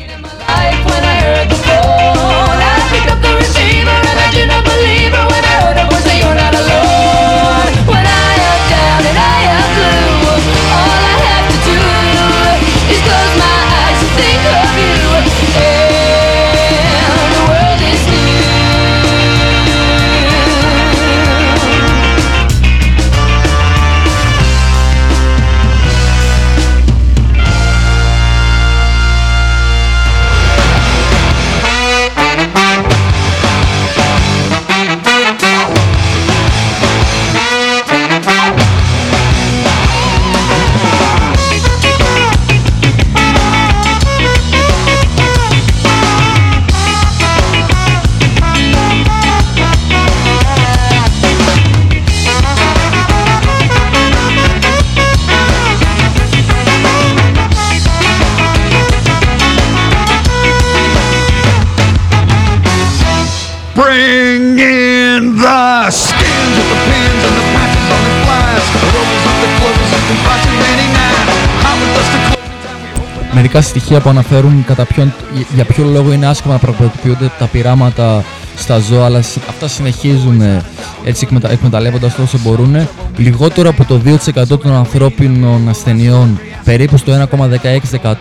μερικά στοιχεία που αναφέρουν κατά ποιον, για ποιο λόγο είναι άσχημα να πραγματοποιούνται τα πειράματα στα ζώα, αλλά συ- αυτά συνεχίζουν ε, έτσι εκμετα, εκμεταλλεύοντας όσο μπορούν. Λιγότερο από το 2% των ανθρώπινων ασθενειών, περίπου στο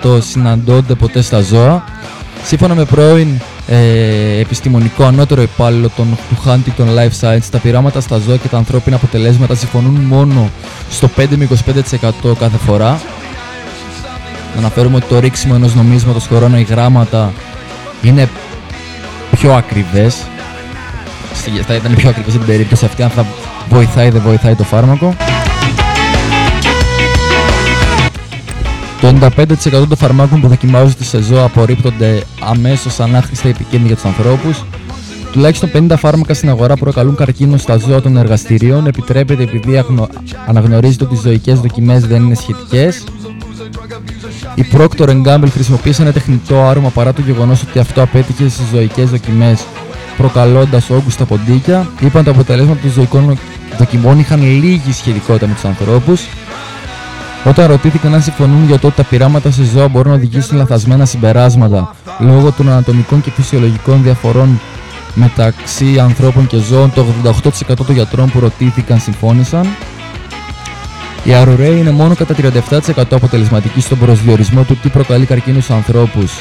1,16% συναντώνται ποτέ στα ζώα. Σύμφωνα με πρώην ε, επιστημονικό ανώτερο υπάλληλο των, του Huntington Life Science, τα πειράματα στα ζώα και τα ανθρώπινα αποτελέσματα συμφωνούν μόνο στο 5 με 25% κάθε φορά. Να αναφέρουμε ότι το ρίξιμο ενός νομίσματος κορώνα ή γράμματα είναι πιο ακριβές. Στη- Θα ήταν πιο ακριβές στην περίπτωση αυτή αν θα βοηθάει ή δεν βοηθάει το φάρμακο. Το 95% των φαρμάκων που δοκιμάζονται σε ζώα απορρίπτονται αμέσως σαν άχρηστα ή επικίνδυνα για τους ανθρώπους. Τουλάχιστον 50 φάρμακα στην αγορά προκαλούν καρκίνο στα ζώα των εργαστηρίων. Επιτρέπεται επειδή αγνο... αναγνωρίζεται ότι οι ζωικές δοκιμές δεν είναι σχετικές. Η Procter Gamble χρησιμοποίησε ένα τεχνητό άρωμα παρά το γεγονός ότι αυτό απέτυχε στις ζωικές δοκιμές προκαλώντας όγκους στα ποντίκια. Είπαν τα αποτελέσματα των ζωικών δοκιμών είχαν λίγη σχετικότητα με τους ανθρώπους. Όταν ρωτήθηκαν αν συμφωνούν για το ότι τα πειράματα σε ζώα μπορούν να οδηγήσουν σε λαθασμένα συμπεράσματα λόγω των ανατομικών και φυσιολογικών διαφορών μεταξύ ανθρώπων και ζώων, το 88% των γιατρών που ρωτήθηκαν συμφώνησαν. Η Array είναι μόνο κατά 37% αποτελεσματική στον προσδιορισμό του τι προκαλεί καρκίνο στους ανθρώπους.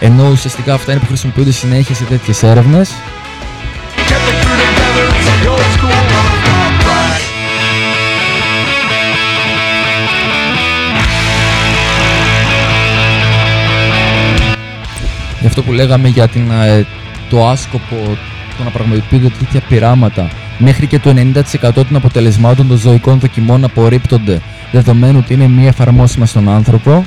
Ενώ ουσιαστικά αυτά είναι που χρησιμοποιούνται συνέχεια σε τέτοιες έρευνες. Γι' αυτό που λέγαμε για την, ε, το άσκοπο το να πραγματοποιούνται τέτοια πειράματα. Μέχρι και το 90% των αποτελεσμάτων των ζωικών δοκιμών απορρίπτονται, δεδομένου ότι είναι μη εφαρμόσιμα στον άνθρωπο.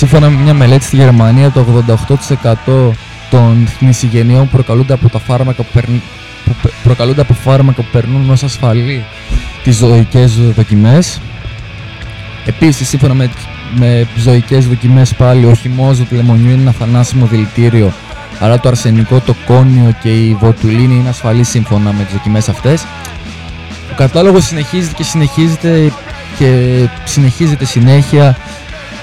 Σύμφωνα με μια μελέτη στη Γερμανία, το 88% των θνησιγενειών προκαλούνται από τα φάρμακα που, περν- που πε- προκαλούνται από φάρμακα που περνούν ως ασφαλή τις ζωικές δοκιμές. Επίσης, σύμφωνα με, με ζωικές δοκιμές πάλι, ο χυμός του λεμονιού είναι ένα θανάσιμο δηλητήριο, αλλά το αρσενικό, το κόνιο και η βοτουλίνη είναι ασφαλή σύμφωνα με τις δοκιμές αυτές. Ο κατάλογος συνεχίζεται και συνεχίζεται και συνεχίζεται συνέχεια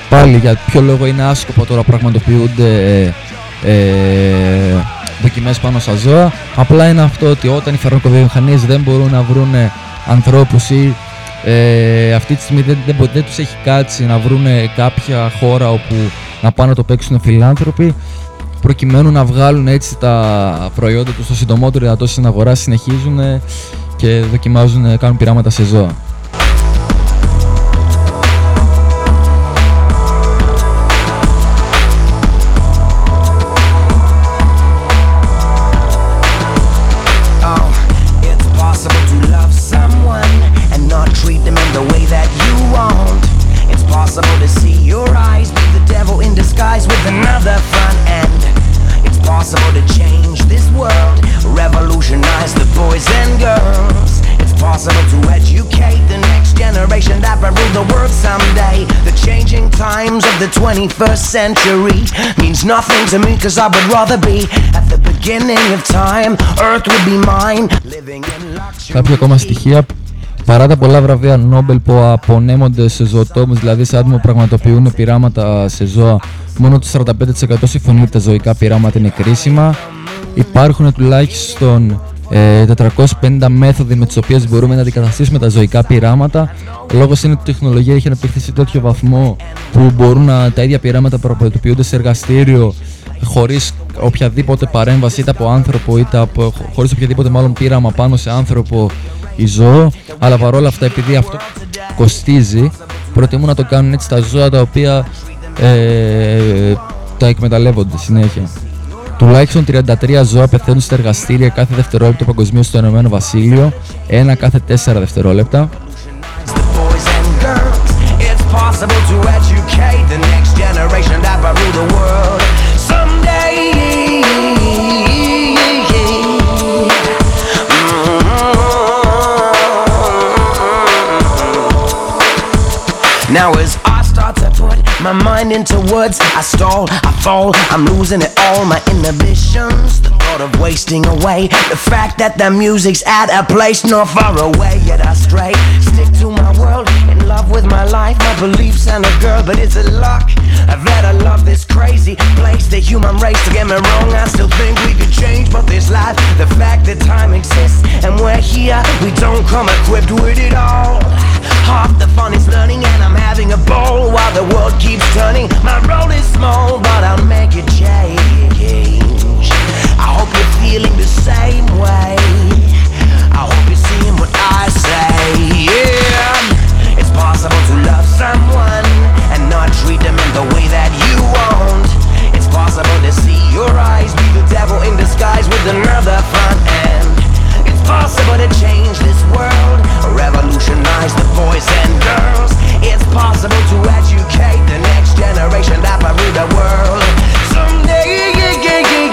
πάλι για ποιο λόγο είναι άσκοπο τώρα πραγματοποιούνται ε, ε, δοκιμές πάνω στα ζώα. Απλά είναι αυτό ότι όταν οι φαρμακοβιομηχανίες δεν μπορούν να βρουν ανθρώπους ή ε, αυτή τη στιγμή δεν, δεν, μπο- δεν τους έχει κάτσει να βρουν κάποια χώρα όπου να πάνε να το παίξουν φιλάνθρωποι προκειμένου να βγάλουν έτσι τα προϊόντα τους το συντομότερο δυνατό στην αγορά συνεχίζουν ε, και δοκιμάζουν, ε, κάνουν πειράματα σε ζώα. Of the 21st century means nothing to me cause I would rather be at the beginning of time. Earth would be mine, living in luxury. Κάποια ακόμα στοιχεία παρά τα πολλά βραβεία Νόμπελ που απονέμονται σε ζωοτόμους, δηλαδή σε άτομα που πραγματοποιούν πειράματα σε ζώα, μόνο το 45% συμφωνεί ότι τα ζωικά πειράματα είναι κρίσιμα. Υπάρχουν τουλάχιστον ε, 450 μέθοδοι με τις οποίες μπορούμε να αντικαταστήσουμε τα ζωικά πειράματα. Ο λόγος είναι ότι η τεχνολογία έχει αναπτυχθεί σε τέτοιο βαθμό που μπορούν να, τα ίδια πειράματα να πραγματοποιούνται σε εργαστήριο χωρίς οποιαδήποτε παρέμβαση είτε από άνθρωπο είτε από, χωρίς οποιαδήποτε μάλλον πείραμα πάνω σε άνθρωπο ή ζώο αλλά παρόλα αυτά επειδή αυτό κοστίζει προτιμούν να το κάνουν έτσι τα ζώα τα οποία ε, τα εκμεταλλεύονται συνέχεια. Τουλάχιστον 33 ζώα πεθαίνουν στα εργαστήρια κάθε δευτερόλεπτο παγκοσμίως στο Ηνωμένο Βασίλειο, ένα κάθε 4 δευτερόλεπτα. boys and girls. It's my mind into words, I stall, I fall, I'm losing it all, my inhibitions. The thought of wasting away, the fact that the music's at a place not far away, yet I stray. Stick to my world, in love with my life, my beliefs and a girl, but it's a luck I've that I love this crazy place, the human race. Don't get me wrong, I still think we could change, but this life, the fact that time exists and we're here, we don't come equipped with it all. Half the fun is learning and I'm having a ball while the world keeps turning. My role is small, but I'll make it change. I hope you're feeling the same way. I hope you're seeing what I say. Yeah, it's possible to love someone and not treat them in the way that you want. It's possible to see your eyes be the devil in disguise with another front end. It's possible to change this world, revolutionize the boys and girls. It's possible to educate the next generation that will rule the world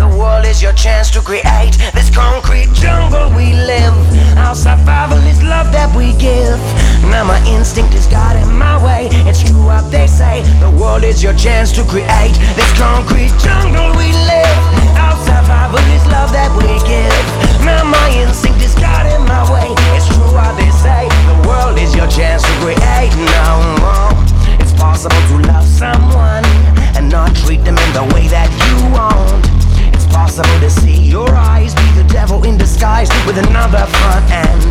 The world is your chance to create this concrete jungle we live. Our survival is love that we give. Now my instinct is guiding my way. It's true what they say. The world is your chance to create this concrete jungle we live. Our survival is love that we give. Now my instinct is guiding my way. It's true what they say. The world is your chance to create. Now it's possible to love someone and not treat them in the way that with another front end.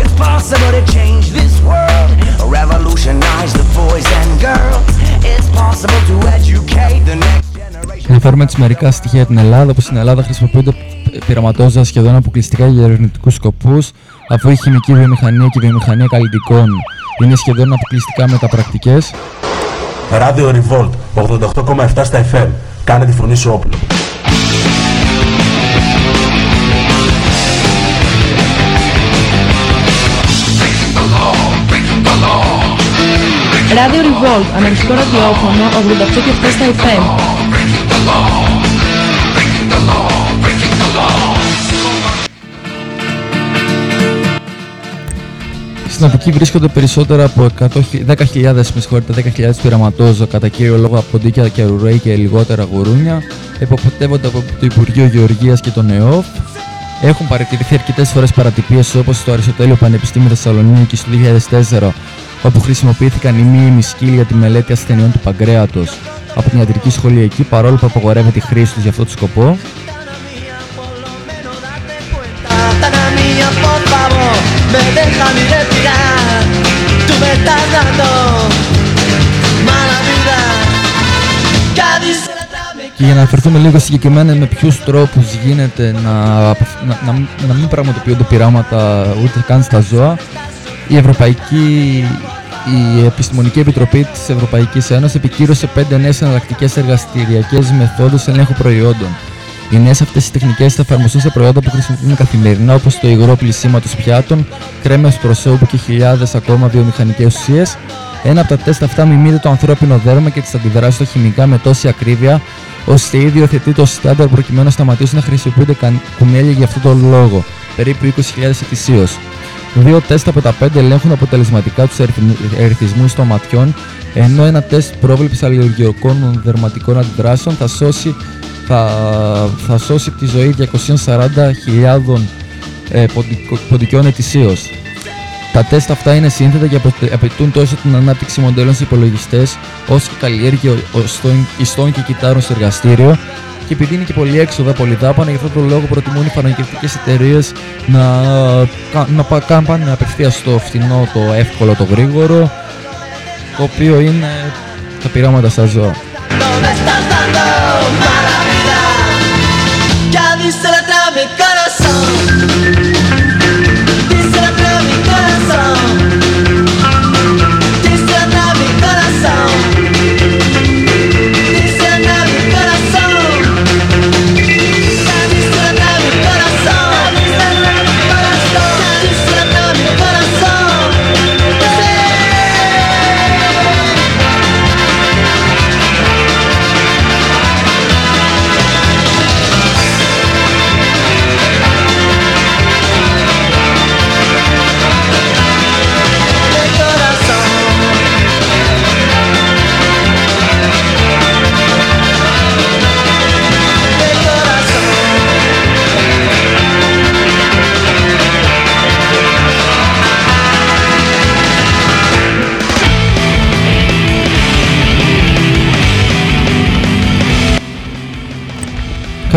It's possible to change this world, revolutionize the boys and girls. It's possible to educate the next Να φέρουμε έτσι μερικά στοιχεία για την Ελλάδα, που στην Ελλάδα χρησιμοποιούνται πειραματόζα σχεδόν αποκλειστικά για ερευνητικούς σκοπούς, αφού η χημική βιομηχανία και η βιομηχανία καλλιτικών είναι σχεδόν αποκλειστικά μεταπρακτικές. Ράδιο Revolt 88,7 στα FM. Κάνε τη φωνή σου όπλο. Radio Revolt, ανοιχτό ραδιόφωνο, 88 και 7 στα Στην Αφρική βρίσκονται περισσότερα από 10.000 με 10.000 πειραματόζω κατά κύριο λόγο από ντίκια και ρουρέι και λιγότερα γουρούνια, εποπτεύονται από το Υπουργείο Γεωργίας και τον ΕΟΦ, έχουν παρατηρηθεί αρκετές φορές παρατυπίες, όπως το Αριστοτέλειο Πανεπιστήμιο Θεσσαλονίκης του 2004 όπου χρησιμοποιήθηκαν οι μη σκύλοι για τη μελέτη ασθενειών του παγκρέατος από την ιατρική σχολή εκεί, παρόλο που απαγορεύεται η χρήση τους για αυτό το σκοπό. Tan mía, por favor, me deja mi respirar. Tú me estás dando mala vida. Cádiz Και για να αναφερθούμε λίγο συγκεκριμένα με ποιους τρόπους γίνεται να, να, να, να μην πραγματοποιούνται πειράματα ούτε καν στα ζώα, η Ευρωπαϊκή η Επιστημονική Επιτροπή της Ευρωπαϊκής Ένωσης επικύρωσε πέντε νέες εναλλακτικές εργαστηριακές μεθόδους ελέγχου προϊόντων. Οι νέες αυτές οι τεχνικές θα εφαρμοστούν σε προϊόντα που χρησιμοποιούμε καθημερινά όπως το υγρό πλησίματος πιάτων, κρέμες προσώπου και χιλιάδες ακόμα βιομηχανικές ουσίες. Ένα από τα τεστ αυτά μιμείται το ανθρώπινο δέρμα και τις αντιδράσεις των χημικά με τόση ακρίβεια ώστε ήδη υιοθετεί το στάνταρ προκειμένου να σταματήσουν να χρησιμοποιούνται καν- κουνέλια για αυτόν τον λόγο, περίπου 20.000 ετησίως. Δύο τεστ από τα πέντε ελέγχουν αποτελεσματικά τους ερθισμού των ματιών, ενώ ένα τεστ πρόβλεψης αλλεργικών δερματικών αντιδράσεων θα σώσει, θα, θα σώσει τη ζωή 240.000 ε, ποντικο- ποντικιών ετησίως. Τα τεστ αυτά είναι σύνθετα και αποτε- απαιτούν τόσο την ανάπτυξη μοντέλων σε υπολογιστές, όσο και καλλιέργεια οστών- ιστών και κυτάρων στο εργαστήριο. Και επειδή είναι και πολύ έξοδα, πολύ δάπανα, γι' αυτόν τον λόγο προτιμούν οι φαρμακευτικές εταιρείες να, κα- να πα- καν- πάνε απευθείας στο φθηνό, το εύκολο, το γρήγορο, το οποίο είναι τα πειράματα στα ζώα.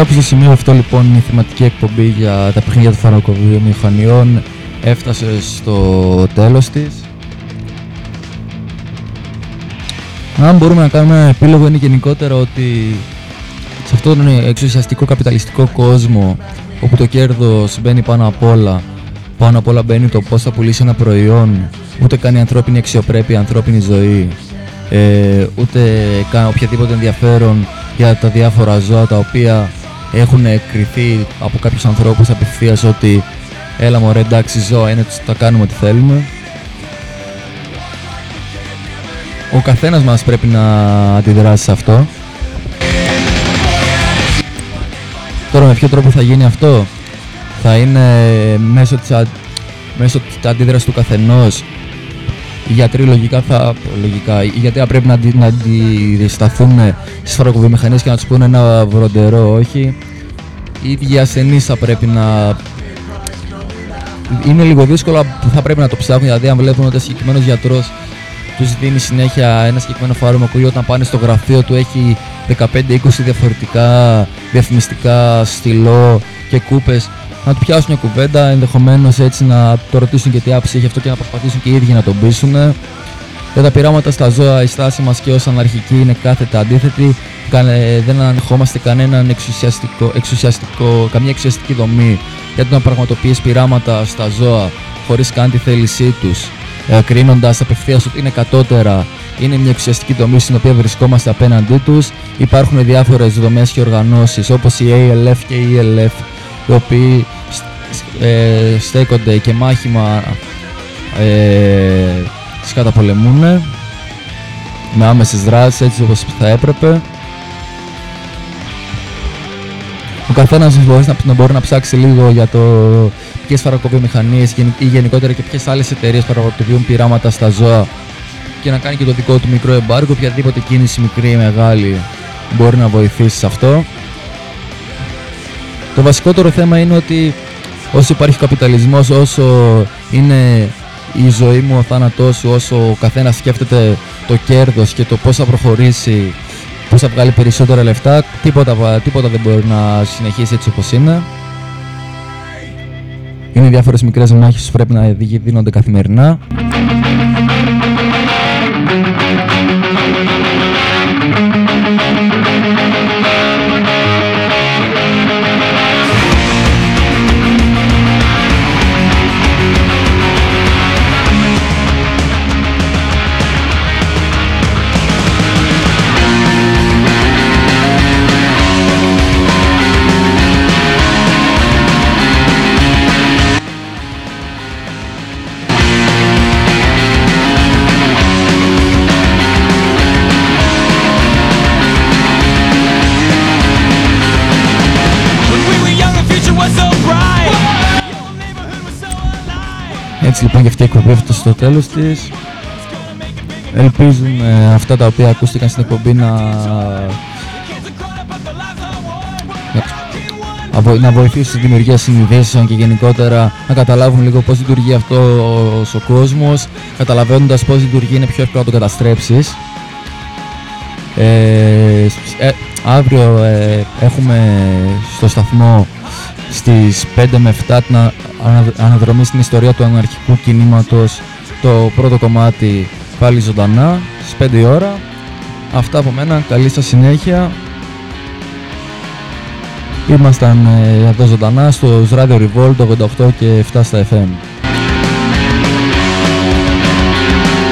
Κάπου στο σημείο αυτό λοιπόν η θεματική εκπομπή για τα παιχνίδια των φαρμακοβιομηχανιών έφτασε στο τέλος της. Αν μπορούμε να κάνουμε ένα επίλογο είναι γενικότερα ότι σε αυτόν τον εξουσιαστικό καπιταλιστικό κόσμο όπου το κέρδος μπαίνει πάνω απ' όλα πάνω απ' όλα μπαίνει το πώς θα πουλήσει ένα προϊόν ούτε καν η ανθρώπινη αξιοπρέπεια, η ανθρώπινη ζωή ε, ούτε καν οποιαδήποτε ενδιαφέρον για τα διάφορα ζώα τα οποία έχουν κρυθεί από κάποιους ανθρώπους απευθείας ότι έλα μωρέ εντάξει ζώα είναι, θα κάνουμε ό,τι θέλουμε ο καθένας μας πρέπει να αντιδράσει σε αυτό. Τώρα με ποιο τρόπο θα γίνει αυτό; Θα είναι μέσω της, α... μέσω της αντίδρασης του καθενός; Οι γιατροί λογικά θα. Λογικά, οι γιατροί θα πρέπει να, αντι, να αντισταθούν στι φαρμακοβιομηχανίες και να τους πούνε ένα βροντερό όχι. Οι ίδιοι ασθενείς θα πρέπει να. Είναι λίγο δύσκολο που θα πρέπει να το ψάχνουν δηλαδή αν βλέπουν ότι ο συγκεκριμένος γιατρός τους δίνει συνέχεια ένα συγκεκριμένο φάρμακο ή όταν πάνε στο γραφείο του έχει 15-20 διαφορετικά διαφημιστικά στυλό και κούπες να του πιάσουν μια κουβέντα, ενδεχομένως έτσι να το ρωτήσουν και τι άποψη έχει αυτό και να προσπαθήσουν και οι ίδιοι να τον πείσουν. Για τα πειράματα στα ζώα, η στάση μας και ως αναρχική είναι κάθετα αντίθετη. Κάνε- Δεν ανεχόμαστε κανέναν εξουσιαστικό, εξουσιαστικό, καμία εξουσιαστική δομή για το να πραγματοποιείς πειράματα στα ζώα χωρίς καν τη θέλησή τους, ε, κρίνοντας απευθείας ότι είναι κατώτερα. Είναι μια εξουσιαστική δομή στην οποία βρισκόμαστε απέναντί τους. Υπάρχουν διάφορες δομές και οργανώσεις όπως η ALF και η ELF οι οποίοι σ- ε, στέκονται και μάχημα ε, τις καταπολεμούν με άμεσες δράσεις έτσι όπως θα έπρεπε ο καθένας μπορεί να, να μπορεί να ψάξει λίγο για το ποιες φαρμακοβιομηχανίε ή γενικότερα και ποιες άλλες εταιρείες πραγματοποιούν πειράματα στα ζώα και να κάνει και το δικό του μικρό εμπάργκο. Οποιαδήποτε κίνηση μικρή ή μεγάλη μπορεί να βοηθήσει σε αυτό. Το βασικότερο θέμα είναι ότι όσο υπάρχει καπιταλισμός, όσο είναι η ζωή μου, ο θάνατός σου, όσο ο καθένας σκέφτεται το κέρδος και το πώς θα προχωρήσει, πώς θα βγάλει περισσότερα λεφτά, τίποτα, τίποτα δεν μπορεί να συνεχίσει έτσι όπως είναι. Είναι διάφορες μικρές μάχες που πρέπει να δίνονται καθημερινά. Έτσι λοιπόν και αυτή η εκπομπή έφτασε στο τέλος της. Ελπίζουμε αυτά τα οποία ακούστηκαν στην εκπομπή να... να βοηθήσει στη δημιουργία συνειδήσεων και γενικότερα να καταλάβουν λίγο πώς λειτουργεί αυτός ο κόσμος καταλαβαίνοντας πώς λειτουργεί είναι πιο εύκολο να το καταστρέψεις ε, ε, αύριο ε, έχουμε στο σταθμό στις 5 με 7 την αναδρομή στην ιστορία του αναρχικού κινήματος. Το πρώτο κομμάτι πάλι ζωντανά στις 5 η ώρα. Αυτά από μένα, καλή σας συνέχεια. Ήμασταν ε, εδώ ζωντανά στο Radio Revolt 88 και 7 στα FM